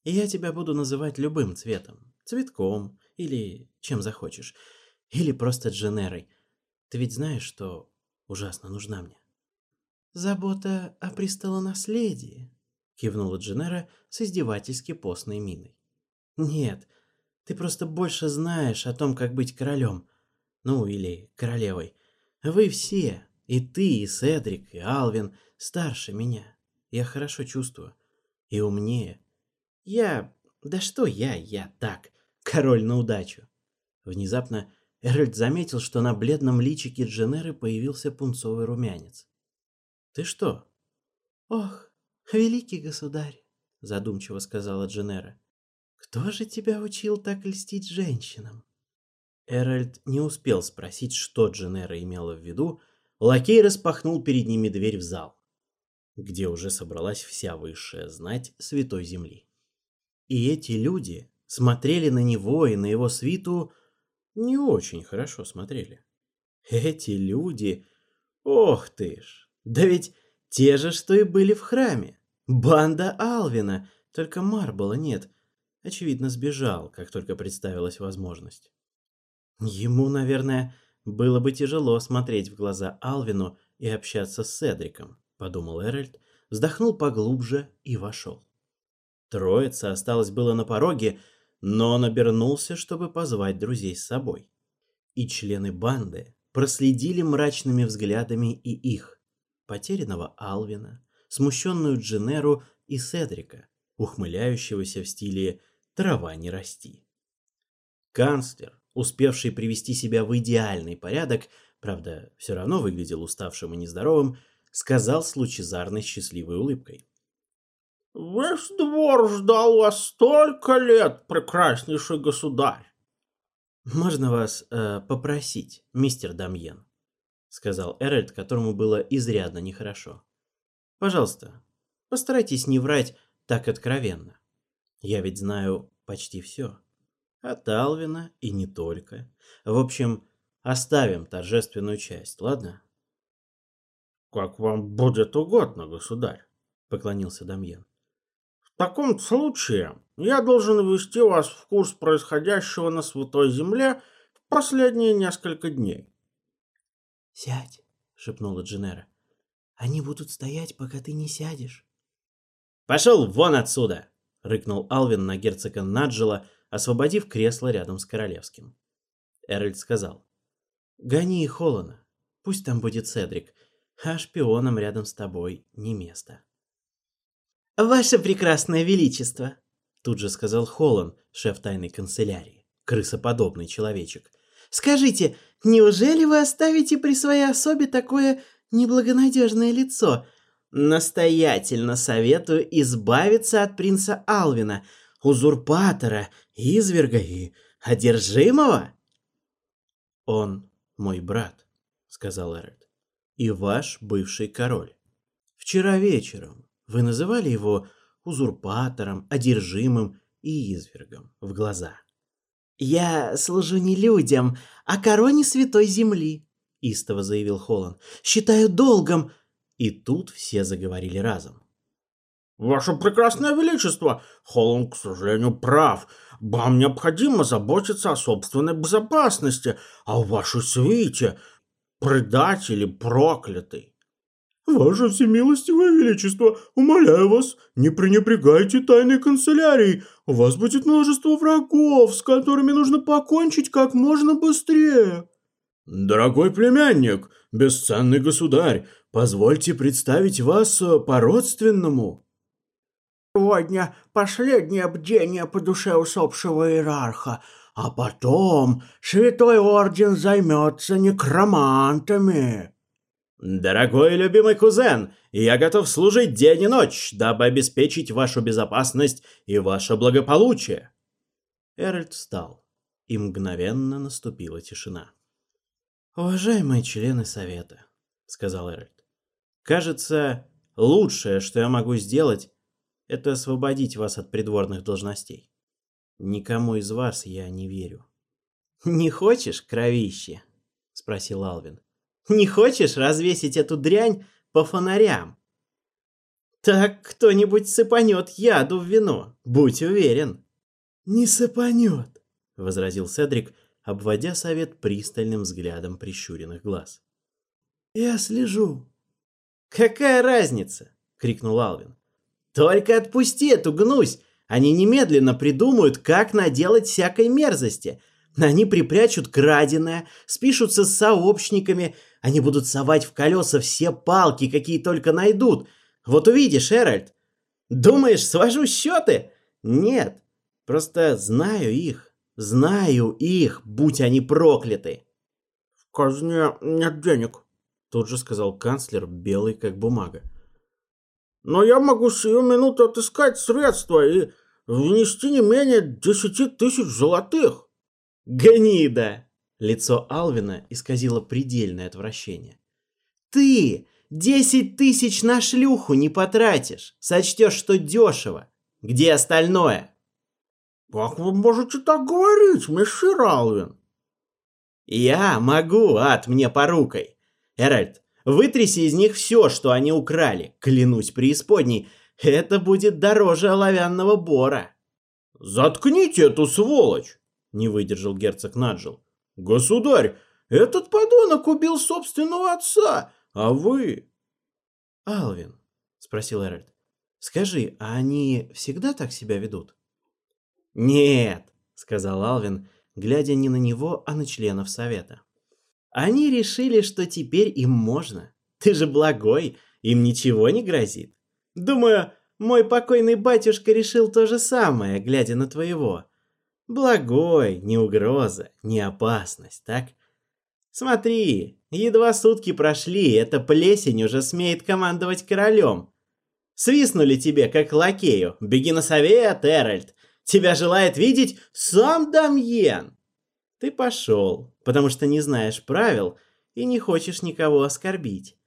«И я тебя буду называть любым цветом. Цветком или чем захочешь. Или просто Дженерой. Ты ведь знаешь, что ужасно нужна мне. Забота о престолонаследии, кивнула Дженера с издевательски постной миной. Нет, ты просто больше знаешь о том, как быть королем. Ну, или королевой. Вы все, и ты, и Седрик, и Алвин, старше меня. Я хорошо чувствую. И умнее. Я... Да что я, я так. Король на удачу. Внезапно Эральд заметил, что на бледном личике Дженеры появился пунцовый румянец. «Ты что?» «Ох, великий государь!» — задумчиво сказала Дженера. «Кто же тебя учил так льстить женщинам?» Эральд не успел спросить, что Дженера имела в виду, лакей распахнул перед ними дверь в зал, где уже собралась вся высшая знать Святой Земли. И эти люди смотрели на него и на его свиту не очень хорошо смотрели. Эти люди... Ох ты ж! Да ведь те же, что и были в храме. Банда Алвина, только Марбола нет. Очевидно, сбежал, как только представилась возможность. Ему, наверное, было бы тяжело смотреть в глаза Алвину и общаться с Седриком, подумал Эральд, вздохнул поглубже и вошел. Троица осталась было на пороге, но он обернулся, чтобы позвать друзей с собой. И члены банды проследили мрачными взглядами и их, потерянного Алвина, смущенную Дженеру и Седрика, ухмыляющегося в стиле «трава не расти». Канцлер, успевший привести себя в идеальный порядок, правда, все равно выглядел уставшим и нездоровым, сказал с лучезарной счастливой улыбкой. Ваш двор ждал вас столько лет, прекраснейший государь. Можно вас э, попросить, мистер Дамьен, сказал Эральд, которому было изрядно нехорошо. Пожалуйста, постарайтесь не врать так откровенно. Я ведь знаю почти все. От а Алвина и не только. В общем, оставим торжественную часть, ладно? Как вам будет угодно, государь, поклонился Дамьен таком случае я должен ввести вас в курс происходящего на Святой Земле в последние несколько дней. «Сядь», — шепнула Дженера. «Они будут стоять, пока ты не сядешь». «Пошел вон отсюда!» — рыкнул Алвин на герцога Наджела, освободив кресло рядом с королевским. Эральд сказал. «Гони и Холлана. Пусть там будет Седрик, а шпионам рядом с тобой не место». «Ваше прекрасное величество!» Тут же сказал Холлан, шеф тайной канцелярии, крысоподобный человечек. «Скажите, неужели вы оставите при своей особе такое неблагонадежное лицо? Настоятельно советую избавиться от принца Алвина, узурпатора, изверга и одержимого!» «Он мой брат», — сказал Эрет, — «и ваш бывший король. Вчера вечером вы называли его узурпатором, одержимым и извергом в глаза. «Я служу не людям, а короне святой земли», — истово заявил Холланд. «Считаю долгом». И тут все заговорили разом. «Ваше прекрасное величество, Холланд, к сожалению, прав. Вам необходимо заботиться о собственной безопасности, а в вашей свите предатель и проклятый. «Ваше всемилостивое величество, умоляю вас, не пренебрегайте тайной канцелярией. У вас будет множество врагов, с которыми нужно покончить как можно быстрее». «Дорогой племянник, бесценный государь, позвольте представить вас э, по-родственному». «Сегодня последнее бдение по душе усопшего иерарха, а потом святой орден займется некромантами». «Дорогой и любимый кузен, я готов служить день и ночь, дабы обеспечить вашу безопасность и ваше благополучие!» Эральд встал, и мгновенно наступила тишина. «Уважаемые члены Совета», — сказал Эральд, — «кажется, лучшее, что я могу сделать, это освободить вас от придворных должностей. Никому из вас я не верю». «Не хочешь, кровище?» — спросил Алвин. — не хочешь развесить эту дрянь по фонарям? Так кто-нибудь сыпанет яду в вино, будь уверен. Не сыпанет, возразил Седрик, обводя совет пристальным взглядом прищуренных глаз. Я слежу. Какая разница? крикнул Алвин. Только отпусти эту гнусь, они немедленно придумают, как наделать всякой мерзости, они припрячут краденое, спишутся с сообщниками, они будут совать в колеса все палки, какие только найдут. Вот увидишь, Эральд. Думаешь, свожу счеты? Нет, просто знаю их. Знаю их, будь они прокляты. В казне нет денег, тут же сказал канцлер, белый как бумага. Но я могу сию минуту отыскать средства и внести не менее десяти тысяч золотых. «Гнида!» Лицо Алвина исказило предельное отвращение. «Ты десять тысяч на шлюху не потратишь, сочтешь, что дешево. Где остальное?» «Как вы можете так говорить, мистер Алвин?» «Я могу, ад мне порукой. Эральд, вытряси из них все, что они украли, клянусь преисподней. Это будет дороже оловянного бора». «Заткните эту сволочь!» не выдержал герцог Наджил. «Государь, этот подонок убил собственного отца, а вы...» «Алвин», — спросил Эральд, — «скажи, а они всегда так себя ведут?» «Нет», — сказал Алвин, глядя не на него, а на членов совета. «Они решили, что теперь им можно. Ты же благой, им ничего не грозит. Думаю, мой покойный батюшка решил то же самое, глядя на твоего. Благой, не угроза, не опасность, так? Смотри, едва сутки прошли, эта плесень уже смеет командовать королем. Свистнули тебе, как лакею. Беги на совет, Эральд. Тебя желает видеть сам Дамьен. Ты пошел, потому что не знаешь правил и не хочешь никого оскорбить.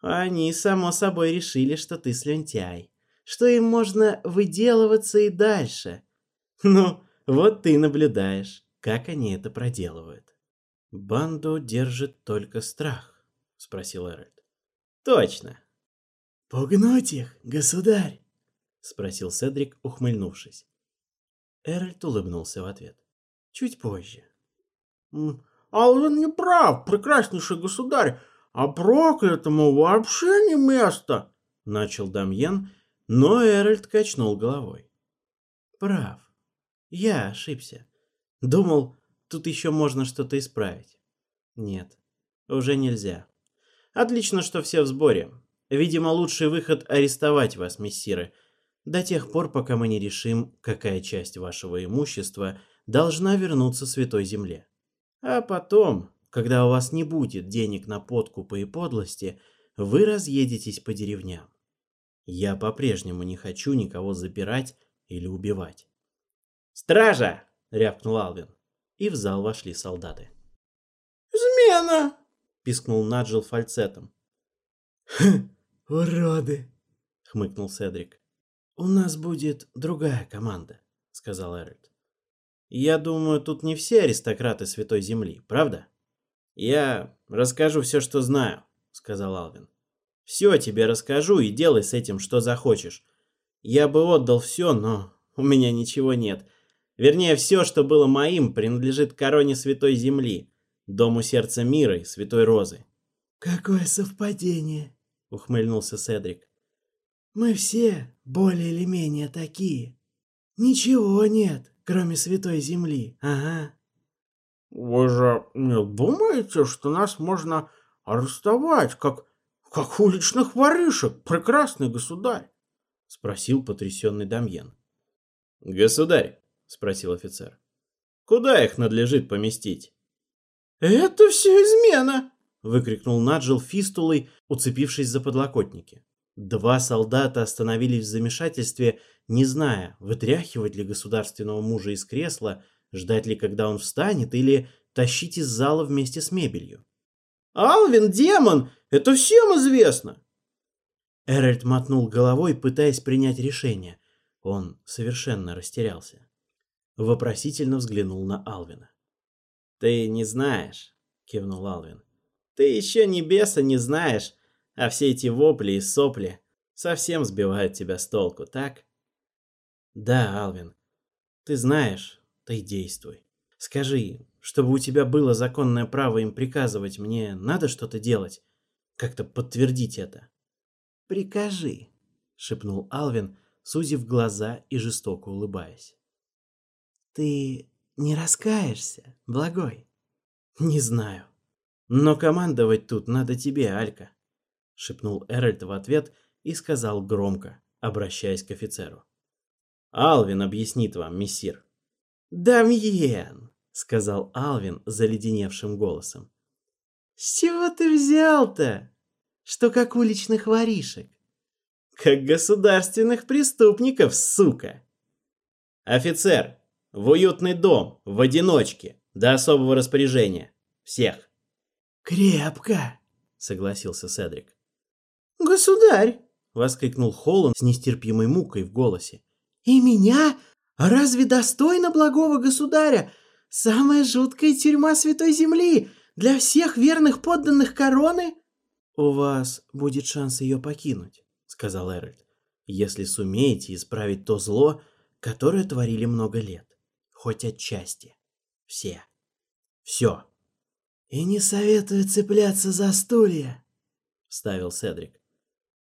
Они, само собой, решили, что ты слюнтяй, что им можно выделываться и дальше. Ну, вот ты наблюдаешь, как они это проделывают. Банду держит только страх, спросил Эральд. Точно. Пугнуть их, государь, спросил Седрик, ухмыльнувшись. Эральд улыбнулся в ответ. Чуть позже. А он не прав, прекраснейший государь, а проклятому вообще не место, начал Дамьен, но Эральд качнул головой. Прав. Я ошибся. Думал, тут еще можно что-то исправить. Нет, уже нельзя. Отлично, что все в сборе. Видимо, лучший выход — арестовать вас, мессиры, до тех пор, пока мы не решим, какая часть вашего имущества должна вернуться Святой Земле. А потом, когда у вас не будет денег на подкупы и подлости, вы разъедетесь по деревням. Я по-прежнему не хочу никого запирать или убивать. «Стража!» — рявкнул Алвин. И в зал вошли солдаты. «Измена!» — пискнул Наджил фальцетом. уроды!» — хмыкнул Седрик. «У нас будет другая команда», — сказал Эральд. «Я думаю, тут не все аристократы Святой Земли, правда?» «Я расскажу все, что знаю», — сказал Алвин. «Все тебе расскажу и делай с этим, что захочешь. Я бы отдал все, но у меня ничего нет. Вернее, все, что было моим, принадлежит короне Святой Земли, дому сердца мира и Святой Розы. «Какое совпадение!» — ухмыльнулся Седрик. «Мы все более или менее такие. Ничего нет, кроме Святой Земли, ага». «Вы же не думаете, что нас можно арестовать, как, как уличных воришек, прекрасный государь?» — спросил потрясенный Дамьен. «Государь, спросил офицер. Куда их надлежит поместить? Это все измена! выкрикнул Наджил фистулой, уцепившись за подлокотники. Два солдата остановились в замешательстве, не зная, вытряхивать ли государственного мужа из кресла, ждать ли, когда он встанет, или тащить из зала вместе с мебелью. «Алвин, демон! Это всем известно!» Эральд мотнул головой, пытаясь принять решение. Он совершенно растерялся вопросительно взглянул на Алвина. «Ты не знаешь», — кивнул Алвин. «Ты еще ни беса не знаешь, а все эти вопли и сопли совсем сбивают тебя с толку, так?» «Да, Алвин. Ты знаешь, ты действуй. Скажи, чтобы у тебя было законное право им приказывать, мне надо что-то делать? Как-то подтвердить это?» «Прикажи», — шепнул Алвин, сузив глаза и жестоко улыбаясь. Ты не раскаешься, благой? Не знаю. Но командовать тут надо тебе, Алька, шепнул Эральд в ответ и сказал громко, обращаясь к офицеру. Алвин объяснит вам, мессир. Дамьен, — сказал Алвин заледеневшим голосом. «С чего ты взял-то? Что как уличных воришек?» В уютный дом, в одиночке, до особого распоряжения. Всех. «Крепко!» — согласился Седрик. «Государь!» — воскликнул Холланд с нестерпимой мукой в голосе. «И меня? А разве достойно благого государя? Самая жуткая тюрьма Святой Земли для всех верных подданных короны!» «У вас будет шанс ее покинуть», — сказал Эральд, «если сумеете исправить то зло, которое творили много лет» хоть отчасти. Все. Все. «И не советую цепляться за стулья», — вставил Седрик.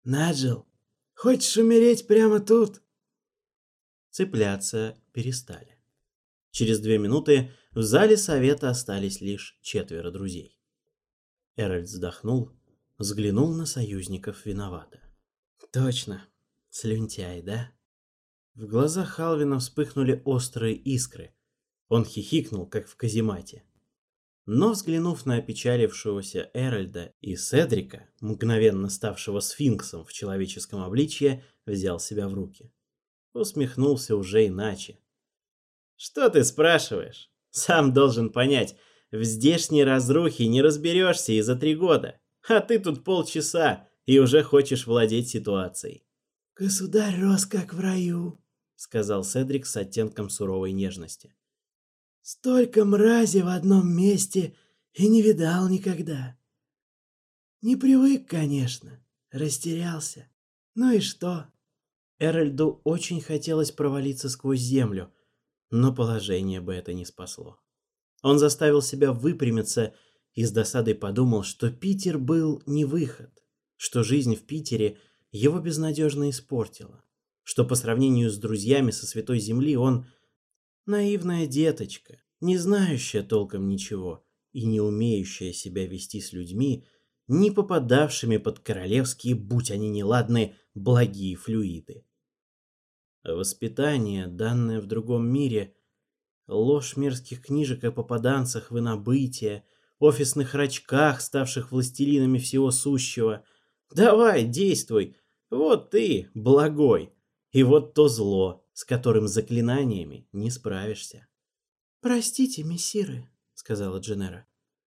«Наджил, хочешь умереть прямо тут?» Цепляться перестали. Через две минуты в зале совета остались лишь четверо друзей. Эральд вздохнул, взглянул на союзников виновато. «Точно, слюнтяй, да?» В глазах Халвина вспыхнули острые искры. Он хихикнул, как в каземате. Но взглянув на опечалившегося Эральда и Седрика, мгновенно ставшего сфинксом в человеческом обличье, взял себя в руки. Усмехнулся уже иначе. «Что ты спрашиваешь? Сам должен понять, в здешней разрухе не разберешься и за три года. А ты тут полчаса и уже хочешь владеть ситуацией». «Государь рос как в раю», — сказал Седрик с оттенком суровой нежности. «Столько мрази в одном месте и не видал никогда. Не привык, конечно, растерялся. Ну и что?» Эральду очень хотелось провалиться сквозь землю, но положение бы это не спасло. Он заставил себя выпрямиться и с досадой подумал, что Питер был не выход, что жизнь в Питере его безнадежно испортила что по сравнению с друзьями со Святой Земли он наивная деточка, не знающая толком ничего и не умеющая себя вести с людьми, не попадавшими под королевские, будь они неладные, благие флюиды. Воспитание, данное в другом мире, ложь мерзких книжек о попаданцах в инобытие, офисных рачках, ставших властелинами всего сущего. Давай, действуй, вот ты, благой, и вот то зло, с которым заклинаниями не справишься. «Простите, мессиры», — сказала Дженера.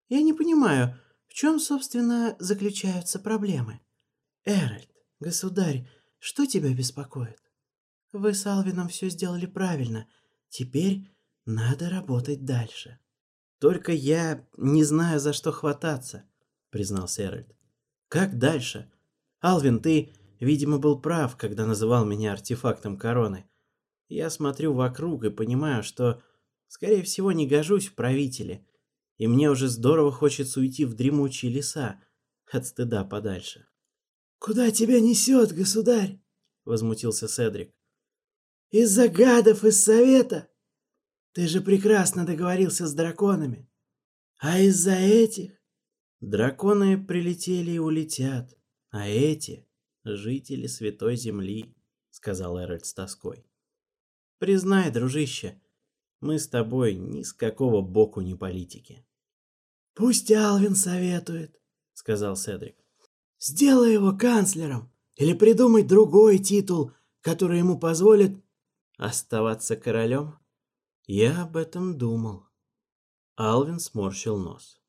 «Я не понимаю, в чем, собственно, заключаются проблемы? Эральд, государь, что тебя беспокоит? Вы с Алвином все сделали правильно. Теперь надо работать дальше». «Только я не знаю, за что хвататься», — признался Эральд. «Как дальше? Алвин, ты Видимо, был прав, когда называл меня артефактом короны. Я смотрю вокруг и понимаю, что, скорее всего, не гожусь в правители, и мне уже здорово хочется уйти в дремучие леса, от стыда подальше. «Куда тебя несет, государь?» — возмутился Седрик. «Из-за гадов из совета? Ты же прекрасно договорился с драконами. А из-за этих?» «Драконы прилетели и улетят, а эти...» жители Святой Земли», — сказал Эральд с тоской. «Признай, дружище, мы с тобой ни с какого боку не политики». «Пусть Алвин советует», — сказал Седрик. «Сделай его канцлером или придумай другой титул, который ему позволит оставаться королем». «Я об этом думал». Алвин сморщил нос.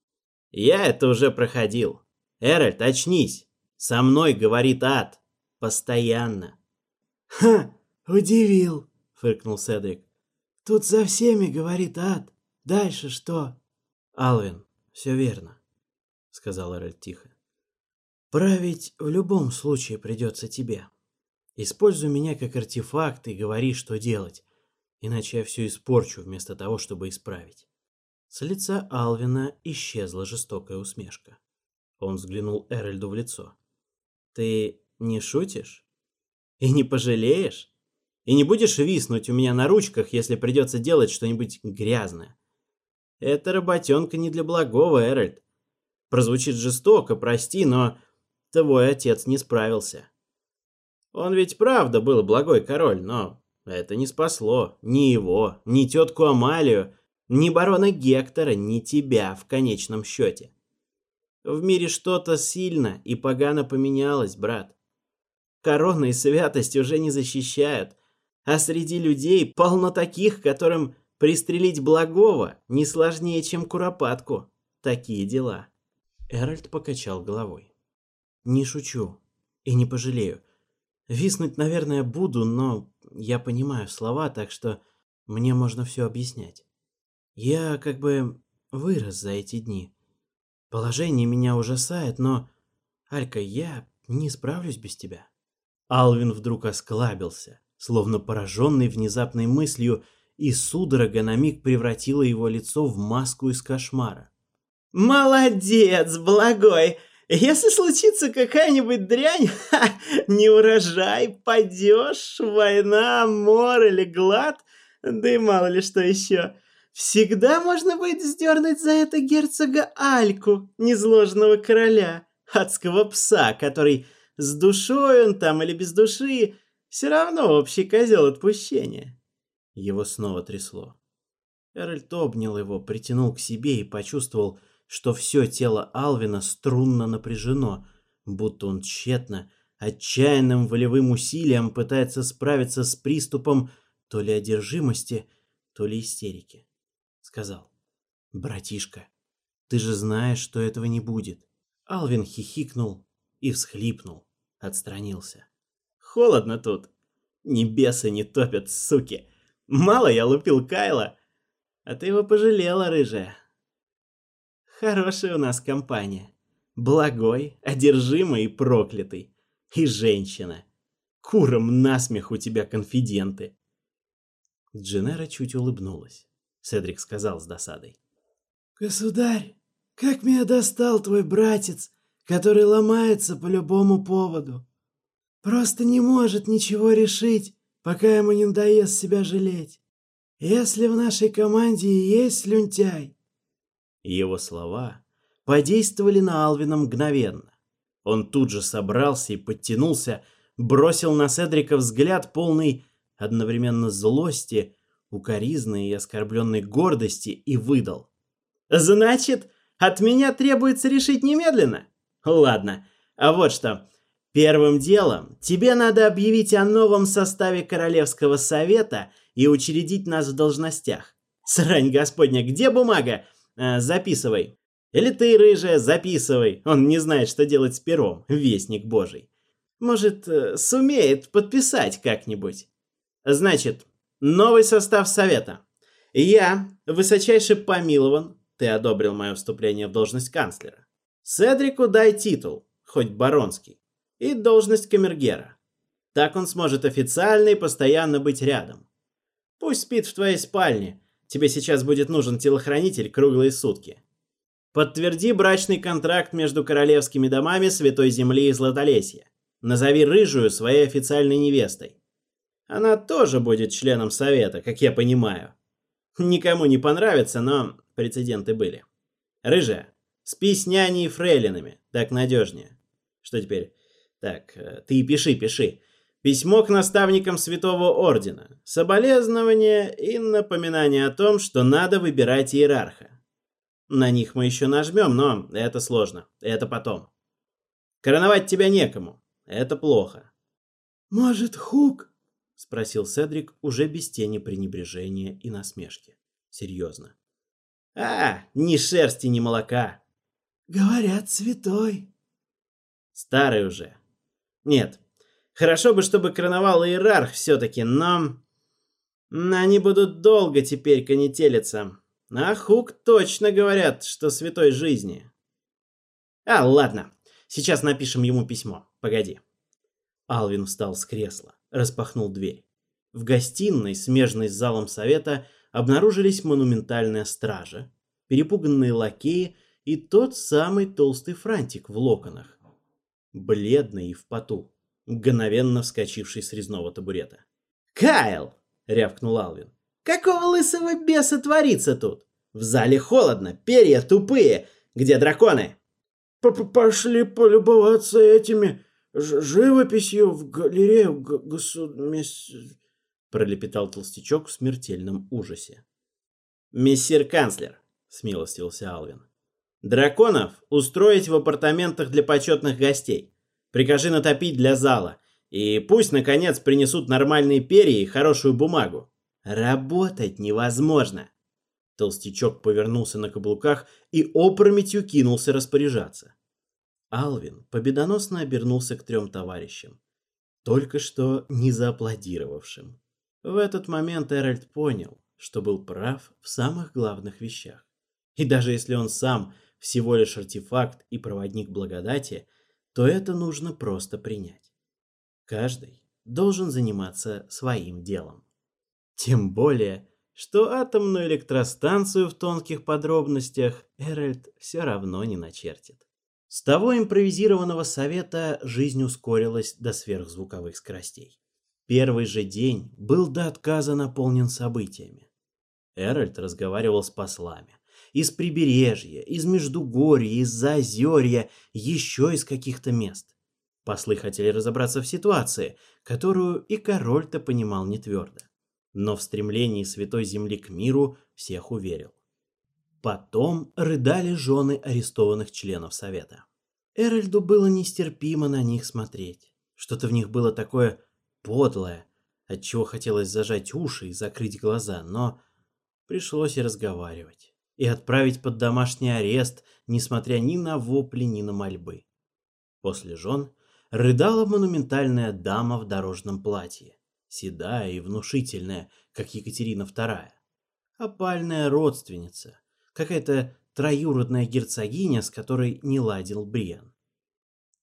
«Я это уже проходил. Эральд, очнись!» Со мной говорит ад. Постоянно. Ха, удивил, фыркнул Седрик. Тут со всеми говорит ад. Дальше что? Алвин, все верно, сказал Эральд тихо. Править в любом случае придется тебе. Используй меня как артефакт и говори, что делать, иначе я все испорчу вместо того, чтобы исправить. С лица Алвина исчезла жестокая усмешка. Он взглянул Эральду в лицо. Ты не шутишь? И не пожалеешь? И не будешь виснуть у меня на ручках, если придется делать что-нибудь грязное? Это работенка не для благого, Эральд. Прозвучит жестоко, прости, но твой отец не справился. Он ведь правда был благой король, но это не спасло ни его, ни тетку Амалию, ни барона Гектора, ни тебя в конечном счете. В мире что-то сильно и погано поменялось, брат. Корона и святость уже не защищают, а среди людей полно таких, которым пристрелить благого не сложнее, чем куропатку. Такие дела. Эральд покачал головой. Не шучу и не пожалею. Виснуть, наверное, буду, но я понимаю слова, так что мне можно все объяснять. Я как бы вырос за эти дни. Положение меня ужасает, но... Алька, я не справлюсь без тебя. Алвин вдруг осклабился, словно пораженный внезапной мыслью, и судорога на миг превратила его лицо в маску из кошмара. «Молодец, благой! Если случится какая-нибудь дрянь, не урожай, падешь, война, мор или глад, да и мало ли что еще, Всегда можно будет сдернуть за это герцога Альку, незложного короля, адского пса, который с душой он там или без души, все равно общий козел отпущения. Его снова трясло. Эральд обнял его, притянул к себе и почувствовал, что все тело Алвина струнно напряжено, будто он тщетно, отчаянным волевым усилием пытается справиться с приступом то ли одержимости, то ли истерики сказал. «Братишка, ты же знаешь, что этого не будет». Алвин хихикнул и всхлипнул, отстранился. «Холодно тут. Небесы не топят, суки. Мало я лупил Кайла, а ты его пожалела, рыжая. Хорошая у нас компания. Благой, одержимый и проклятый. И женщина. Куром насмех у тебя конфиденты». Дженера чуть улыбнулась. Седрик сказал с досадой. «Государь, как меня достал твой братец, который ломается по любому поводу. Просто не может ничего решить, пока ему не надоест себя жалеть. Если в нашей команде и есть слюнтяй...» Его слова подействовали на Алвина мгновенно. Он тут же собрался и подтянулся, бросил на Седрика взгляд полный одновременно злости укоризной и оскорбленной гордости и выдал. «Значит, от меня требуется решить немедленно? Ладно, а вот что. Первым делом тебе надо объявить о новом составе Королевского Совета и учредить нас в должностях. Срань господня, где бумага? Э, записывай. Или ты, рыжая, записывай. Он не знает, что делать с пером, вестник божий. Может, э, сумеет подписать как-нибудь. Значит, Новый состав Совета. Я, высочайше помилован, ты одобрил мое вступление в должность канцлера. Седрику дай титул, хоть баронский, и должность камергера. Так он сможет официально и постоянно быть рядом. Пусть спит в твоей спальне, тебе сейчас будет нужен телохранитель круглые сутки. Подтверди брачный контракт между королевскими домами Святой Земли и Златолесья. Назови Рыжую своей официальной невестой. Она тоже будет членом совета, как я понимаю. Никому не понравится, но прецеденты были. Рыжая, с няней и фрейлинами, так надежнее. Что теперь? Так, э, ты пиши, пиши. Письмо к наставникам Святого Ордена, Соболезнование и напоминание о том, что надо выбирать иерарха. На них мы еще нажмем, но это сложно. Это потом. Короновать тебя некому. Это плохо. Может, Хук спросил Седрик уже без тени пренебрежения и насмешки. Серьезно. А, ни шерсти, ни молока. Говорят, святой. Старый уже. Нет. Хорошо бы, чтобы короновал иерарх все-таки, но... Они будут долго теперь конетелиться. А Хук точно говорят, что святой жизни. А, ладно. Сейчас напишем ему письмо. Погоди. Алвин встал с кресла распахнул дверь. В гостиной, смежной с залом совета, обнаружились монументальная стража, перепуганные лакеи и тот самый толстый франтик в локонах, бледный и в поту, мгновенно вскочивший с резного табурета. «Кайл!» — рявкнул Алвин. «Какого лысого беса творится тут? В зале холодно, перья тупые. Где драконы?» «Пошли полюбоваться этими живописью в галерею государственную...» пролепетал толстячок в смертельном ужасе. «Мессир канцлер», — смилостился Алвин. «Драконов устроить в апартаментах для почетных гостей. Прикажи натопить для зала. И пусть, наконец, принесут нормальные перья и хорошую бумагу. Работать невозможно!» Толстячок повернулся на каблуках и опрометью кинулся распоряжаться. Алвин победоносно обернулся к трем товарищам, только что не зааплодировавшим. В этот момент Эральд понял, что был прав в самых главных вещах. И даже если он сам всего лишь артефакт и проводник благодати, то это нужно просто принять. Каждый должен заниматься своим делом. Тем более, что атомную электростанцию в тонких подробностях Эральд все равно не начертит. С того импровизированного совета жизнь ускорилась до сверхзвуковых скоростей. Первый же день был до отказа наполнен событиями. Эральд разговаривал с послами. Из прибережья, из Междугорья, из Заозерья, еще из каких-то мест. Послы хотели разобраться в ситуации, которую и король-то понимал не твердо. Но в стремлении Святой Земли к миру всех уверил. Потом рыдали жены арестованных членов Совета. Эральду было нестерпимо на них смотреть. Что-то в них было такое подлое, от чего хотелось зажать уши и закрыть глаза, но пришлось и разговаривать. И отправить под домашний арест, несмотря ни на вопли, ни на мольбы. После жен рыдала монументальная дама в дорожном платье, седая и внушительная, как Екатерина II. Опальная родственница, какая-то троюродная герцогиня, с которой не ладил Бриен,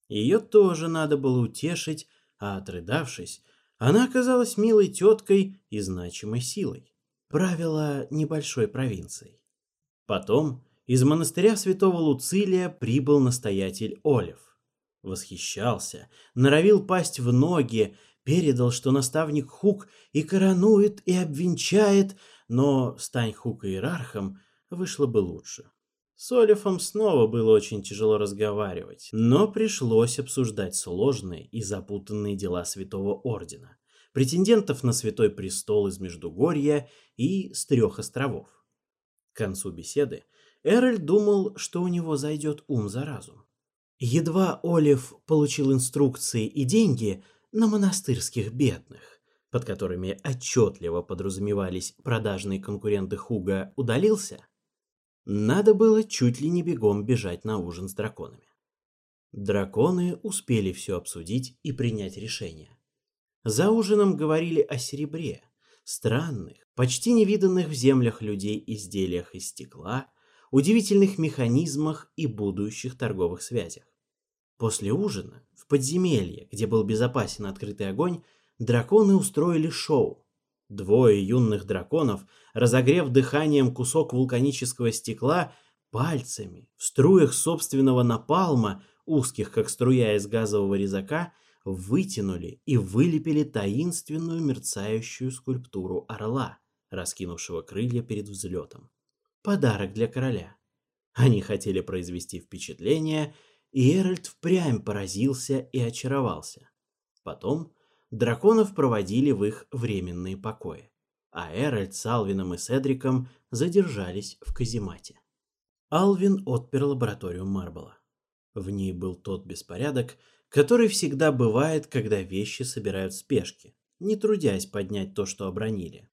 Ее тоже надо было утешить, а отрыдавшись, она оказалась милой теткой и значимой силой. Правила небольшой провинцией. Потом из монастыря святого Луцилия прибыл настоятель Олив. Восхищался, норовил пасть в ноги, передал, что наставник Хук и коронует, и обвенчает, но стань Хук иерархом, вышло бы лучше. С Олифом снова было очень тяжело разговаривать, но пришлось обсуждать сложные и запутанные дела Святого Ордена, претендентов на Святой Престол из Междугорья и с трех островов. К концу беседы Эрль думал, что у него зайдет ум за разум. Едва Олив получил инструкции и деньги на монастырских бедных, под которыми отчетливо подразумевались продажные конкуренты Хуга, удалился, надо было чуть ли не бегом бежать на ужин с драконами. Драконы успели все обсудить и принять решение. За ужином говорили о серебре, странных, почти невиданных в землях людей изделиях из стекла, удивительных механизмах и будущих торговых связях. После ужина в подземелье, где был безопасен открытый огонь, драконы устроили шоу, Двое юных драконов, разогрев дыханием кусок вулканического стекла, пальцами, в струях собственного напалма, узких, как струя из газового резака, вытянули и вылепили таинственную мерцающую скульптуру орла, раскинувшего крылья перед взлетом. Подарок для короля. Они хотели произвести впечатление, и Эральд впрямь поразился и очаровался. Потом драконов проводили в их временные покои, а Эральд с Алвином и Седриком задержались в каземате. Алвин отпер лабораторию Марбола. В ней был тот беспорядок, который всегда бывает, когда вещи собирают в спешке, не трудясь поднять то, что обронили.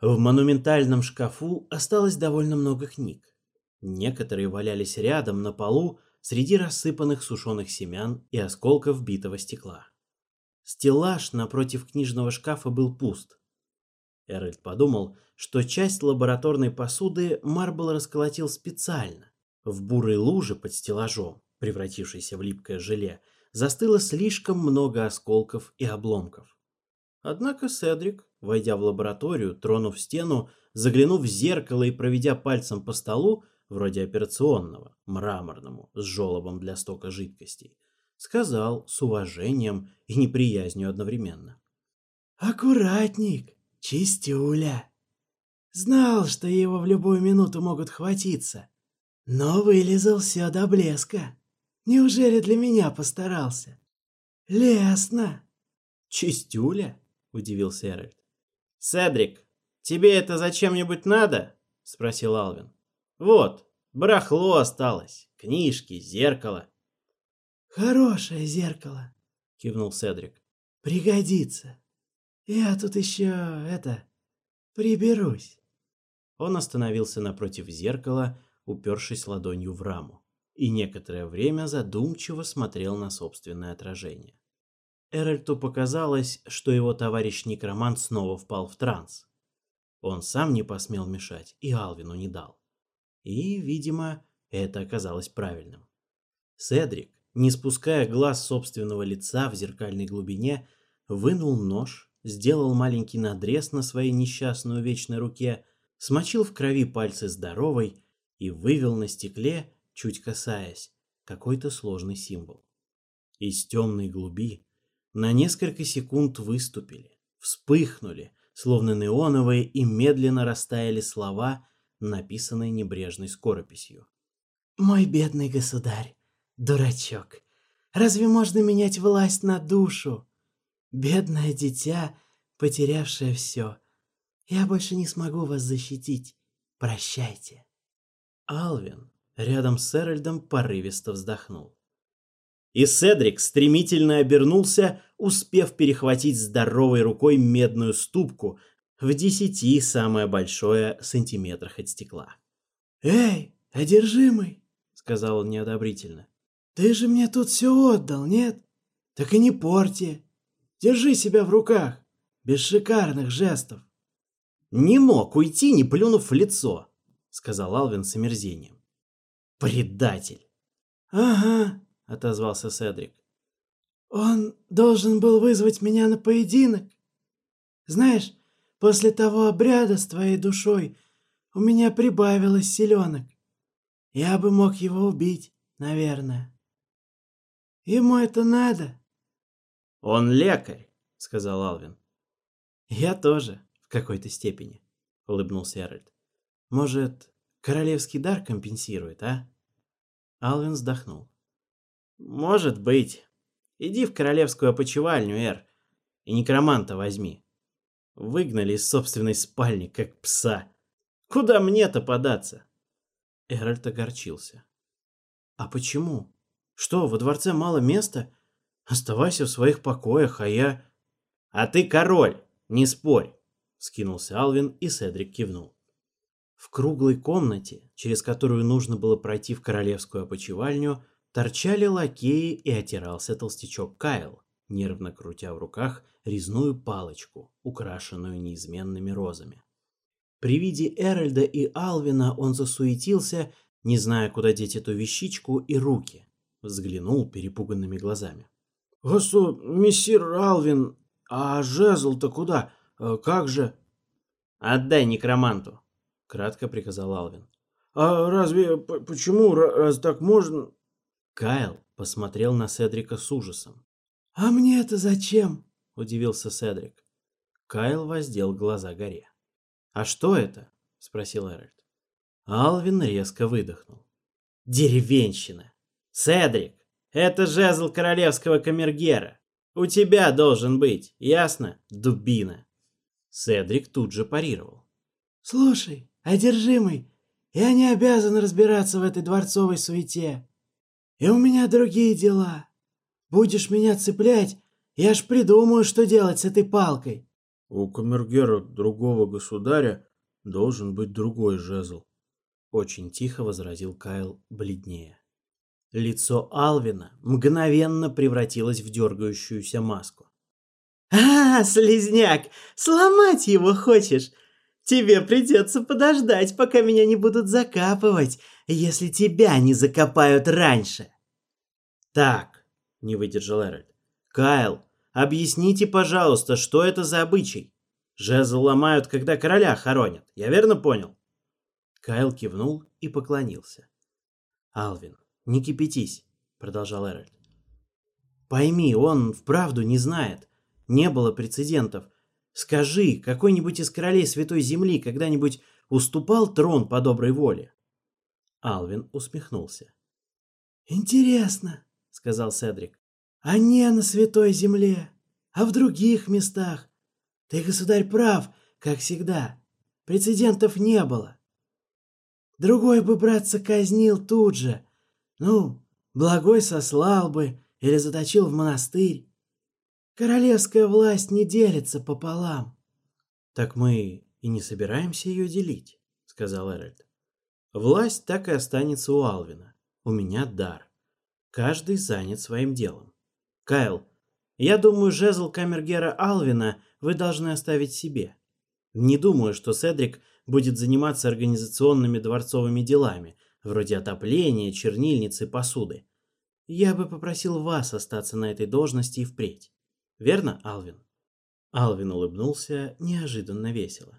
В монументальном шкафу осталось довольно много книг. Некоторые валялись рядом на полу среди рассыпанных сушеных семян и осколков битого стекла. Стеллаж напротив книжного шкафа был пуст. Эральд подумал, что часть лабораторной посуды Марбл расколотил специально. В бурой луже под стеллажом, превратившейся в липкое желе, застыло слишком много осколков и обломков. Однако Седрик, войдя в лабораторию, тронув стену, заглянув в зеркало и проведя пальцем по столу, вроде операционного, мраморному, с желобом для стока жидкостей, сказал с уважением и неприязнью одновременно. «Аккуратник, чистюля! Знал, что его в любую минуту могут хватиться, но вылезал все до блеска. Неужели для меня постарался? Лесно!» «Чистюля?» — удивился Эральд. «Седрик, тебе это зачем-нибудь надо?» — спросил Алвин. «Вот, барахло осталось, книжки, зеркало. «Хорошее зеркало», — кивнул Седрик. «Пригодится. Я тут еще, это, приберусь». Он остановился напротив зеркала, упершись ладонью в раму, и некоторое время задумчиво смотрел на собственное отражение. Эральту показалось, что его товарищ-некромант снова впал в транс. Он сам не посмел мешать и Алвину не дал. И, видимо, это оказалось правильным. Седрик, не спуская глаз собственного лица в зеркальной глубине, вынул нож, сделал маленький надрез на своей несчастной вечной руке, смочил в крови пальцы здоровой и вывел на стекле, чуть касаясь, какой-то сложный символ. Из темной глуби на несколько секунд выступили, вспыхнули, словно неоновые, и медленно растаяли слова, написанные небрежной скорописью. «Мой бедный государь, дурачок. Разве можно менять власть на душу? Бедное дитя, потерявшее все. Я больше не смогу вас защитить. Прощайте. Алвин рядом с Эральдом порывисто вздохнул. И Седрик стремительно обернулся, успев перехватить здоровой рукой медную ступку в десяти, самое большое, сантиметрах от стекла. «Эй, одержимый!» — сказал он неодобрительно. Ты же мне тут все отдал, нет? Так и не порти. Держи себя в руках, без шикарных жестов. Не мог уйти, не плюнув в лицо, сказал Алвин с омерзением. Предатель. Ага, отозвался Седрик. Он должен был вызвать меня на поединок. Знаешь, после того обряда с твоей душой у меня прибавилось селенок. Я бы мог его убить, наверное. Ему это надо. Он лекарь, сказал Алвин. Я тоже, в какой-то степени, улыбнулся Эральд. Может, королевский дар компенсирует, а? Алвин вздохнул. Может быть. Иди в королевскую опочивальню, Эр, и некроманта возьми. Выгнали из собственной спальни, как пса. Куда мне-то податься? Эральд огорчился. А почему? Что, во дворце мало места? Оставайся в своих покоях, а я... А ты король, не спорь, скинулся Алвин, и Седрик кивнул. В круглой комнате, через которую нужно было пройти в королевскую опочивальню, торчали лакеи и отирался толстячок Кайл, нервно крутя в руках резную палочку, украшенную неизменными розами. При виде Эральда и Алвина он засуетился, не зная, куда деть эту вещичку и руки, взглянул перепуганными глазами. «Госу, мессир Алвин, а жезл-то куда? Э, как же?» «Отдай некроманту», — кратко приказал Алвин. «А разве... почему? Раз так можно...» Кайл посмотрел на Седрика с ужасом. «А мне это зачем?» — удивился Седрик. Кайл воздел глаза горе. «А что это?» — спросил Эральд. Алвин резко выдохнул. «Деревенщина! Седрик, это жезл королевского камергера. У тебя должен быть, ясно, дубина?» Седрик тут же парировал. «Слушай, одержимый, я не обязан разбираться в этой дворцовой суете. И у меня другие дела. Будешь меня цеплять, я ж придумаю, что делать с этой палкой». «У камергера другого государя должен быть другой жезл», — очень тихо возразил Кайл бледнее. Лицо Алвина мгновенно превратилось в дергающуюся маску. «А, слезняк, сломать его хочешь? Тебе придется подождать, пока меня не будут закапывать, если тебя не закопают раньше». «Так», — не выдержал Эральд. «Кайл, объясните, пожалуйста, что это за обычай? Жезл ломают, когда короля хоронят, я верно понял?» Кайл кивнул и поклонился. «Алвин, не кипятись, продолжал Эральд. Пойми, он вправду не знает. Не было прецедентов. Скажи, какой-нибудь из королей Святой Земли когда-нибудь уступал трон по доброй воле? Алвин усмехнулся. «Интересно», — сказал Седрик. «А не на Святой Земле, а в других местах. Ты, государь, прав, как всегда. Прецедентов не было. Другой бы братца казнил тут же, ну, благой сослал бы или заточил в монастырь. Королевская власть не делится пополам. Так мы и не собираемся ее делить, сказал Эральд. Власть так и останется у Алвина. У меня дар. Каждый занят своим делом. Кайл, я думаю, жезл камергера Алвина вы должны оставить себе. Не думаю, что Седрик будет заниматься организационными дворцовыми делами, вроде отопления, чернильницы, посуды. Я бы попросил вас остаться на этой должности и впредь. Верно, Алвин? Алвин улыбнулся неожиданно весело.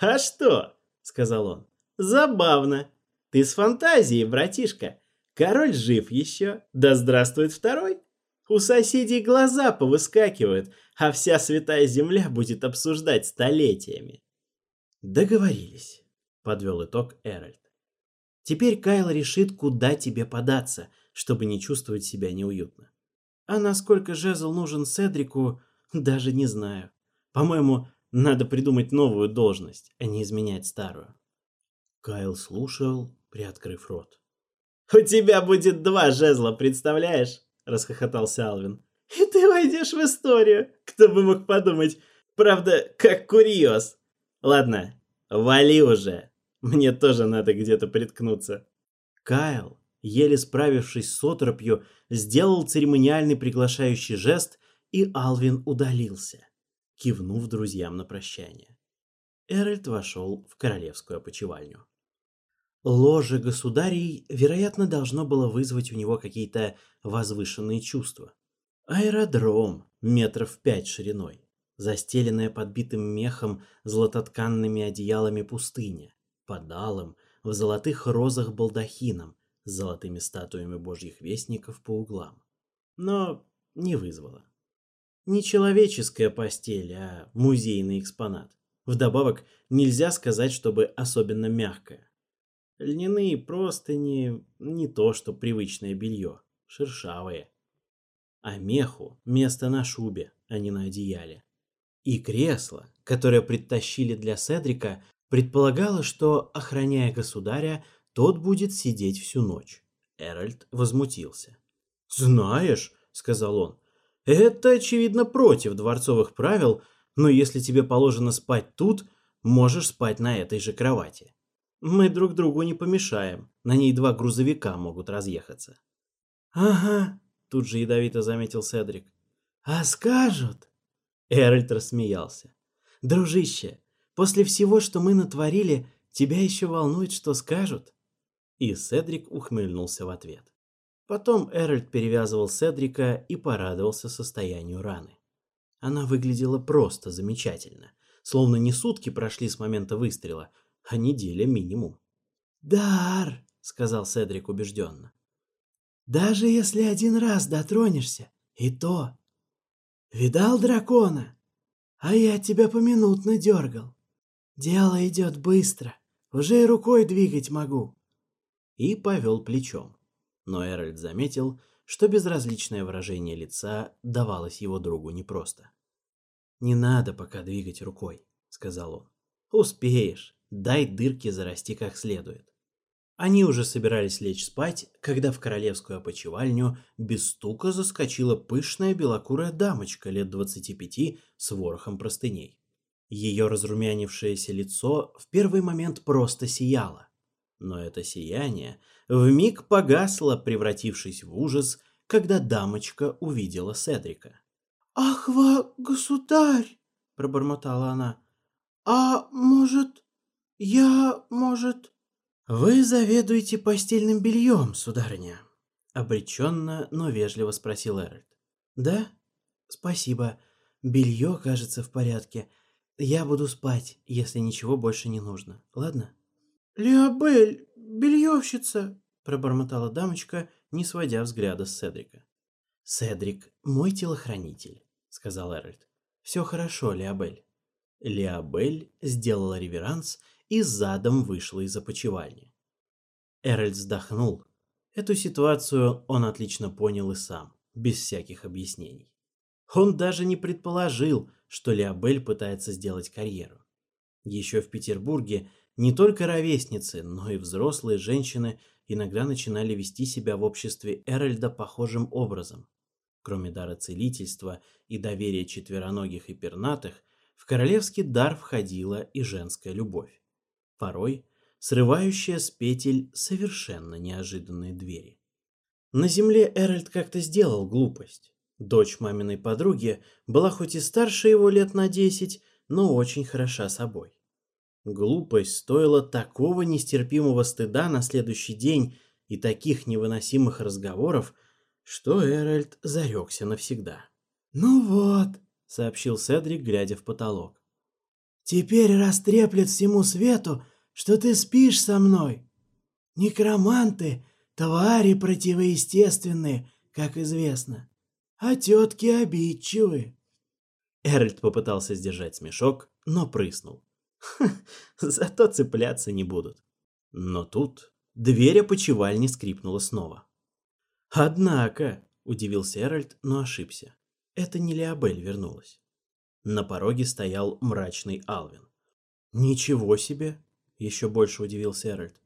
«А что?» — сказал он. «Забавно. Ты с фантазией, братишка. Король жив еще. Да здравствует второй. У соседей глаза повыскакивают, а вся святая земля будет обсуждать столетиями». «Договорились», — подвел итог Эральд. Теперь Кайл решит, куда тебе податься, чтобы не чувствовать себя неуютно. А насколько жезл нужен Седрику, даже не знаю. По-моему, надо придумать новую должность, а не изменять старую. Кайл слушал, приоткрыв рот. «У тебя будет два жезла, представляешь?» – расхохотался Алвин. «И ты войдешь в историю! Кто бы мог подумать! Правда, как курьез! Ладно, вали уже!» Мне тоже надо где-то приткнуться. Кайл, еле справившись с отропью, сделал церемониальный приглашающий жест, и Алвин удалился, кивнув друзьям на прощание. Эральд вошел в королевскую опочивальню. Ложе государей, вероятно, должно было вызвать у него какие-то возвышенные чувства. Аэродром метров пять шириной, застеленная подбитым мехом златотканными одеялами пустыня, под алым, в золотых розах балдахином, с золотыми статуями божьих вестников по углам. Но не вызвало. Не человеческая постель, а музейный экспонат. Вдобавок, нельзя сказать, чтобы особенно мягкая. Льняные простыни не то, что привычное белье, шершавые. А меху место на шубе, а не на одеяле. И кресло, которое притащили для Седрика, предполагалось, что, охраняя государя, тот будет сидеть всю ночь. Эральд возмутился. «Знаешь», — сказал он, — «это, очевидно, против дворцовых правил, но если тебе положено спать тут, можешь спать на этой же кровати. Мы друг другу не помешаем, на ней два грузовика могут разъехаться». «Ага», — тут же ядовито заметил Седрик. «А скажут?» Эральд рассмеялся. «Дружище, После всего, что мы натворили, тебя еще волнует, что скажут?» И Седрик ухмыльнулся в ответ. Потом Эральд перевязывал Седрика и порадовался состоянию раны. Она выглядела просто замечательно, словно не сутки прошли с момента выстрела, а неделя минимум. «Дар!» — сказал Седрик убежденно. «Даже если один раз дотронешься, и то. Видал дракона? А я тебя поминутно дергал. Дело идет быстро, уже и рукой двигать могу». И повел плечом но Эральд заметил, что безразличное выражение лица давалось его другу непросто. «Не надо пока двигать рукой», — сказал он. «Успеешь, дай дырки зарасти как следует». Они уже собирались лечь спать, когда в королевскую опочивальню без стука Ее разрумянившееся лицо в первый момент просто сияло. Но это сияние вмиг погасло, превратившись в ужас, когда дамочка увидела Седрика. «Ах, ва, государь!» — пробормотала она. «А может, я, может...» «Вы заведуете постельным бельем, сударыня?» — обреченно, но вежливо спросил Эральд. «Да? Спасибо. Белье, кажется, в порядке. Я буду спать, если ничего больше не нужно. Ладно? Леобель, бельевщица, пробормотала дамочка, не сводя взгляда с Седрика. Седрик, мой телохранитель, сказал Эральд. Все хорошо, Леобель. Леобель сделала реверанс и задом вышла из опочивальни. Эральд вздохнул. Эту ситуацию он отлично понял и сам, без всяких объяснений. Он даже не предположил, что Леобель пытается сделать карьеру. Еще в Петербурге не только ровесницы, но и взрослые женщины иногда начинали вести себя в обществе Эральда похожим образом. Кроме дара целительства и доверия четвероногих и пернатых, в королевский дар входила и женская любовь. Порой срывающая с петель совершенно неожиданные двери. На земле Эральд как-то сделал глупость. Дочь маминой подруги была хоть и старше его лет на десять, но очень хороша собой. Глупость стоила такого нестерпимого стыда на следующий день и таких невыносимых разговоров, что Эральд зарекся навсегда. «Ну вот», — сообщил Седрик, глядя в потолок. «Теперь растреплет всему свету, что ты спишь со мной. Некроманты — твари противоестественные, как известно а тетки обидчивы. Эральд попытался сдержать смешок, но прыснул. Зато цепляться не будут. Но тут дверь опочивальни скрипнула снова. «Однако», — удивился Эральд, но ошибся. Это не Леобель вернулась. На пороге стоял мрачный Алвин. «Ничего себе!» — еще больше удивился Эральд.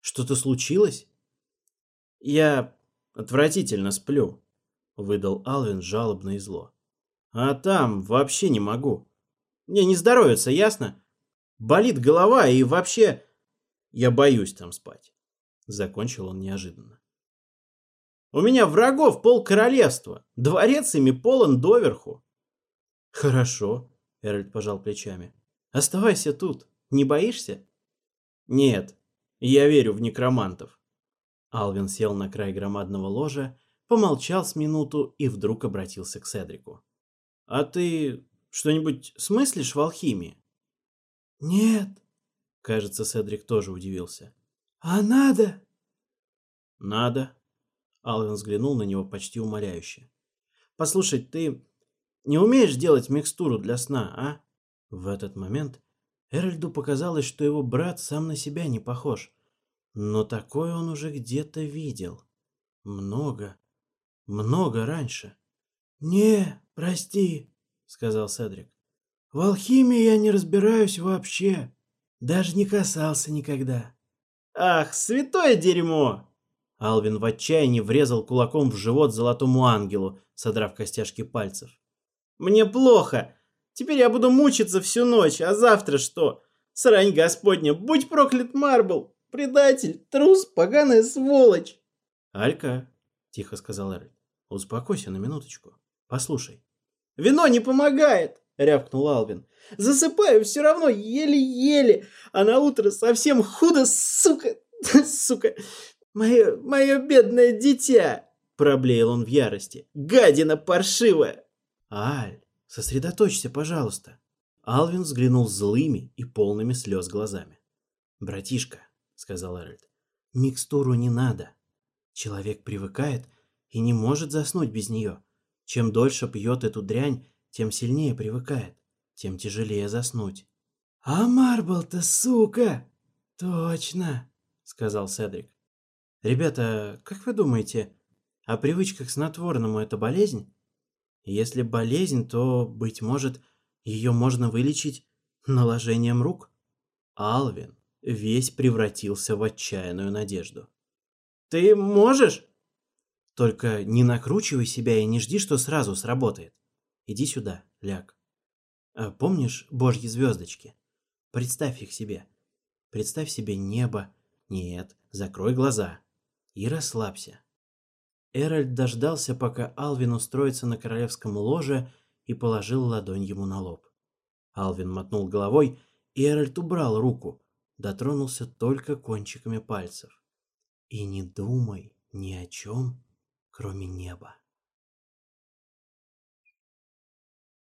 «Что-то случилось?» «Я отвратительно сплю», выдал Алвин жалобно и зло. А там вообще не могу. Мне не здоровится, ясно? Болит голова и вообще... Я боюсь там спать. Закончил он неожиданно. У меня врагов пол королевства. Дворец ими полон доверху. Хорошо, Эральд пожал плечами. Оставайся тут. Не боишься? Нет, я верю в некромантов. Алвин сел на край громадного ложа помолчал с минуту и вдруг обратился к Седрику. «А ты что-нибудь смыслишь в алхимии?» «Нет», — кажется, Седрик тоже удивился. «А надо?» «Надо», — Алвин взглянул на него почти умоляюще. «Послушай, ты не умеешь делать микстуру для сна, а?» В этот момент Эральду показалось, что его брат сам на себя не похож. Но такое он уже где-то видел. Много, много раньше. «Не, прости», — сказал Седрик. «В алхимии я не разбираюсь вообще. Даже не касался никогда». «Ах, святое дерьмо!» Алвин в отчаянии врезал кулаком в живот золотому ангелу, содрав костяшки пальцев. «Мне плохо. Теперь я буду мучиться всю ночь, а завтра что? Срань господня, будь проклят, Марбл! Предатель, трус, поганая сволочь!» «Алька, тихо сказал Эрвин. Успокойся на минуточку. Послушай. Вино не помогает, рявкнул Алвин. Засыпаю все равно еле-еле, а на утро совсем худо, сука, сука. Мое, мое бедное дитя, проблеял он в ярости. Гадина паршивая. Аль, сосредоточься, пожалуйста. Алвин взглянул злыми и полными слез глазами. «Братишка», — сказал Эральд, — «микстуру не надо. Человек привыкает и не может заснуть без нее. Чем дольше пьет эту дрянь, тем сильнее привыкает, тем тяжелее заснуть. «А Марбл-то, сука!» «Точно!» — сказал Седрик. «Ребята, как вы думаете, а привычка к снотворному это болезнь? Если болезнь, то, быть может, ее можно вылечить наложением рук?» Алвин весь превратился в отчаянную надежду. Ты можешь? Только не накручивай себя и не жди, что сразу сработает. Иди сюда, ляг. А помнишь божьи звездочки? Представь их себе. Представь себе небо. Нет, закрой глаза. И расслабься. Эральд дождался, пока Алвин устроится на королевском ложе и положил ладонь ему на лоб. Алвин мотнул головой, и Эральд убрал руку, дотронулся только кончиками пальцев и не думай ни о чем, кроме неба.